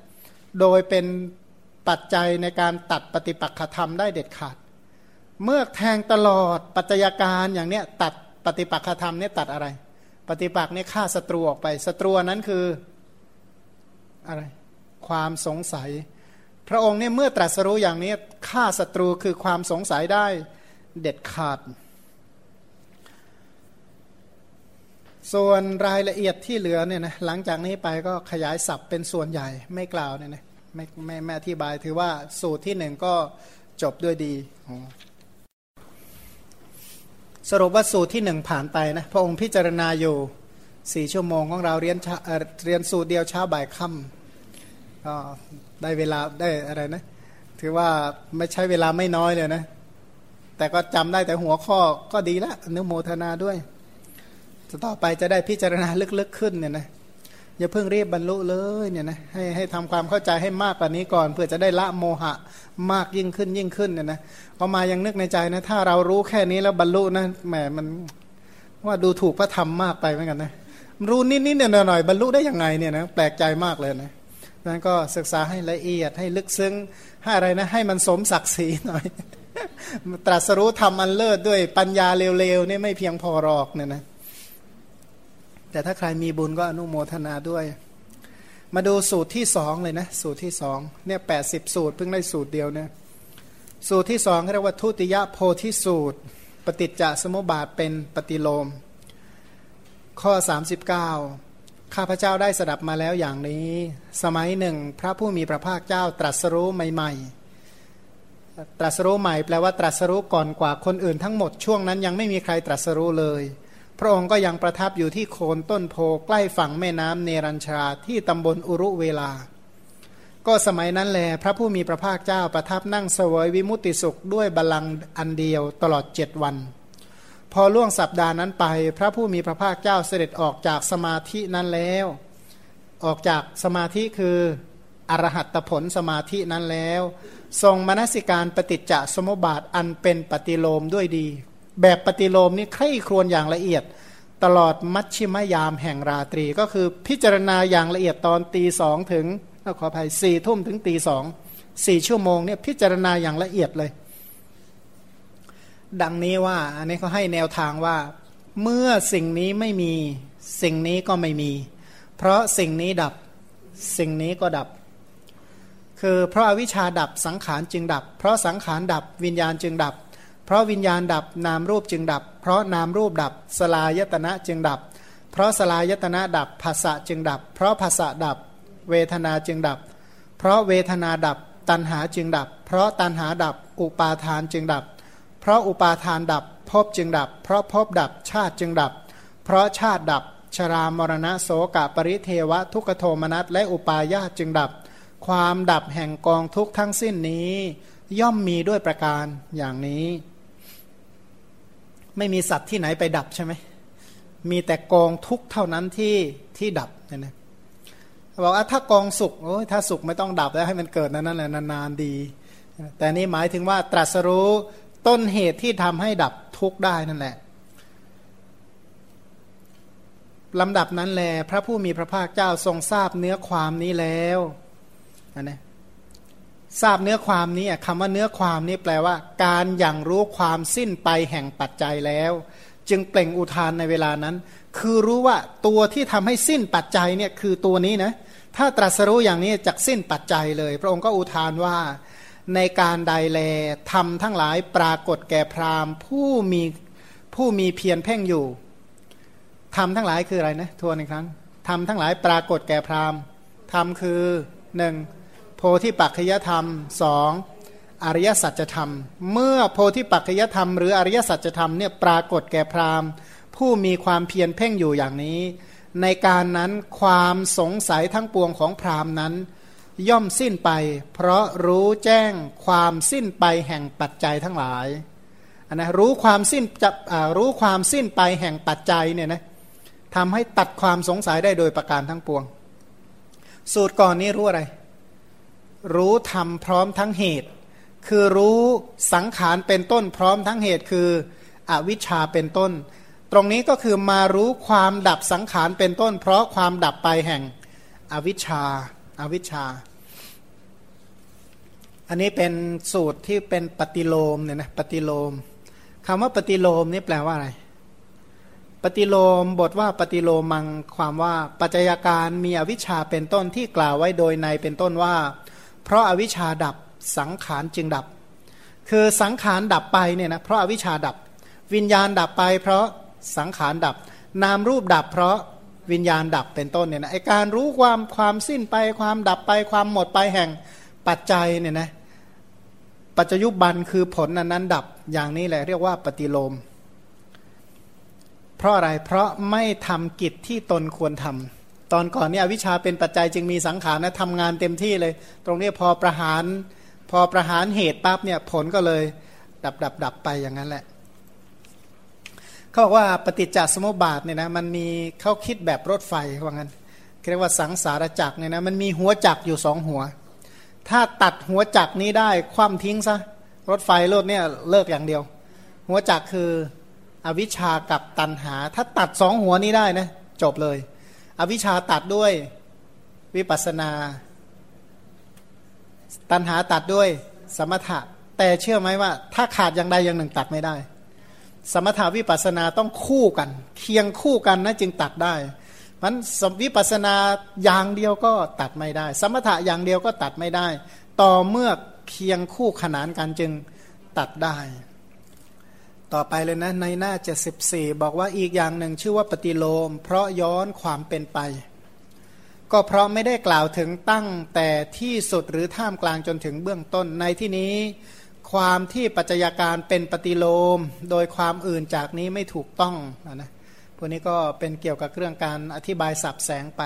โดยเป็นปัจจัยในการตัดปฏิปักษธรรมได้เด็ดขาด เมื่อแทงตลอดปัจจัยการอย่างเนี้ยตัดปฏิปักษธรรมเนี่ยตัดอะไร ปฏิปักษ์เนี่ยฆ่าศัตรูออกไปศัตรูนั้นคืออะไรความสงสัย พระองค์เนี่ยเมื่อตรัสรู้อย่างนี้ฆ่าศัตรูคือความสงสัยได้เด็ดขาด ส่วนรายละเอียดที่เหลือเนี่ยนะหลังจากนี้ไปก็ขยายศัพท์เป็นส่วนใหญ่ไม่กล่าวเนี่ยนะไม่ไม่ไม่อธิบายถือว่าสูตรที่หนึ่งก็จบด้วยดีสรุปว่าสูตรที่หนึ่งผ่านไปนะพระองค์พิจารณาอยู่สี่ชั่วโมงของเราเรียนเรียนสูตรเดียวเช้าบ่ายค่ำก็ได้เวลาได้อะไรนะ ถือว่าไม่ใช้เวลาไม่น้อยเลยนะ แต่ก็จำได้แต่หัวข้อก็ดีละอนุโมทนาด้วย จะต่อไปจะได้พิจารณาลึกๆขึ้นเนี่ยนะอย่าเพิ่งรีบบรรลุเลยเนี่ยนะให้ให้ทำความเข้าใจให้มากกว่านี้ก่อน เพื่อจะได้ละโมหะมากยิ่งขึ้นยิ่งขึ้นเนี่ยนะพอมายังนึกในใจนะ ถ้าเรารู้แค่นี้แล้วบรรลุนะแหมมันว่าดูถูกพระธรรมมากไปเหมือนกันนะรู้นิดๆหน่อยๆบรรลุได้ยังไงเนี่ยนะแปลกใจมากเลยนะนั้นก็ศึกษาให้ละเอียดให้ลึกซึ้งให้อะไรนะ ให้มันสมศักดิ์ศรีหน่อย ตรัสรู้ทำอันเลิศด้วยปัญญาเร็วๆนี่ไม่เพียงพอหรอกเนี่ยนะ แต่ถ้าใครมีบุญก็อนุโมทนาด้วย มาดูสูตรที่สองเลยนะ สูตรที่สองเนี่ยแปดสิบสูตรเพิ่งได้สูตรเดียวเนี่ยสูตรที่สองเรียกว่าทุติยโพธิสูตร ปฏิจจสมุปบาทเป็นปฏิโลม ข้อ 39 ข้าพเจ้าได้สดับมาแล้วอย่างนี้ สมัยหนึ่ง พระผู้มีพระภาคเจ้าตรัสรู้ใหม่ ๆ ตรัสรู้ใหม่แปลว่าตรัสรู้ก่อนกว่าคนอื่นทั้งหมดช่วงนั้นยังไม่มีใครตรัสรู้เลย พระองค์ก็ยังประทับอยู่ที่โคนต้นโพใกล้ฝั่งแม่น้ำเนรัญชาที่ตำบลอุรุเวลา ก็สมัยนั้นแลพระผู้มีพระภาคเจ้าประทับนั่งเสวยวิมุติสุขด้วยบาลังอันเดียวตลอดเจ็ดวัน พอล่วงสัปดาห์นั้นไป พระผู้มีพระภาคเจ้าเสด็จออกจากสมาธินั้นแล้ว ออกจากสมาธิคืออรหัตผลสมาธินั้นแล้ว ทรงมนสิการปฏิจจสมุปบาทอันเป็นปฏิโลมด้วยดี แบบปฏิโลมนี่ใคร่ครวญอย่างละเอียด ตลอดมัชชิมยามแห่งราตรี ก็คือพิจารณาอย่างละเอียดตอนตีสองถึงขออภัยสี่ทุ่มถึงตีสองสี่ชั่วโมงเนี่ยพิจารณาอย่างละเอียดเลย ดังนี้ว่า อันนี้เขาให้แนวทางว่า เมื่อสิ่งนี้ไม่มีสิ่งนี้ก็ไม่มี เพราะสิ่งนี้ดับสิ่งนี้ก็ดับ คือเพราะอาวิชชาดับสังขารจึงดับ เพราะสังขารดับวิญญาณจึงดับ เพราะวิญญาณดับนามรูปจึงดับ เพราะนามรูปดับ สลายตนะจึงดับ เพราะสลายตนะดับภาษะจึงดับ เพราะภาษะดับ เวทนาจึงดับ เพราะเวทนาดับ ตัณหาจึงดับ เพราะตัณหาดับ อุปาทานจึงดับ เพราะอุปาทานดับภพจึงดับ เพราะภพดับชาติจึงดับ เพราะชาติดับ ชรามรณะโสกะปริเทวะทุกโทมนัสและอุปาญาตจึงดับ ความดับแห่งกองทุกทั้งสิ้นนี้ ย่อมมีด้วยประการอย่างนี้ ไม่มีสัตว์ที่ไหนไปดับใช่ไหมมีแต่กองทุกเท่านั้นที่ที่ดับเนี่ยนะบอกว่าถ้ากองสุกโอ้ยถ้าสุกไม่ต้องดับแล้วให้มันเกิดนั้นนั่นแหละนานๆดี แต่นี่หมายถึงว่าตรัสรู้ต้นเหตุที่ทำให้ดับทุกได้นั่นแหละลำดับนั้นแล พระผู้มีพระภาคเจ้าทรงทราบเนื้อความนี้แล้วนะ ทราบเนื้อความนี้คำว่าเนื้อความนี้แปลว่า การอย่างรู้ความสิ้นไปแห่งปัจจัยแล้ว จึงเปล่งอุทานในเวลานั้น คือรู้ว่าตัวที่ทำให้สิ้นปัจจัยเนี่ยคือตัวนี้นะถ้าตรัสรู้อย่างนี้จะสิ้นปัจจัยเลย พระองค์ก็อุทานว่าในการใดแลทำทั้งหลายปรากฏแก่พราหมณ์ ผู้มีผู้มีเพียรเพ่งอยู่ทำทั้งหลายคืออะไรนะทวนอีกครั้งทำทั้งหลายปรากฏแก่พราหมณ์ทำคือหนึ่ง โพธิปัจจยธรรมสองอริยสัจธรรม เมื่อโพธิปัจจยธรรม หรืออริยสัจธรรมเนี่ยปรากฏแก่พราหมณ์ ผู้มีความเพียรเพ่งอยู่อย่างนี้ ในการนั้นความสงสัยทั้งปวงของพราหมณ์นั้น ย่อมสิ้นไป เพราะรู้แจ้งความสิ้นไปแห่งปัจจัยทั้งหลายนนะรู้ความสิ้นจะรู้ความสิ้นไปแห่งปัจจัยเนี่ยนะทำให้ตัดความสงสัยได้โดยประการทั้งปวง สูตรก่อนนี้รู้อะไร รู้ธรรมพร้อมทั้งเหตุ คือรู้สังขารเป็นต้นพร้อมทั้งเหตุคืออวิชชาเป็นต้น ตรงนี้ก็คือมารู้ความดับสังขารเป็นต้น เพราะความดับไปแห่งอวิชชาอาวิชชา อันนี้เป็นสูตรที่เป็นปฏิโลมเนี่ยนะปฏิโลมคำว่าปฏิโลมนี่แปลว่าอะไร ปฏิโลมบทว่าปฏิโลมังความว่าปัจจัยการมีอวิชชาเป็นต้นที่กล่าวไว้โดยในเป็นต้นว่า เพราะอาวิชชาดับสังขารจึงดับ คือสังขารดับไปเนี่ยนะเพราะอาวิชชาดับ วิญญาณดับไป เพราะสังขารดับ นามรูปดับ เพราะวิญญาณดับเป็นต้นเนี่ยนะไอการรู้ความความสิ้นไปความดับไปความหมดไปแห่งปัจจัยเนี่ยนะปัจจยุบันคือผลนั้นนั้นดับอย่างนี้แหละเรียกว่าปฏิโลม เพราะอะไรเพราะไม่ทำกิจที่ตนควรทำ ตอนก่อนเนี่ยวิชาเป็นปัจจัยจึงมีสังขารนะทำงานเต็มที่เลย ตรงนี้พอประหาร พอประหารเหตุปั๊บเนี่ยผลก็เลยดับดับดับไปอย่างนั้นแหละเขาบอกว่าปฏิจจสมุปบาทเนี่ยนะมันมีเขาคิดแบบรถไฟว่างั้นเรียกว่าสังสารจักรเนี่ยนะมันมีหัวจักรอยู่สองหัว ถ้าตัดหัวจักรนี้ได้คว่ำทิ้งซะรถไฟรถเนี่ยเลิกอย่างเดียว หัวจักรคืออวิชากับตันหา ถ้าตัดสองหัวนี้ได้นะจบเลย อวิชชาตัดด้วยวิปัสนา ตันหาตัดด้วยสมถะ แต่เชื่อไหมว่า ถ้าขาดอย่างใดอย่างหนึ่งตัดไม่ได้ สมถาวิปัสนาต้องคู่กัน เคียงคู่กันนะจึงตัดได้มันสวิปัสนาอย่างเดียวก็ตัดไม่ได้ สมถะอย่างเดียวก็ตัดไม่ได้ ต่อเมื่อเคียงคู่ขนานกันจึงตัดได้ ต่อไปเลยนะในหน้า 74 บอกว่าอีกอย่างหนึ่งชื่อว่าปฏิโลม เพราะย้อนความเป็นไป ก็เพราะไม่ได้กล่าวถึงตั้งแต่ที่สุดหรือท่ามกลางจนถึงเบื้องต้นในที่นี้ ความที่ปัจจัยการเป็นปฏิโลม โดยความอื่นจากนี้ไม่ถูกต้องนะพวกนี้ก็เป็นเกี่ยวกับเรื่องการอธิบายสับแสงไป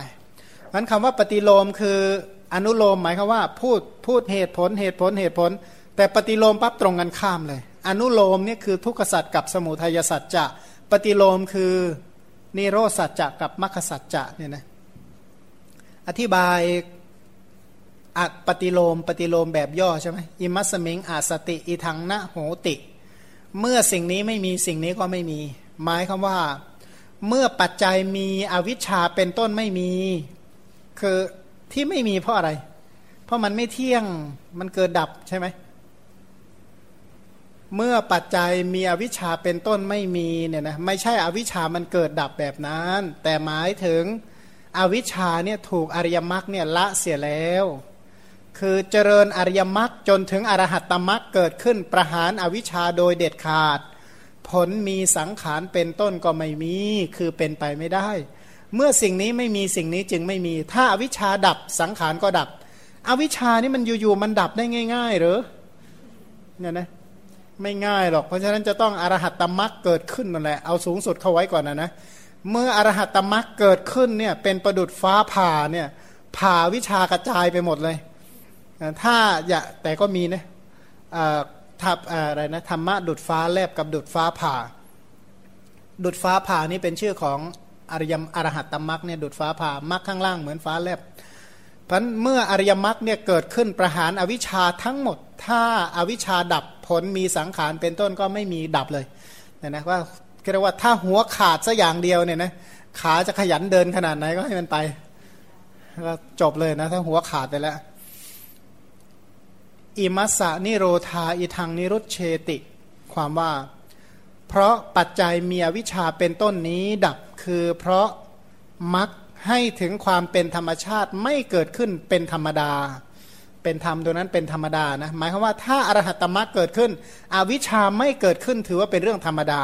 นั้นคำว่าปฏิโลมคืออนุโลมหมายความว่าพูดพูดเหตุผลเหตุผลเหตุผล แต่ปฏิโลมปั๊บตรงกันข้ามเลย อนุโลมนี่คือทุกขสัจกับสมุทัยสัจจะ ปฏิโลมคือนิโรสัจจะกับมรรคสัจจะเนี่ยนะอธิบายอัปฏิโลม ปฏิโลมแบบย่อใช่ไหมอิมัสมิงอาสติอิทังนะโหติ เมื่อสิ่งนี้ไม่มีสิ่งนี้ก็ไม่มี หมายคำว่า เมื่อปัจจัยมีอวิชชาเป็นต้นไม่มี คือที่ไม่มีเพราะอะไร เพราะมันไม่เที่ยงมันเกิดดับใช่ไหม เมื่อปัจจัยมีอวิชชาเป็นต้นไม่มีเนี่ยนะไม่ใช่อวิชชามันเกิดดับแบบนั้น แต่หมายถึงอวิชชาเนี่ยถูกอริยมรรคเนี่ยละเสียแล้ว คือเจริญอริยมรรคจนถึงอรหัตตมรรคเกิดขึ้นประหารอวิชชาโดยเด็ดขาด ผลมีสังขารเป็นต้นก็ไม่มีคือเป็นไปไม่ได้ เมื่อสิ่งนี้ไม่มีสิ่งนี้จึงไม่มี ถ้าอาวิชชาดับสังขารก็ดับ อวิชชานี่มันอยู่ๆมันดับได้ง่าย ๆ หรือเนี่ยนะ ไม่ง่ายหรอก เพราะฉะนั้นจะต้องอรหัตตมรรคเกิดขึ้นนั่นแหละเอาสูงสุดเข้าไว้ก่อนนะนะเมื่ออรหัตตมรรคเกิดขึ้นเนี่ยเป็นประดุดฟ้าผ่าเนี่ยผ่าวิชากระจายไปหมดเลย ถ้าอย่าแต่ก็มีนะทับอะไรนะธรรมะดุดฟ้าแลบกับดุดฟ้าผ่า ดุดฟ้าผ่านี่เป็นชื่อของอริยมอรหัตตมรักเนี่ยดุดฟ้าผ่ามรรคข้างล่างเหมือนฟ้าแลบ เพราะเมื่ออริยมรรคเนี่ยเกิดขึ้นประหารอวิชชาทั้งหมด ถ้าอาวิชชาดับผลมีสังขารเป็นต้นก็ไม่มีดับเลยเนี่ยนะว่าเรียกว่าถ้าหัวขาดสัอย่างเดียวเนี่ยนะขาจะขยันเดินขนาดไหนก็ให้มันไปก็จบเลยนะ ถ้าหัวขาดไปแล้วอิมัสสนิโรธาอิทังนิรุตเชติ ความว่า เพราะปัจจัยมีอวิชชาเป็นต้นนี้ดับคือเพราะมัก ให้ถึงความเป็นธรรมชาติไม่เกิดขึ้นเป็นธรรมดา เป็นธรรมตัวนั้นเป็นธรรมดานะหมายความว่าถ้าอรหัตมรรคเกิดขึ้น อวิชชาไม่เกิดขึ้นถือว่าเป็นเรื่องธรรมดา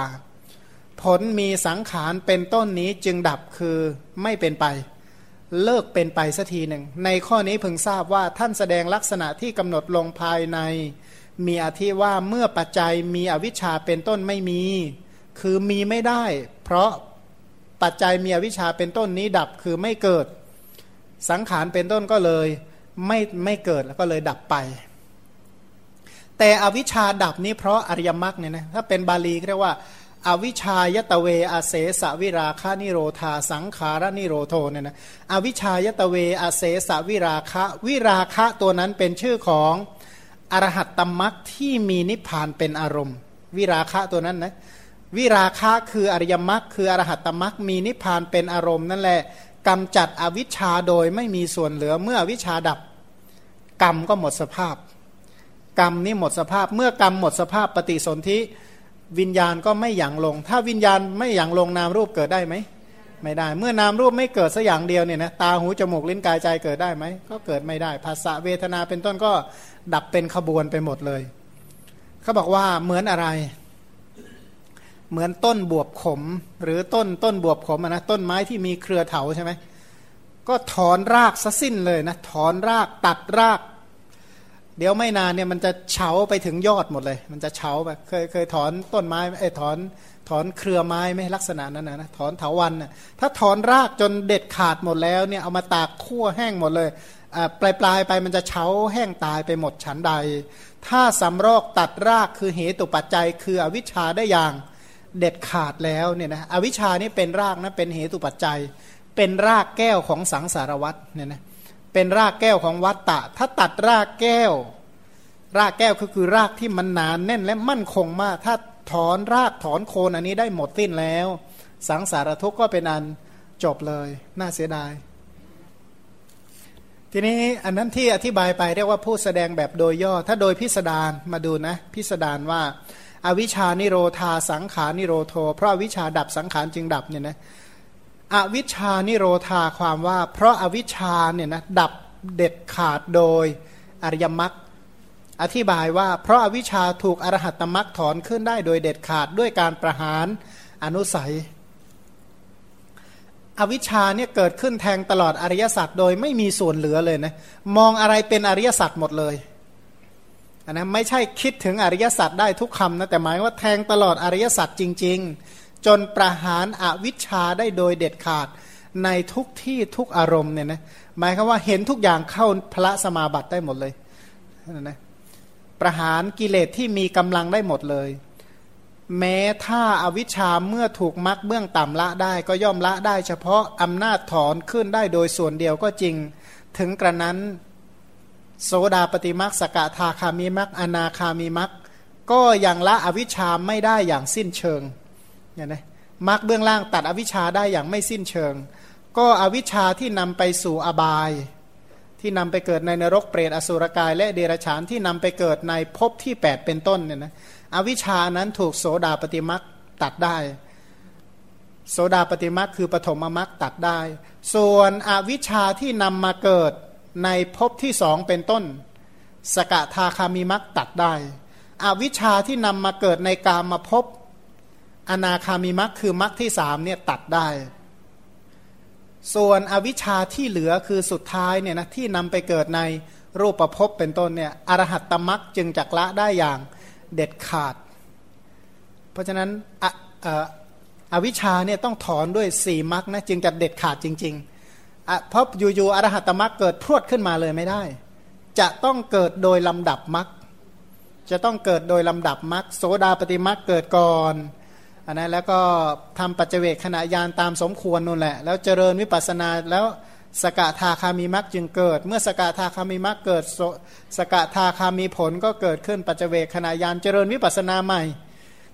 ผลมีสังขารเป็นต้นนี้จึงดับคือไม่เป็นไป เลิกเป็นไปสักทีหนึ่ง ในข้อนี้เพิ่งทราบว่าท่านแสดงลักษณะที่กำหนดลงภายใน มีอธิว่าเมื่อปัจจัยมีอวิชชาเป็นต้นไม่มี คือมีไม่ได้ เพราะ ปัจจัยมีอวิชชาเป็นต้นนี้ดับคือไม่เกิด สังขารเป็นต้นก็เลยไม่ไม่เกิดแล้วก็เลยดับไป แต่อวิชชาดับนี้เพราะอริยมรรคเนี่ยนะถ้าเป็นบาลีเรียกว่าอวิชายตเวอาเสสวิราคานิโรธาสังขารนิโรโทเนี่ยนะอวิชายตเวอาเสสวิราคะวิราคะตัวนั้นเป็นชื่อของอรหัตตมักที่มีนิพพานเป็นอารมณ์ วิราคะตัวนั้นนะ วิราคะคืออริยมรรคคืออรหัตตมักมีนิพพานเป็นอารมณ์นั่นแหละกำจัดอวิชชาโดยไม่มีส่วนเหลือเมื่อวิชาดับ กรรมก็หมดสภาพ กรรมนี่หมดสภาพ เมื่อกรรมหมดสภาพปฏิสนธิวิญญาณก็ไม่หยั่งลง ถ้าวิญญาณไม่หยั่งลงนามรูปเกิดได้ไหมไม่ได้ เมื่อนามรูปไม่เกิดสัอย่างเดียวเนี่ยนะตาหูจมูกลิ้นกายใจเกิดได้ไหมก็เกิดไม่ได้ภาษาเวทนาเป็นต้นก็ดับเป็นขบวนไปหมดเลย เขาบอกว่าเหมือนอะไร เหมือนต้นบวบขม หรือต้นต้นบวบขมนะต้นไม้ที่มีเครือเถาใช่ไหมก็ถอนรากซะสิ้นเลยนะถอนรากตัดราก เดี๋ยวไม่นานเนี่ยมันจะเฉาไปถึงยอดหมดเลย มันจะเฉาไปเคยเคยถอนต้นไม้ไอ้ถอนถอนเครือไม้ไหมลักษณะนั้นนะถอนเถาวันน่ะถ้าถอนรากจนเด็ดขาดหมดแล้วเนี่ยเอามาตากคั่วแห้งหมดเลยปลายปลายไปมันจะเฉาแห้งตายไปหมดฉันใด ถ้าสำรอกตัดรากคือเหตุปัจจัยคืออวิชชาได้อย่าง เด็ดขาดแล้วเนี่ยนะอวิชชานี่เป็นรากนะเป็นเหตุปัจจัย เป็นรากแก้วของสังสารวัตเนี่ยนะเป็นรากแก้วของวัตตะ ถ้าตัดรากแก้ว รากแก้วก็คือรากที่มันหนานแน่นและมั่นคงมาก ถ้าถอนรากถอนโคนอันนี้ได้หมดสิ้นแล้ว สังสารทุกข์ก็เป็นอันจบเลย น่าเสียดาย ทีนี้อันนั้นที่อธิบายไปเรียกว่าผู้แสดงแบบโดยย่อ ถ้าโดยพิสดารมาดูนะ พิสดารว่า อวิชานิโรธาสังขานิโรโทเพราะอวิชาดับสังขารจึงดับเนี่ยนะอวิชานิโรธาความว่า เพราะอวิชาเนี่ยนะดับเด็ดขาดโดยอริยมรรคอธิบายว่าเพราะอาวิชาถูกอรหัตตมรรคถอนขึ้นได้โดยเด็ดขาดด้วยการประหารอนุสัย อวิชชาเนี่ยเกิดขึ้นแทงตลอดอริยสัจโดยไม่มีส่วนเหลือเลยนะมองอะไรเป็นอริยสัจหมดเลย นนะไม่ใช่คิดถึงอริยสัจได้ทุกคำนะแต่หมายว่าแทงตลอดอริยสัจจริง ๆ จนประหารอวิชชาได้โดยเด็ดขาดในทุกที่ทุกอารมณ์เนี่ยนะหมายคือว่าเห็นทุกอย่างเข้าพระสมาบัติได้หมดเลยนะประหารกิเลสที่มีกำลังได้หมดเลย แม้ถ้าอาวิชชาเมื่อถูกมักเบื้องต่ำละได้ ก็ย่อมละได้เฉพาะอำนาจถอนขึ้นได้โดยส่วนเดียวก็จริง ถึงกระนั้น โสดาปฏิมักสกทาคามีมักอนาคามีมักก็ยังละอวิชชาไม่ได้อย่างสิ้นเชิงเนี่ยนะมักเบื้องล่างตัดอวิชชาได้อย่างไม่สิ้นเชิง ก็อวิชชาที่นำไปสู่อบาย ที่นำไปเกิดในนรกเปรตอสุรกาย และเดรัจฉานที่นำไปเกิดในภพที่ 8 เป็นต้นเนี่ยนะอวิชานั้นถูกโสดาปฏิมักตัดได้ โสดาปฏิมักคือปฐมมักตัดได้ ส่วนอวิชาที่นำมาเกิด ในภพที่สองเป็นต้น สกทาคามีมักตัดได้ อวิชาที่นำมาเกิดในกามาภพอนาคามีมักคือมักที่สามเนี่ยตัดได้ ส่วนอวิชชาที่เหลือคือสุดท้ายเนี่ยนะที่นำไปเกิดในรูปประพบเป็นต้นเนี่ยอรหัตตมักจึงจักละได้อย่างเด็ดขาด เพราะฉะนั้นออวิชาเนี่ยต้องถอนด้วยสี่มรรคนะจึงจะเด็ดขาดจริง ๆ เพราะอยู่ๆอรหัตมรรคเกิดพรวดขึ้นมาเลยไม่ได้ จะต้องเกิดโดยลำดับมรรคจะต้องเกิดโดยลำดับมรรคโสดาปฏิมรรคเกิดก่อนอันนั้นแล้วก็ทำปัจเจกขณะยานตามสมควรนู่นแหละ แล้วเจริญวิปัสนาแล้วสกทาคามีมรรคจึงเกิด เมื่อสกทาคามีมรรคเกิดสกทาคามีผลก็เกิดขึ้นปัจเจเวขณะยานเจริญวิปัสนาใหม่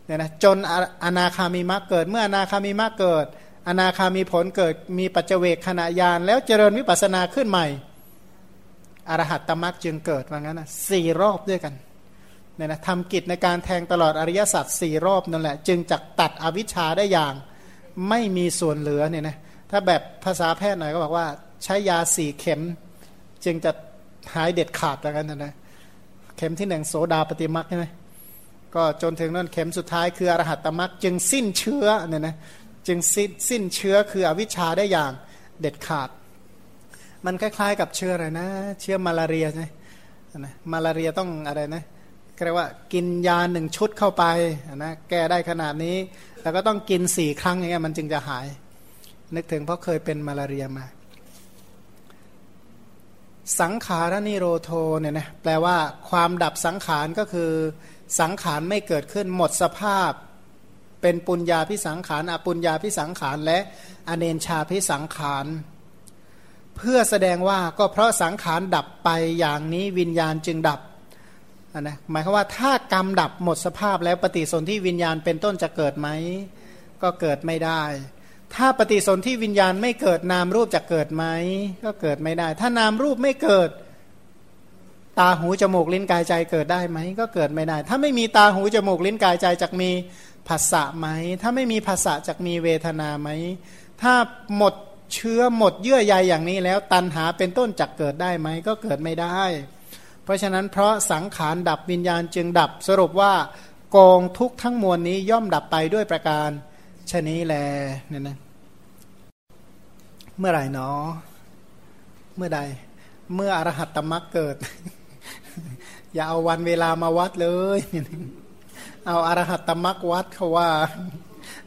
เนี่ยนะจนอนาคามีมรรคเกิด เมื่ออนาคามีมรรคเกิด อนาคามีผลเกิดมีปัจเจเวขณะยานแล้วเจริญวิปัสนาขึ้นใหม่อรหัตตมรรคจึงเกิดว่างั้นนะสี่รอบด้วยกันเนี่ยนะทำกิจในการแทงตลอดอริยสัจสี่รอบนั่นแหละ จึงจักตัดอวิชชาได้อย่างไม่มีส่วนเหลือเนี่ยนะถ้าแบบภาษาแพทย์หน่อยก็บอกว่า ใช้ยาสี่เข็ม จึงจะหายเด็ดขาดแล้วกันนะเข็มที่หนึ่งโสดาปฏิมักใช่ไหมก็จนถึงนั่นเข็มสุดท้ายคืออรหัตตมักจึงสิ้นเชื้อเนี่ยนะ จึงสิ้นสิ้นเชื้อคืออวิชชาได้อย่างเด็ดขาด มันคล้ายๆ กับเชื้ออะไรนะ เชื้อมาลาเรียใช่ไหมนะมาลาเรียต้องอะไรนะเรียกว่ากินยาหนึ่งชุดเข้าไปนะแก้ได้ขนาดนี้ แล้วก็ต้องกินสี่ครั้งอย่างเงี้ยมันจึงจะหาย นึกถึงเพราะเคยเป็นมาลาเรียมา สังขารนิโรโทเนี่ยนะแปลว่าความดับสังขารก็คือสังขารไม่เกิดขึ้นหมดสภาพ เป็นปุญญาพิสังขารอปุญญาพิสังขารและอเนนชาพิสังขาร เพื่อแสดงว่าก็เพราะสังขารดับไปอย่างนี้วิญญาณจึงดับนะหมายความว่าถ้ากรรมดับหมดสภาพแล้วปฏิสนธิวิญญาณเป็นต้นจะเกิดไหม ก็เกิดไม่ได้ ถ้าปฏิสนธิวิญญาณไม่เกิดนามรูปจะเกิดไหม ก็เกิดไม่ได้ ถ้านามรูปไม่เกิด ตาหูจมูกลิ้นกายใจเกิดได้ไหมก็เกิดไม่ได้ ถ้าไม่มีตาหูจมูกลิ้นกายใจจะมีภาษะไหม ถ้าไม่มีภาษะจะมีเวทนาไหม ถ้าหมดเชื้อหมดเยื่อใยอย่างนี้แล้วตันหาเป็นต้นจักเกิดได้ไหมก็เกิดไม่ได้ เพราะฉะนั้นเพราะสังขารดับวิญญาณจึงดับสรุปว่ากองทุกทั้งมวลนี้ย่อมดับไปด้วยประการชนี้แลเนี่ยนะเมื่อไหร่เนาะเมื่อใด เมื่ออรหัตตมรรคเกิด อย่าเอาวันเวลามาวัดเลย เอาอรหัตตมรรควัดเขาว่า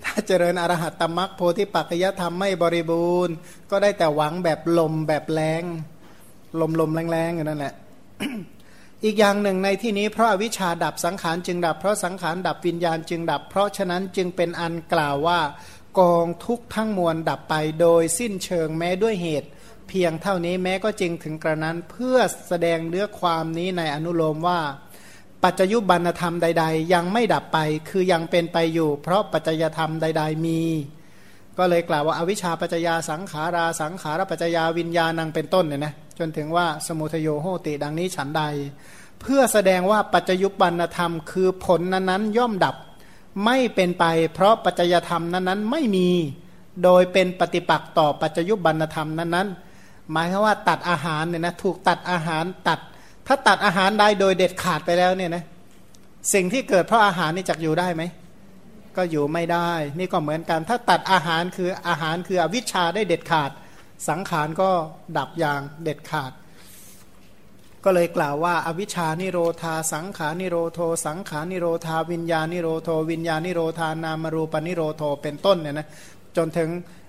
ถ้าเจริญอรหัตตมรรคโพธิปัจจยธรรมไม่บริบูรณ์ ก็ได้แต่หวังแบบลมแบบแรงลมลมแรงๆอย่างนั้นแหละ อีกอย่างหนึ่งในที่นี้เพราะวิชาดับสังขารจึงดับ เพราะสังขารดับวิญญาณจึงดับ เพราะฉะนั้นจึงเป็นอันกล่าวว่ากองทุกทั้งมวลดับไปโดยสิ้นเชิงแม้ด้วยเหตุ เพียงเท่านี้แม้ก็จริงถึงกระนั้นเพื่อแสดงเนื้อความนี้ในอนุโลมว่า ปัจจยุบันธรรมใด ๆ ยังไม่ดับไปคือยังเป็นไปอยู่ เพราะปัจจยธรรมใด ๆ มี ก็เลยกล่าวว่าอาวิชชาปัจจยาสังขาราสังขารปัจจยาวิญญาณังเป็นต้นเนี่ยนะจนถึงว่าสมุทโยโหติดังนี้ฉันใด เพื่อแสดงว่าปัจจยุบันธรรม คือผลนั้นๆย่อมดับไม่เป็นไป เพราะปัจจยธรรมนั้นๆไม่มีโดยเป็นปฏิปักษ์ต่อปัจจยุบันธรรมนั้นๆ หมายคือว่าตัดอาหารเนี่ยนะถูกตัดอาหารตัด ถ้าตัดอาหารได้โดยเด็ดขาดไปแล้วเนี่ยนะสิ่งที่เกิดเพราะอาหารนี่จักอยู่ได้ไหมก็อยู่ไม่ได้ นี่ก็เหมือนกันถ้าตัดอาหารคืออาหารคืออวิชชาได้เด็ดขาด สังขารก็ดับอย่างเด็ดขาด ก็เลยกล่าวว่าอวิชานิโรธา สังขานิโรโท สังขานิโรธา วิญญาณิโรโท วิญญาณิโรธานามรูปนิโรโทเป็นต้นเนี่ยนะจนถึง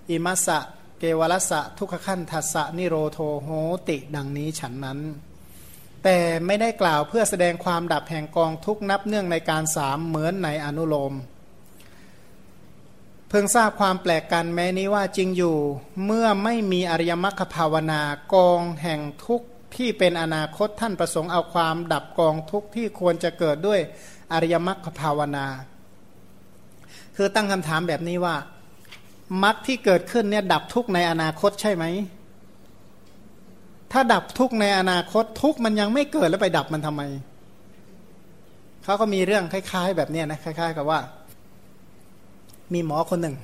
อิมัสสะ เกวรสะทุกขขั้นทัสะนิโรโทโหติดังนี้ฉันนั้น แต่ไม่ได้กล่าวเพื่อแสดงความดับแห่งกองทุกนับเนื่องในการสามเหมือนในอนุโลม เพิ่งทราบความแปลกกันแม้นี้ว่าจริงอยู่ เมื่อไม่มีอริยมรรคภาวนากองแห่งทุกที่เป็นอนาคตท่านประสงค์เอาความดับกองทุกที่ควรจะเกิดด้วยอริยมรรคภาวนา คือตั้งคำถามแบบนี้ว่า มรรคที่เกิดขึ้นเนี่ยดับทุกในอนาคตใช่ไหม ถ้าดับทุกในอนาคตทุกมันยังไม่เกิดแล้วไปดับมันทำไม เขาก็มีเรื่องคล้าย ๆ แบบนี้นะคล้าย ๆ กับว่า มีหมอคนหนึ่ง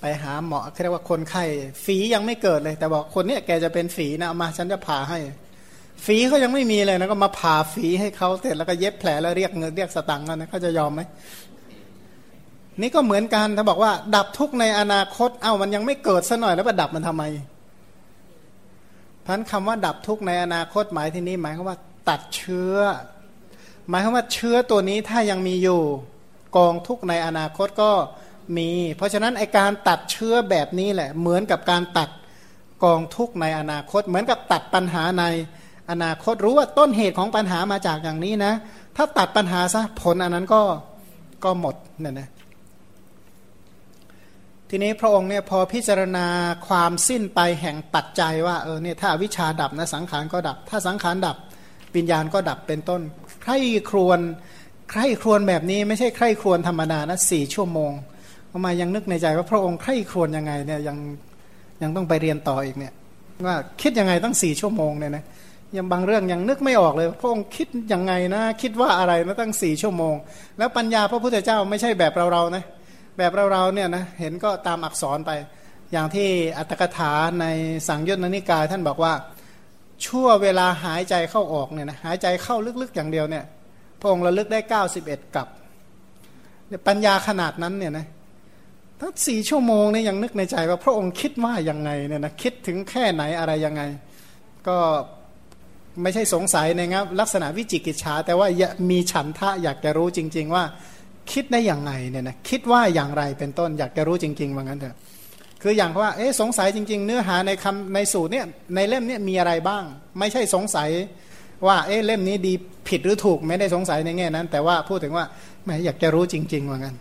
ไปหาหมอเรียกว่าคนไข้ฝียังไม่เกิดเลย แต่บอกคนนี้แกจะเป็นฝีนะมาฉันจะผ่าให้ ฝีเขายังไม่มีเลยนะก็มาผ่าฝีให้เขาเสร็จแล้วก็เย็บแผลแล้วเรียกเงินเรียกสตังค์นะเขาจะยอมไหม นี่ก็เหมือนกันถ้าบอกว่า ดับทุกในอนาคต เอ้ามันยังไม่เกิดซะหน่อยแล้วไปดับมันทำไมพันคำว่าดับทุกในอนาคตหมายที่นี้หมายความว่า ตัดเชื้อ หมายความว่าเชื้อตัวนี้ถ้ายังมีอยู่ กองทุกในอนาคตก็มี เพราะฉะนั้นไอการตัดเชื้อแบบนี้แหละ เหมือนกับการตัดกองทุกในอนาคต เหมือนกับตัดปัญหาในอนาคตรู้ว่าต้นเหตุของปัญหามาจากอย่างนี้นะ ถ้าตัดปัญหาซะผลอันนั้นก็ก็หมดเนี่ยนะ ทีนี้พระองค์เนี่ยพอพิจารณาความสิ้นไปแห่งปัจจัยว่าเออเนี่ยถ้าวิชาดับนะสังขารก็ดับ ถ้าสังขารดับวิญญาณก็ดับเป็นต้น ใครครวนใคร่ครวญแบบนี้ไม่ใช่ใคร่ครวญธรรมดานะสี่ชั่วโมงทำไมายังนึกในใจว่าพระองค์ใคร่ครวญยังไงเนี่ยยังยังต้องไปเรียนต่ออีกเนี่ยว่าคิดยังไงตั้งสี่ชั่วโมงเนี่ยนะยังบางเรื่องยังนึกไม่ออกเลย พระองค์คิดยังไงนะคิดว่าอะไรนะตั้งสี่ชั่วโมง แล้วปัญญาพระพุทธเจ้าไม่ใช่แบบเราเรานะ แบบเราเราเนี่ยนะเห็นก็ตามอักษรไป อย่างที่อัตถกถาในสังยุตนิกายท่านบอกว่าชั่วเวลาหายใจเข้าออกเนี่ยนะหายใจเข้าลึกๆอย่างเดียวเนี่ยพระองค์ระลึกได้เก้าสิบเอ็ดกับปัญญาขนาดนั้นเนี่ยนะถ้าสี่ชั่วโมงเนี่ยยังนึกในใจว่าพระองค์คิดว่ายังไงเนี่ยนะคิดถึงแค่ไหนอะไรยังไง ก็ไม่ใช่สงสัยนะครับลักษณะวิจิกิจฉาแต่ว่ามีฉันทะอยากจะรู้จริง ๆ ว่า คิดได้อย่างไงเนี่ยนะคิดว่าอย่างไรเป็นต้นอยากจะรู้จริงๆว่างั้นเถอะคืออย่างว่าเอ๊สงสัยจริง ๆ เนื้อหาในคำในสูตรเนี่ยในเล่มเนี่ยมีอะไรบ้าง ไม่ใช่สงสัยว่าเอ๊ะเล่มนี้ดีผิดหรือถูกไม่ได้สงสัยในแง่นั้น แต่ว่าพูดถึงว่าแม่อยากจะรู้จริง ๆ ว่างั้น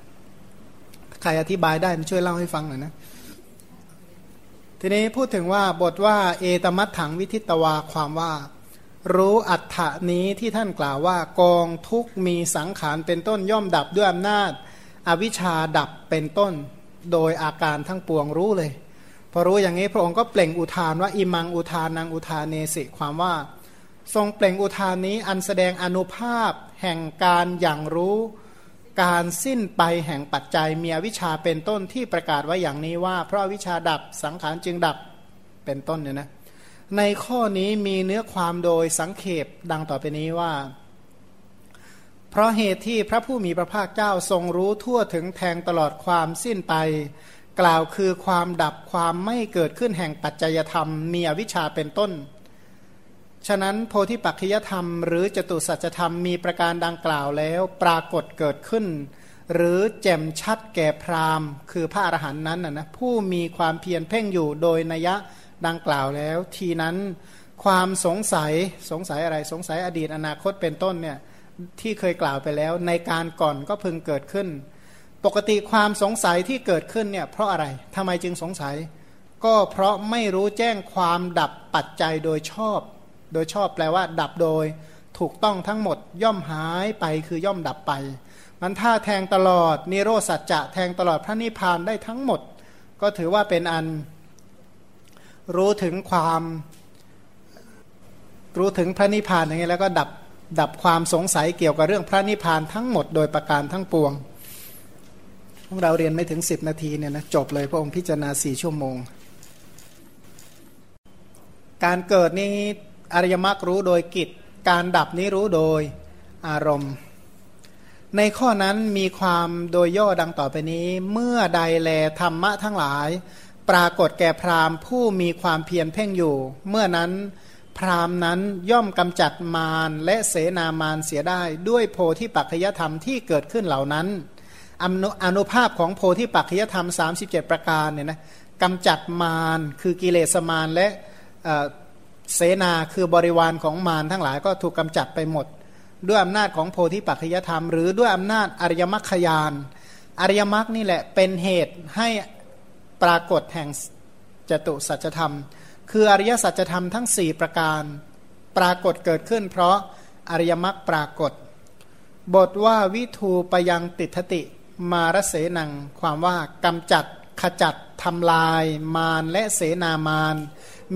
ใครอธิบายได้ช่วยเล่าให้ฟังหน่อยนะทีนี้พูดถึงว่าบทว่าเอตมัตถังวิทิตวาความว่า รู้อัฏฐานี้ที่ท่านกล่าวว่ากองทุกมีสังขารเป็นต้นย่อมดับด้วยอำนาจ อวิชชาดับเป็นต้น โดยอาการทั้งปวงรู้เลย พอรู้อย่างนี้พระองค์ก็เปล่งอุทานว่าอิมังอุทานังอุทานเนสิความว่า ทรงเปล่งอุทานนี้อันแสดงอนุภาพ แห่งการอย่างรู้ การสิ้นไปแห่งปัจจัยมีวิชาเป็นต้นที่ประกาศไว้อย่างนี้ว่า เพราะวิชาดับสังขารจึงดับเป็นต้นเนี่ยนะ ในข้อนี้มีเนื้อความโดยสังเขปดังต่อไปนี้ว่า เพราะเหตุที่พระผู้มีพระภาคเจ้าทรงรู้ทั่วถึงแทงตลอดความสิ้นไป กล่าวคือความดับความไม่เกิดขึ้นแห่งปัจจัยธรรมมีอวิชชาเป็นต้น ฉะนั้นโพธิปัจจยธรรม หรือจตุสัจธรรมมีประการดังกล่าวแล้วปรากฏเกิดขึ้น หรือแจ่มชัดแก่พราหมณ์ คือพระอรหันต์นั้นนะผู้มีความเพียรเพ่งอยู่โดยนัยะ ดังกล่าวแล้ว ทีนั้นความสงสัยสงสัยอะไรสงสัยอดีตอนาคตเป็นต้นเนี่ยที่เคยกล่าวไปแล้ว ในการก่อนก็พึงเกิดขึ้น ปกติความสงสัยที่เกิดขึ้นเนี่ยเพราะอะไรทำไมจึงสงสัย ก็เพราะไม่รู้แจ้งความดับปัจจัยโดยชอบ โดยชอบแปลว่า ดับโดย ถูกต้องทั้งหมดย่อมหายไปคือย่อมดับไป มันถ้าแทงตลอดนิโรสัจจะแทงตลอดพระนิพพานได้ทั้งหมด ก็ถือว่าเป็นอัน รู้ถึงความรู้ถึงพระนิพพานอย่างนี้แล้วก็ดับดับความสงสัยเกี่ยวกับเรื่องพระนิพพานทั้งหมดโดยประการทั้งปวง พวกเราเรียนไม่ถึงสิบนาทีเนี่ยนะจบเลยพระองค์พิจารณาสี่ชั่วโมง การเกิดนี้อริยมรรครู้โดยกิจ การดับนี้รู้โดยอารมณ์ ในข้อนั้นมีความโดยย่อดังต่อไปนี้ เมื่อใดแลธรรมะทั้งหลาย ปรากฏแก่พราหมณ์ผู้มีความเพียรเพ่งอยู่ เมื่อนั้นพราหมณ์นั้นย่อมกำจัดมารและเสนามารเสียได้ ด้วยโพธิปัจจยธรรมที่เกิดขึ้นเหล่านั้นอนุภาพของโพธิปัจจยธรรม 37 ประการเนี่ยนะกำจัดมารคือกิเลสมารและเสนาคือบริวารของมารทั้งหลายก็ถูกกำจัดไปหมด ด้วยอำนาจของโพธิปัจจยธรรม หรือด้วยอำนาจอริยมรรคยานอริยมรรคนี่แหละเป็นเหตุให้ ปรากฏแห่งจตุสัจธรรม คืออริยสัจธรรมทั้ง 4 ประการ ปรากฏเกิดขึ้น เพราะอริยมรรคปรากฏ บทว่าวิทูปยังติทติ มารเสนัง ความว่ากำจัดขจัดทำลาย มารและเสนามาร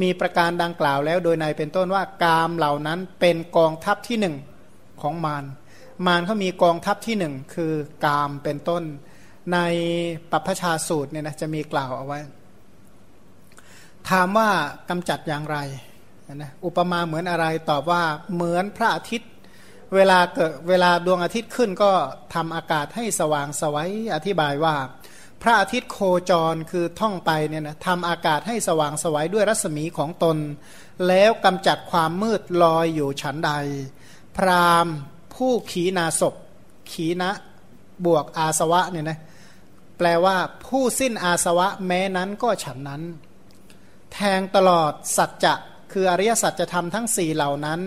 มีประการดังกล่าวแล้วโดยในเป็นต้นว่ากามเหล่านั้นเป็นกองทัพที่หนึ่งของมารมารเขามีกองทัพที่หนึ่งคือกามเป็นต้น ในปัพชาสูตรเนี่ยนะจะมีกล่าวเอาไว้ ถามว่ากำจัดอย่างไรนะอุปมาเหมือนอะไรตอบว่าเหมือนพระอาทิตย์ เวลาเกิดเวลาดวงอาทิตย์ขึ้นก็ทำอากาศให้สว่างสวัยอธิบายว่า พระอาทิตย์โคจรคือท่องไปเนี่ยนะทำอากาศให้สว่างสวัยด้วยรัศมีของตน แล้วกำจัดความมืดลอยอยู่ฉันใด พรามผู้ขีนาศพขีนะบวกอาสวะเนี่ยนะ แปลว่า ผู้สิ้นอาสวะแม้นั้นก็ฉันนั้น แทงตลอดสัจจะคืออริยสัจจะทำทั้งสี่เหล่านั้น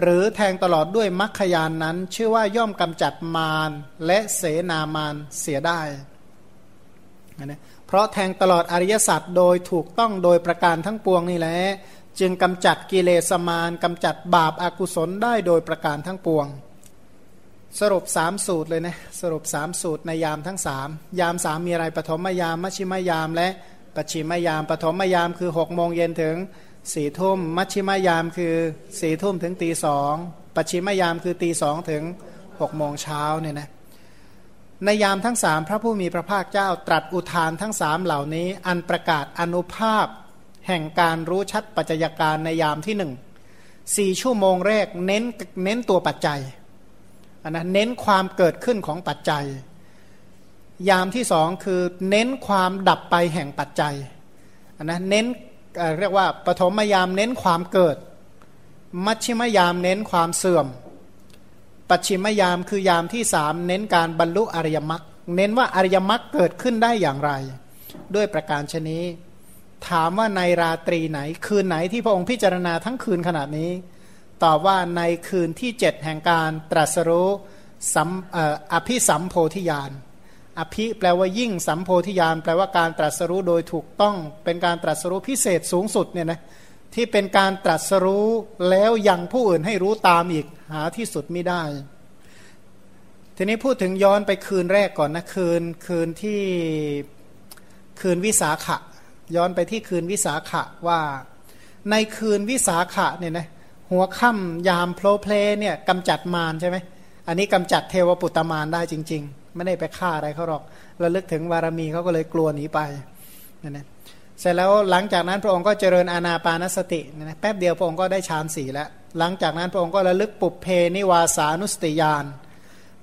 หรือแทงตลอดด้วยมรรคยานนั้น ชื่อว่าย่อมกำจัดมารและเสนามารเสียได้นะเพราะแทงตลอดอริยสัจโดยถูกต้องโดยประการทั้งปวงนี่แหละจึงกำจัดกิเลสมารกำจัดบาปอากุศลได้โดยประการทั้งปวง สรุปสามสูตรเลยนะสรุปสามสูตรในยามทั้งสามยามสามมีอะไรปฐมยามมัชิมยาม และปัจฉิมยามปฐมยามคือหกโมงเย็นถึงสี่ทุ่มมัชชิมยามคือสี่ทุ่มถึงตีสองปัจฉิมยามคือตีสองถึงหกโมงเช้าเนี่ยนะในยามทั้งสามพระผู้มีพระภาคเจ้าตรัสอุทานทั้งสามเหล่านี้ อันประกาศอนุภาพ แห่งการรู้ชัดปัจจัยการในยามที่หนึ่งสี่ชั่วโมงแรกเน้นเน้นตัวปัจจัย นนะเน้นความเกิดขึ้นของปัจจัย ยามที่สองคือเน้นความดับไปแห่งปัจจัยนะเน้นเรียกว่าปฐมยามเน้นความเกิด มัชชิมยามเน้นความเสื่อม ปัจฉิมยามคือยามที่สามเน้นการบรรลุอริยมรรคเน้นว่าอริยมรรคเกิดขึ้นได้อย่างไร ด้วยประการชนี้ ถามว่าในราตรีไหน คืนไหนที่พระองค์พิจารณาทั้งคืนขนาดนี้ ตอบว่าในคืนที่เจ็ดแห่งการตรัสรู้อภิสัมโพธิญาณอภิแปลว่ายิ่งสัมโพธิญาณแปลว่าการตรัสรู้โดยถูกต้องเป็นการตรัสรู้พิเศษสูงสุดเนี่ยนะที่เป็นการตรัสรู้แล้วยังผู้อื่นให้รู้ตามอีกหาที่สุดไม่ได้ ทีนี้พูดถึงย้อนไปคืนแรกก่อนนะคืนคืนที่คืนวิสาขะ ย้อนไปที่คืนวิสาขะว่า ในคืนวิสาขะเนี่ยนะ หัวค่ำยามโพลเพลเนี่ยกำจัดมารใช่ไหมอันนี้กำจัดเทวปุตตมารได้จริง ๆ ไม่ได้ไปฆ่าอะไรเขาหรอกระลึกถึงบารมีเขาก็เลยกลัวหนีไปนั่นนะเสร็จแล้วหลังจากนั้นพระองค์ก็เจริญอาณาปานสตินะแป๊บเดียวพระองค์ก็ได้ฌานสี่แล้ว หลังจากนั้นพระองค์ก็ระลึกปุเพนิวาสานุสติยาน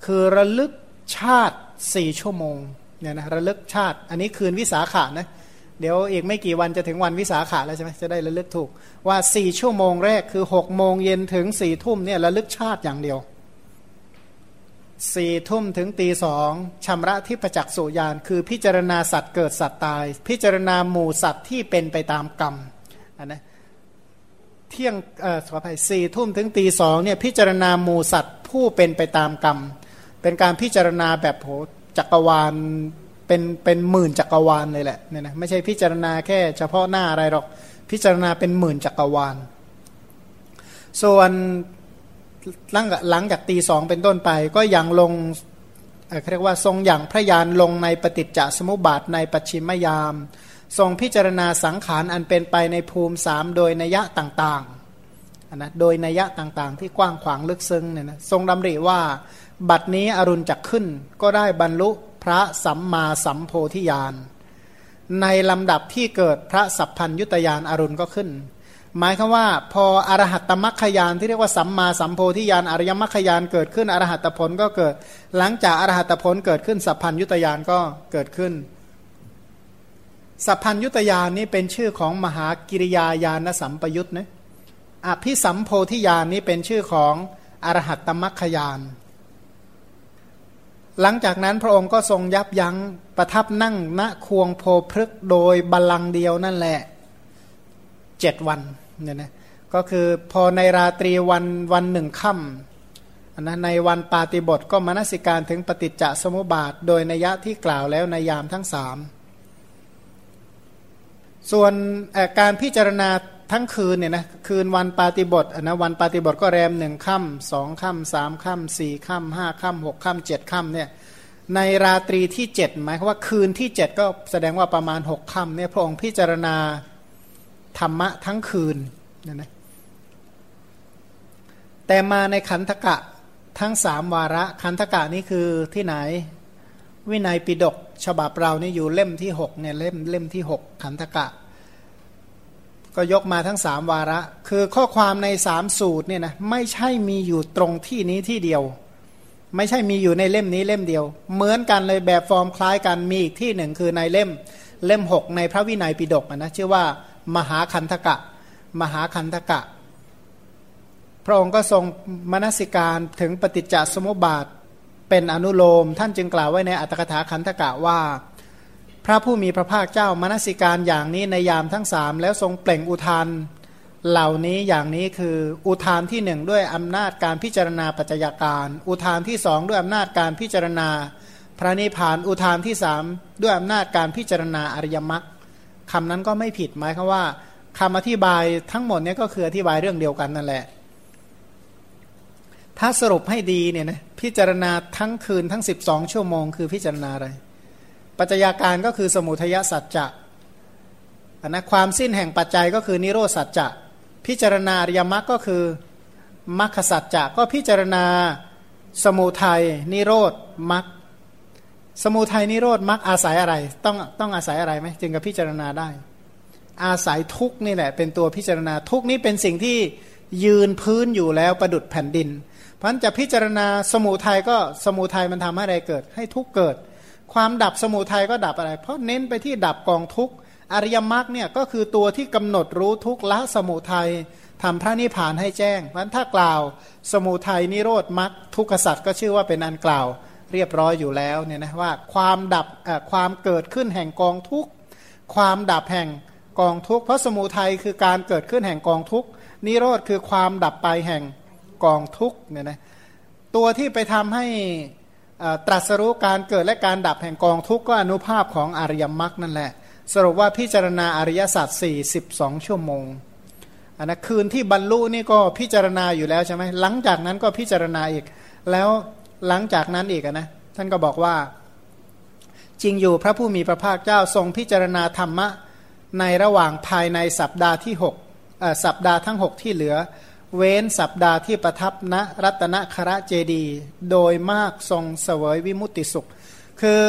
คือระลึกชาติสี่ชั่วโมงเนี่ยนะระลึกชาติ อันนี้คืนวิสาขานะ เดี๋ยวอีกไม่กี่วันจะถึงวันวิสาขาแล้วใช่ไหมจะได้ระลึกถูก ว่าสี่ชั่วโมงแรกคือหกโมงเย็นถึงสี่ทุ่มเนี่ยระลึกชาติอย่างเดียวสี่ทุ่มถึงตีสองชำระที่ประจักษ์สุญานคือพิจารณาสัตว์เกิดสัตว์ตาย พิจารณาหมู่สัตว์ที่เป็นไปตามกรรมอันนะเที่ยงเอ่อขออภัยสี่ทุ่มถึงตีสองเนี่ยพิจารณาหมู่สัตว์ผู้เป็นไปตามกรรม เป็นการพิจารณาแบบโหจักรวาล เป็นเป็นหมื่นจักรวาลเลยแหละเนี่ยนะไม่ใช่พิจารณาแค่เฉพาะหน้าอะไรหรอก พิจารณาเป็นหมื่นจักรวาล ส่วนหลังหลังจากตีสองเป็นต้นไปก็ยังลงเรียกว่าทรงอย่างพระยานลงในปฏิจจสมุปบาทในปัจฉิมยาม ทรงพิจารณาสังขารอันเป็นไปในภูมิสามโดยนัยะต่างๆนะโดยนัยะต่างๆ ที่กว้างขวางลึกซึ้งเนี่ยนะทรงดำริว่าบัดนี้อรุณจักขึ้นก็ได้บรรลุ พระสัมมาสัมโพธิญาณ ในลำดับที่เกิดพระสัพพัญยุตยานอรุณก็ขึ้น หมายคือว่า พออรหัตตมัคคยานที่เรียกว่าสัมมาสัมโพธิญาณอริยมัคคยานเกิดขึ้นอรหัตผลก็เกิด หลังจากอรหัตผลเกิดขึ้นสัพพัญยุตยานก็เกิดขึ้นสัพพัญยุตยานนี้เป็นชื่อของมหากิริยาญาณสัมปยุตนะอภิสัมโพธิญาณนี้เป็นชื่อของอรหัตตมัคคยาน หลังจากนั้นพระองค์ก็ทรงยับยั้งประทับนั่งณควงโพพฤกโดยบาลังเดียวนั่นแหละเจ็ดวันเนี่ยนะก็คือพอในราตรีวันวันหนึ่งค่ำนะในวันปาติบทก็มนสิการถึงปฏิจจสมุปบาท โดยนัยะที่กล่าวแล้วในยามทั้งสามส่วนการพิจารณา ทั้งคืนเนี่ยนะคืนวันปาติบทนะวันปาติบทก็แรมหนึ่งค่ำสองค่ำสามค่ำสี่ค่ำห้าค่ำหกค่ำเจ็ดค่ำเนี่ยในราตรีที่เจ็ดหมายความว่าคืนที่เจ็ดก็แสดงว่าประมาณหกค่ำเนี่ยพระองค์พิจารณาธรรมะทั้งคืนนะนะแต่มาในขันธกะทั้งสามวาระขันธกะนี่คือที่ไหนวินัยปิดกฉบับเรานี่อยู่เล่มที่หกเนี่ยเล่มเล่มที่หกขันธกะ ก็ยกมาทั้งสามวาระ คือข้อความในสามสูตรเนี่ยนะไม่ใช่มีอยู่ตรงที่นี้ที่เดียว ไม่ใช่มีอยู่ในเล่มนี้เล่มเดียว เหมือนกันเลยแบบฟอร์มคล้ายกันมีอีกที่หนึ่งคือในเล่มเล่มหกในพระวินัยปิดกนะชื่อว่ามหาคันธกะ มหาคันธกะ พระองค์ก็ทรงมนสิการถึงปฏิจจสมุปบาทเป็นอนุโลม ท่านจึงกล่าวไว้ในอัตถกถาคันธกะว่า พระผู้มีพระภาคเจ้ามนสิการอย่างนี้ในยามทั้งสามแล้วทรงเปล่งอุทานเหล่านี้อย่างนี้คืออุทานที่หนึ่งด้วยอำนาจการพิจารณาปัจจัยการ อุทานที่สองด้วยอำนาจการพิจารณา พระนิพพานอุทานที่สามด้วยอำนาจการพิจารณาอริยมรรคคำนั้นก็ไม่ผิดหมายคือว่าคำอธิบายทั้งหมดนี้ก็คืออธิบายเรื่องเดียวกันนั่นแหละ ถ้าสรุปให้ดีเนี่ยนะพิจารณาทั้งคืนทั้ง 12 ชั่วโมง คือพิจารณาอะไร ปัจจัยาการก็คือสมุทยสัจจะนะความสิ้นแห่งปัจจัยก็คือนิโรสัจจะพิจารณาอริยมรรคก็คือมรรคสัจจะก็พิจารณาสมุทัยนิโรธมรรคสมุทัยนิโรธมักอาศัยอะไร ต้องต้องอาศัยอะไรไหมจึงกับพิจารณาได้ อาศัยทุกนี่แหละ เป็นตัวพิจารณาทุกนี้เป็นสิ่งที่ยืนพื้นอยู่แล้วประดุดแผ่นดิน เพราะฉะนั้นจะพิจารณาสมุทัยก็สมุทัยมันทำให้อะไรเกิด ให้ทุกเกิด ความดับสมุทัยก็ดับอะไร เพราะเน้นไปที่ดับกองทุกอริยมรรคเนี่ยก็คือตัวที่กำหนดรู้ทุกละสมุทัยทำพระนิพพานให้แจ้งเพราะฉะนั้นถ้ากล่าวสมุทัยนิโรธมรรคทุกขสัตว์ก็ชื่อว่าเป็นอันกล่าวเรียบร้อยอยู่แล้วเนี่ยนะว่าความดับความเกิดขึ้นแห่งกองทุกความดับแห่งกองทุกเพราะสมุทัยคือการเกิดขึ้นแห่งกองทุกนิโรธคือความดับไปแห่งกองทุกเนี่ยนะตัวที่ไปทำให้ ตรัสรู้การเกิดและการดับแห่งกองทุกข์ก็อนุภาพของอริยมรรคนั่นแหละ สรุปว่าพิจารณาอริยสัจสี่สิบสองชั่วโมงอันนะคืนที่บรรลุนี่ก็พิจารณาอยู่แล้วใช่ไหมหลังจากนั้นก็พิจารณาอีก แล้วหลังจากนั้นอีกนะท่านก็บอกว่า จริงอยู่พระผู้มีพระภาคเจ้าทรงพิจารณาธรรมะในระหว่างภายในสัปดาห์ที่6สัปดาห์ทั้ง 6 ที่เหลือ เว้นสัปดาห์ที่ประทับณรัตนคระเจดี โดยมากทรงเสวยวิมุติสุข คือ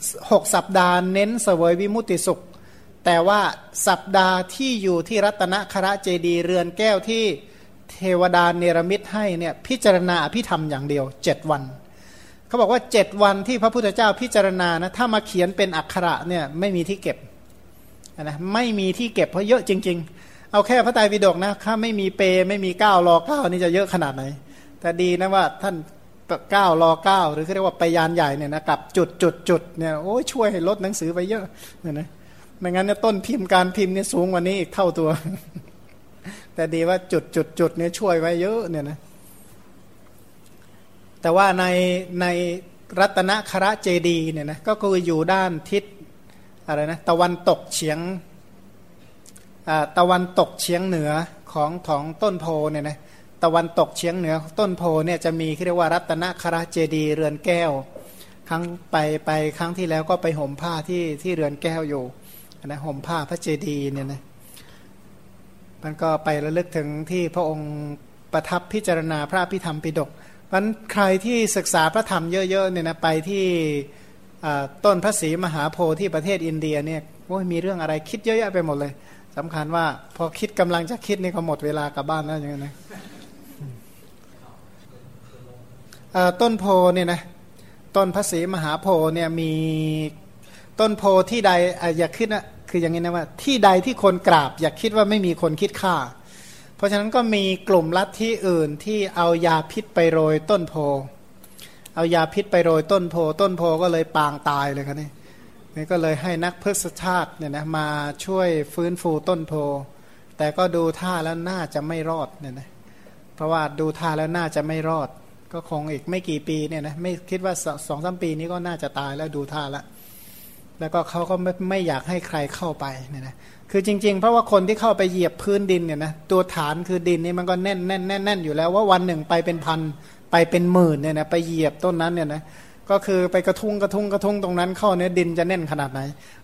6 สัปดาห์เน้นเสวยวิมุติสุข แต่ว่าสัปดาห์ที่อยู่ที่รัตนคระเจดี เรือนแก้วที่เทวดาเนรมิตให้เนี่ยพิจารณาอภิธรรมอย่างเดียวเจ็ดวัน เขาบอกว่าเจ็ดวันที่พระพุทธเจ้าพิจารณานะถ้ามาเขียนเป็นอักขระเนี่ยไม่มีที่เก็บนะไม่มีที่เก็บเพราะเยอะจริง ๆ เอาแค่พระไตรปิฎกนะถ้าไม่มีเปไม่มีเก้ารอเก้านี่จะเยอะขนาดไหน แต่ดีนะว่าท่านเก้ารอเก้าหรือเรียกว่าไปยานใหญ่เนี่ยนะกับจุดจุดจุดเนี่ยโอ้ยช่วยให้ลดหนังสือไปเยอะเนี่ยนะไม่งั้นเนี่ยต้นพิมพ์การพิมพ์เนี่ยสูงกว่านี้อีกเท่าตัว แต่ดีว่าจุดจุดจุดเนี่ยช่วยไว้เยอะเนี่ยนะแต่ว่าในในรัตนคระเจดีเนี่ยนะก็คืออยู่ด้านทิศอะไรนะตะวันตกเฉียง ตะวันตกเฉียงเหนือของของต้นโพเนี่ยนะตะวันตกเฉียงเหนือต้นโพเนี่ยจะมีเรียกว่ารัตนคระเจดีเรือนแก้ว ครั้งไปไปครั้งที่แล้วก็ไปห่มผ้าที่ที่เรือนแก้วอยู่นะห่มผ้าพระเจดีเนี่ยนะมันก็ไประลึกถึงที่พระองค์ประทับพิจารณาพระพิธรรมปิฎกมันใครที่ศึกษาพระธรรมเยอะๆเนี่ยนะไปที่ต้นพระศรีมหาโพธิ์ที่ประเทศอินเดียเนี่ยโอ้ยมีเรื่องอะไรคิดเยอะแยะไปหมดเลย สำคัญว่า พอคิดกำลังจะคิดนี่ก็หมดเวลากลับบ้านแล้วอย่างนี้นะต้นโพเนี่ยนะต้นพระศรีมหาโพเนี่ยมีต้นโพที่ใดอย่าคิดนะคืออย่างนี้นะว่า ที่ใดที่คนกราบ อย่าคิดว่าไม่มีคนคิดฆ่า เพราะฉะนั้นก็มีกลุ่มลัทธิอื่นที่เอายาพิษไปโรยต้นโพ เอายาพิษไปโรยต้นโพ ต้นโพก็เลยปางตายเลยครับนี่ นี่ก็เลยให้นักพฤกษชาติเนี่ยนะมาช่วยฟื้นฟูต้นโพ แต่ก็ดูท่าแล้วน่าจะไม่รอดเนี่ยนะเพราะว่าดูท่าแล้วน่าจะไม่รอด ก็คงอีกไม่กี่ปีเนี่ยนะไม่คิดว่าสองสามปีนี้ก็น่าจะตายแล้วดูท่าแล้วแล้วก็เขาก็ไม่ไม่อยากให้ใครเข้าไปเนี่ยนะคือจริง ๆ เพราะว่าคนที่เข้าไปเหยียบพื้นดินเนี่ยนะตัวฐานคือดินนี่มันก็แน่นแน่นแน่นแน่นอยู่แล้วว่าวันหนึ่งไปเป็นพันไปเป็นหมื่นเนี่ยนะไปเหยียบต้นนั้นเนี่ยนะ ก็คือไปกระทุ้งกระทุ้งกระทุ้งตรงนั้นเข้าเนี่ยดินจะแน่นขนาดไหน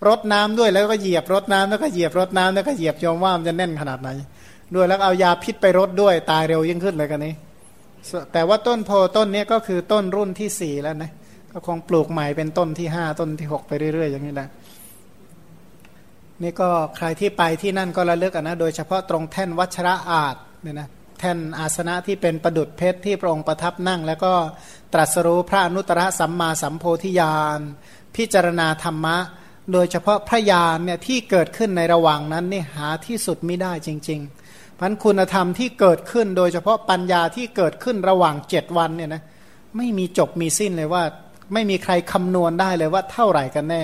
รดน้ำด้วยแล้วก็เหยียบรดน้ำแล้วก็เหยียบรดน้ำแล้วก็เหยียบยอมว่ามันจะแน่นขนาดไหน ด้วยแล้วเอายาพิษไปรดด้วยตายเร็วยิ่งขึ้นเลยกันนี้ แต่ว่าต้นโพต้นนี้ก็คือต้นรุ่นที่สี่แล้วนะก็คงปลูกใหม่เป็นต้นที่ห้าต้นที่หกไปเรื่อยๆ อย่างนี้แหละนี่ก็ใครที่ไปที่นั่นก็ระลึกนะโดยเฉพาะตรงแท่นวัชระอาจเนี่ยนะแท่นอาสนะที่เป็นประดุดเพชรที่พระองค์ประทับนั่ง แล้วก็ ตรัสรู้พระอนุตตรสัมมาสัมโพธิญาณ พิจารณาธรรมะ โดยเฉพาะพระญาณเนี่ยที่เกิดขึ้นในระหว่างนั้นนี่หาที่สุดไม่ได้จริงๆพันคุณธรรมที่เกิดขึ้นโดยเฉพาะปัญญาที่เกิดขึ้นระหว่างเจ็ดวันเนี่ยนะไม่มีจบมีสิ้นเลยว่า ไม่มีใครคำนวณได้เลยว่าเท่าไหร่กันแน่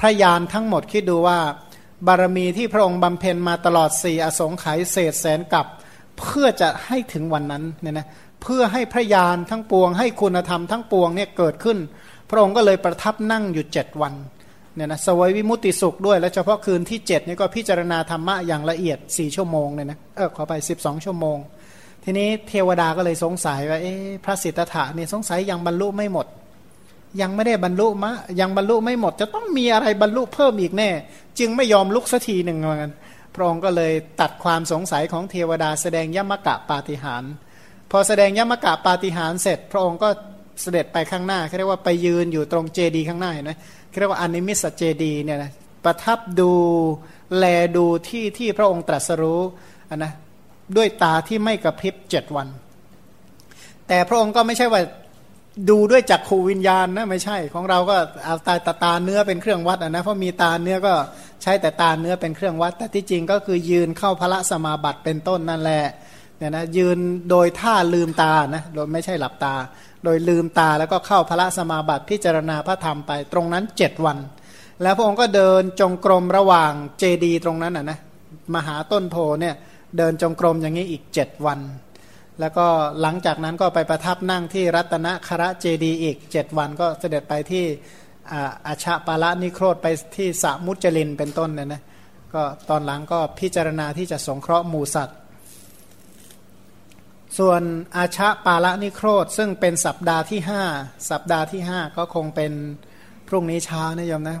พระญาณทั้งหมดคิดดูว่า บารมีที่พระองค์บำเพ็ญมาตลอดสี่อสงไขยเศษแสนกับเพื่อจะให้ถึงวันนั้นเนี่ยนะ เพื่อให้พระญาณทั้งปวง ให้คุณธรรมทั้งปวงเนี่ยเกิดขึ้น พระองค์ก็เลยประทับนั่งอยู่เจ็ดวันเนี่ยนะสวยวิมุติสุขด้วย และเฉพาะคืนที่เจ็ดนี่ก็พิจารณาธรรมะอย่างละเอียดสี่ชั่วโมงเนี่ยนะเออขอไปสิบสองชั่วโมง ทีนี้เทวดาก็เลยสงสัยว่าเอ๊ะพระสิทธัตถะเนี่ยสงสัยยังบรรลุไม่หมด ยังไม่ได้บรรลุมะ ยังบรรลุไม่หมด จะต้องมีอะไรบรรลุเพิ่มอีกแน่ จึงไม่ยอมลุกสักทีหนึ่งเหมือนกันพระองค์ก็เลยตัดความสงสัยของเทวดาแสดงยมกะปาฏิหาร อแสดงยมกะปาฏิหารเสร็จ พระองค์ก็เสด็จไปข้างหน้าเรียกว่าไปยืนอยู่ตรงเจดีข้างหน้าเห็นไหมเรียกว่าอนิมิสเจดีเนี่ยนะประทับดูแลดูที่ที่พระองค์ตรัสรู้นนะด้วยตาที่ไม่กระพริบเจ็ดวัน แต่พระองค์ก็ไม่ใช่ว่าดูด้วยจักขูวิญญาณนะไม่ใช่ของเราก็เอาตาตาตาเนื้อเป็นเครื่องวัดนะเพราะมีตาเนื้อก็ใช้แต่ตาเนื้อเป็นเครื่องวัด แต่ที่จริงก็คือยืนเข้าพระสมาบัติเป็นต้นนั่นแหละ เนี่ยนะยืนโดยท่าลืมตานะโดยไม่ใช่หลับตา โดยลืมตาแล้วก็เข้าพระสมาบัติพิจารณาพระธรรมไปตรงนั้นเจ็ดวัน แล้วพระองค์ก็เดินจงกรมระหว่างเจดีตรงนั้นนะนะมหาต้นโพเนี่ยเดินจงกรมอย่างนี้อีกเจ็ดวัน แล้วก็หลังจากนั้นก็ไปประทับนั่งที่รัตนคระเจดีอีกเจ็ดวันก็เสด็จไปที่อาชาปาละนิโครธไปที่สมุจลินเป็นต้นเนี่ยนะก็ตอนหลังก็พิจารณาที่จะสงเคราะห์หมูสัตว ส่วนอาชาปาละนิโครธ ซึ่งเป็นสัปดาห์ที่ห้าสัปดาห์ที่ห้าก็คงเป็นพรุ่งนี้เช้านะโยมนะ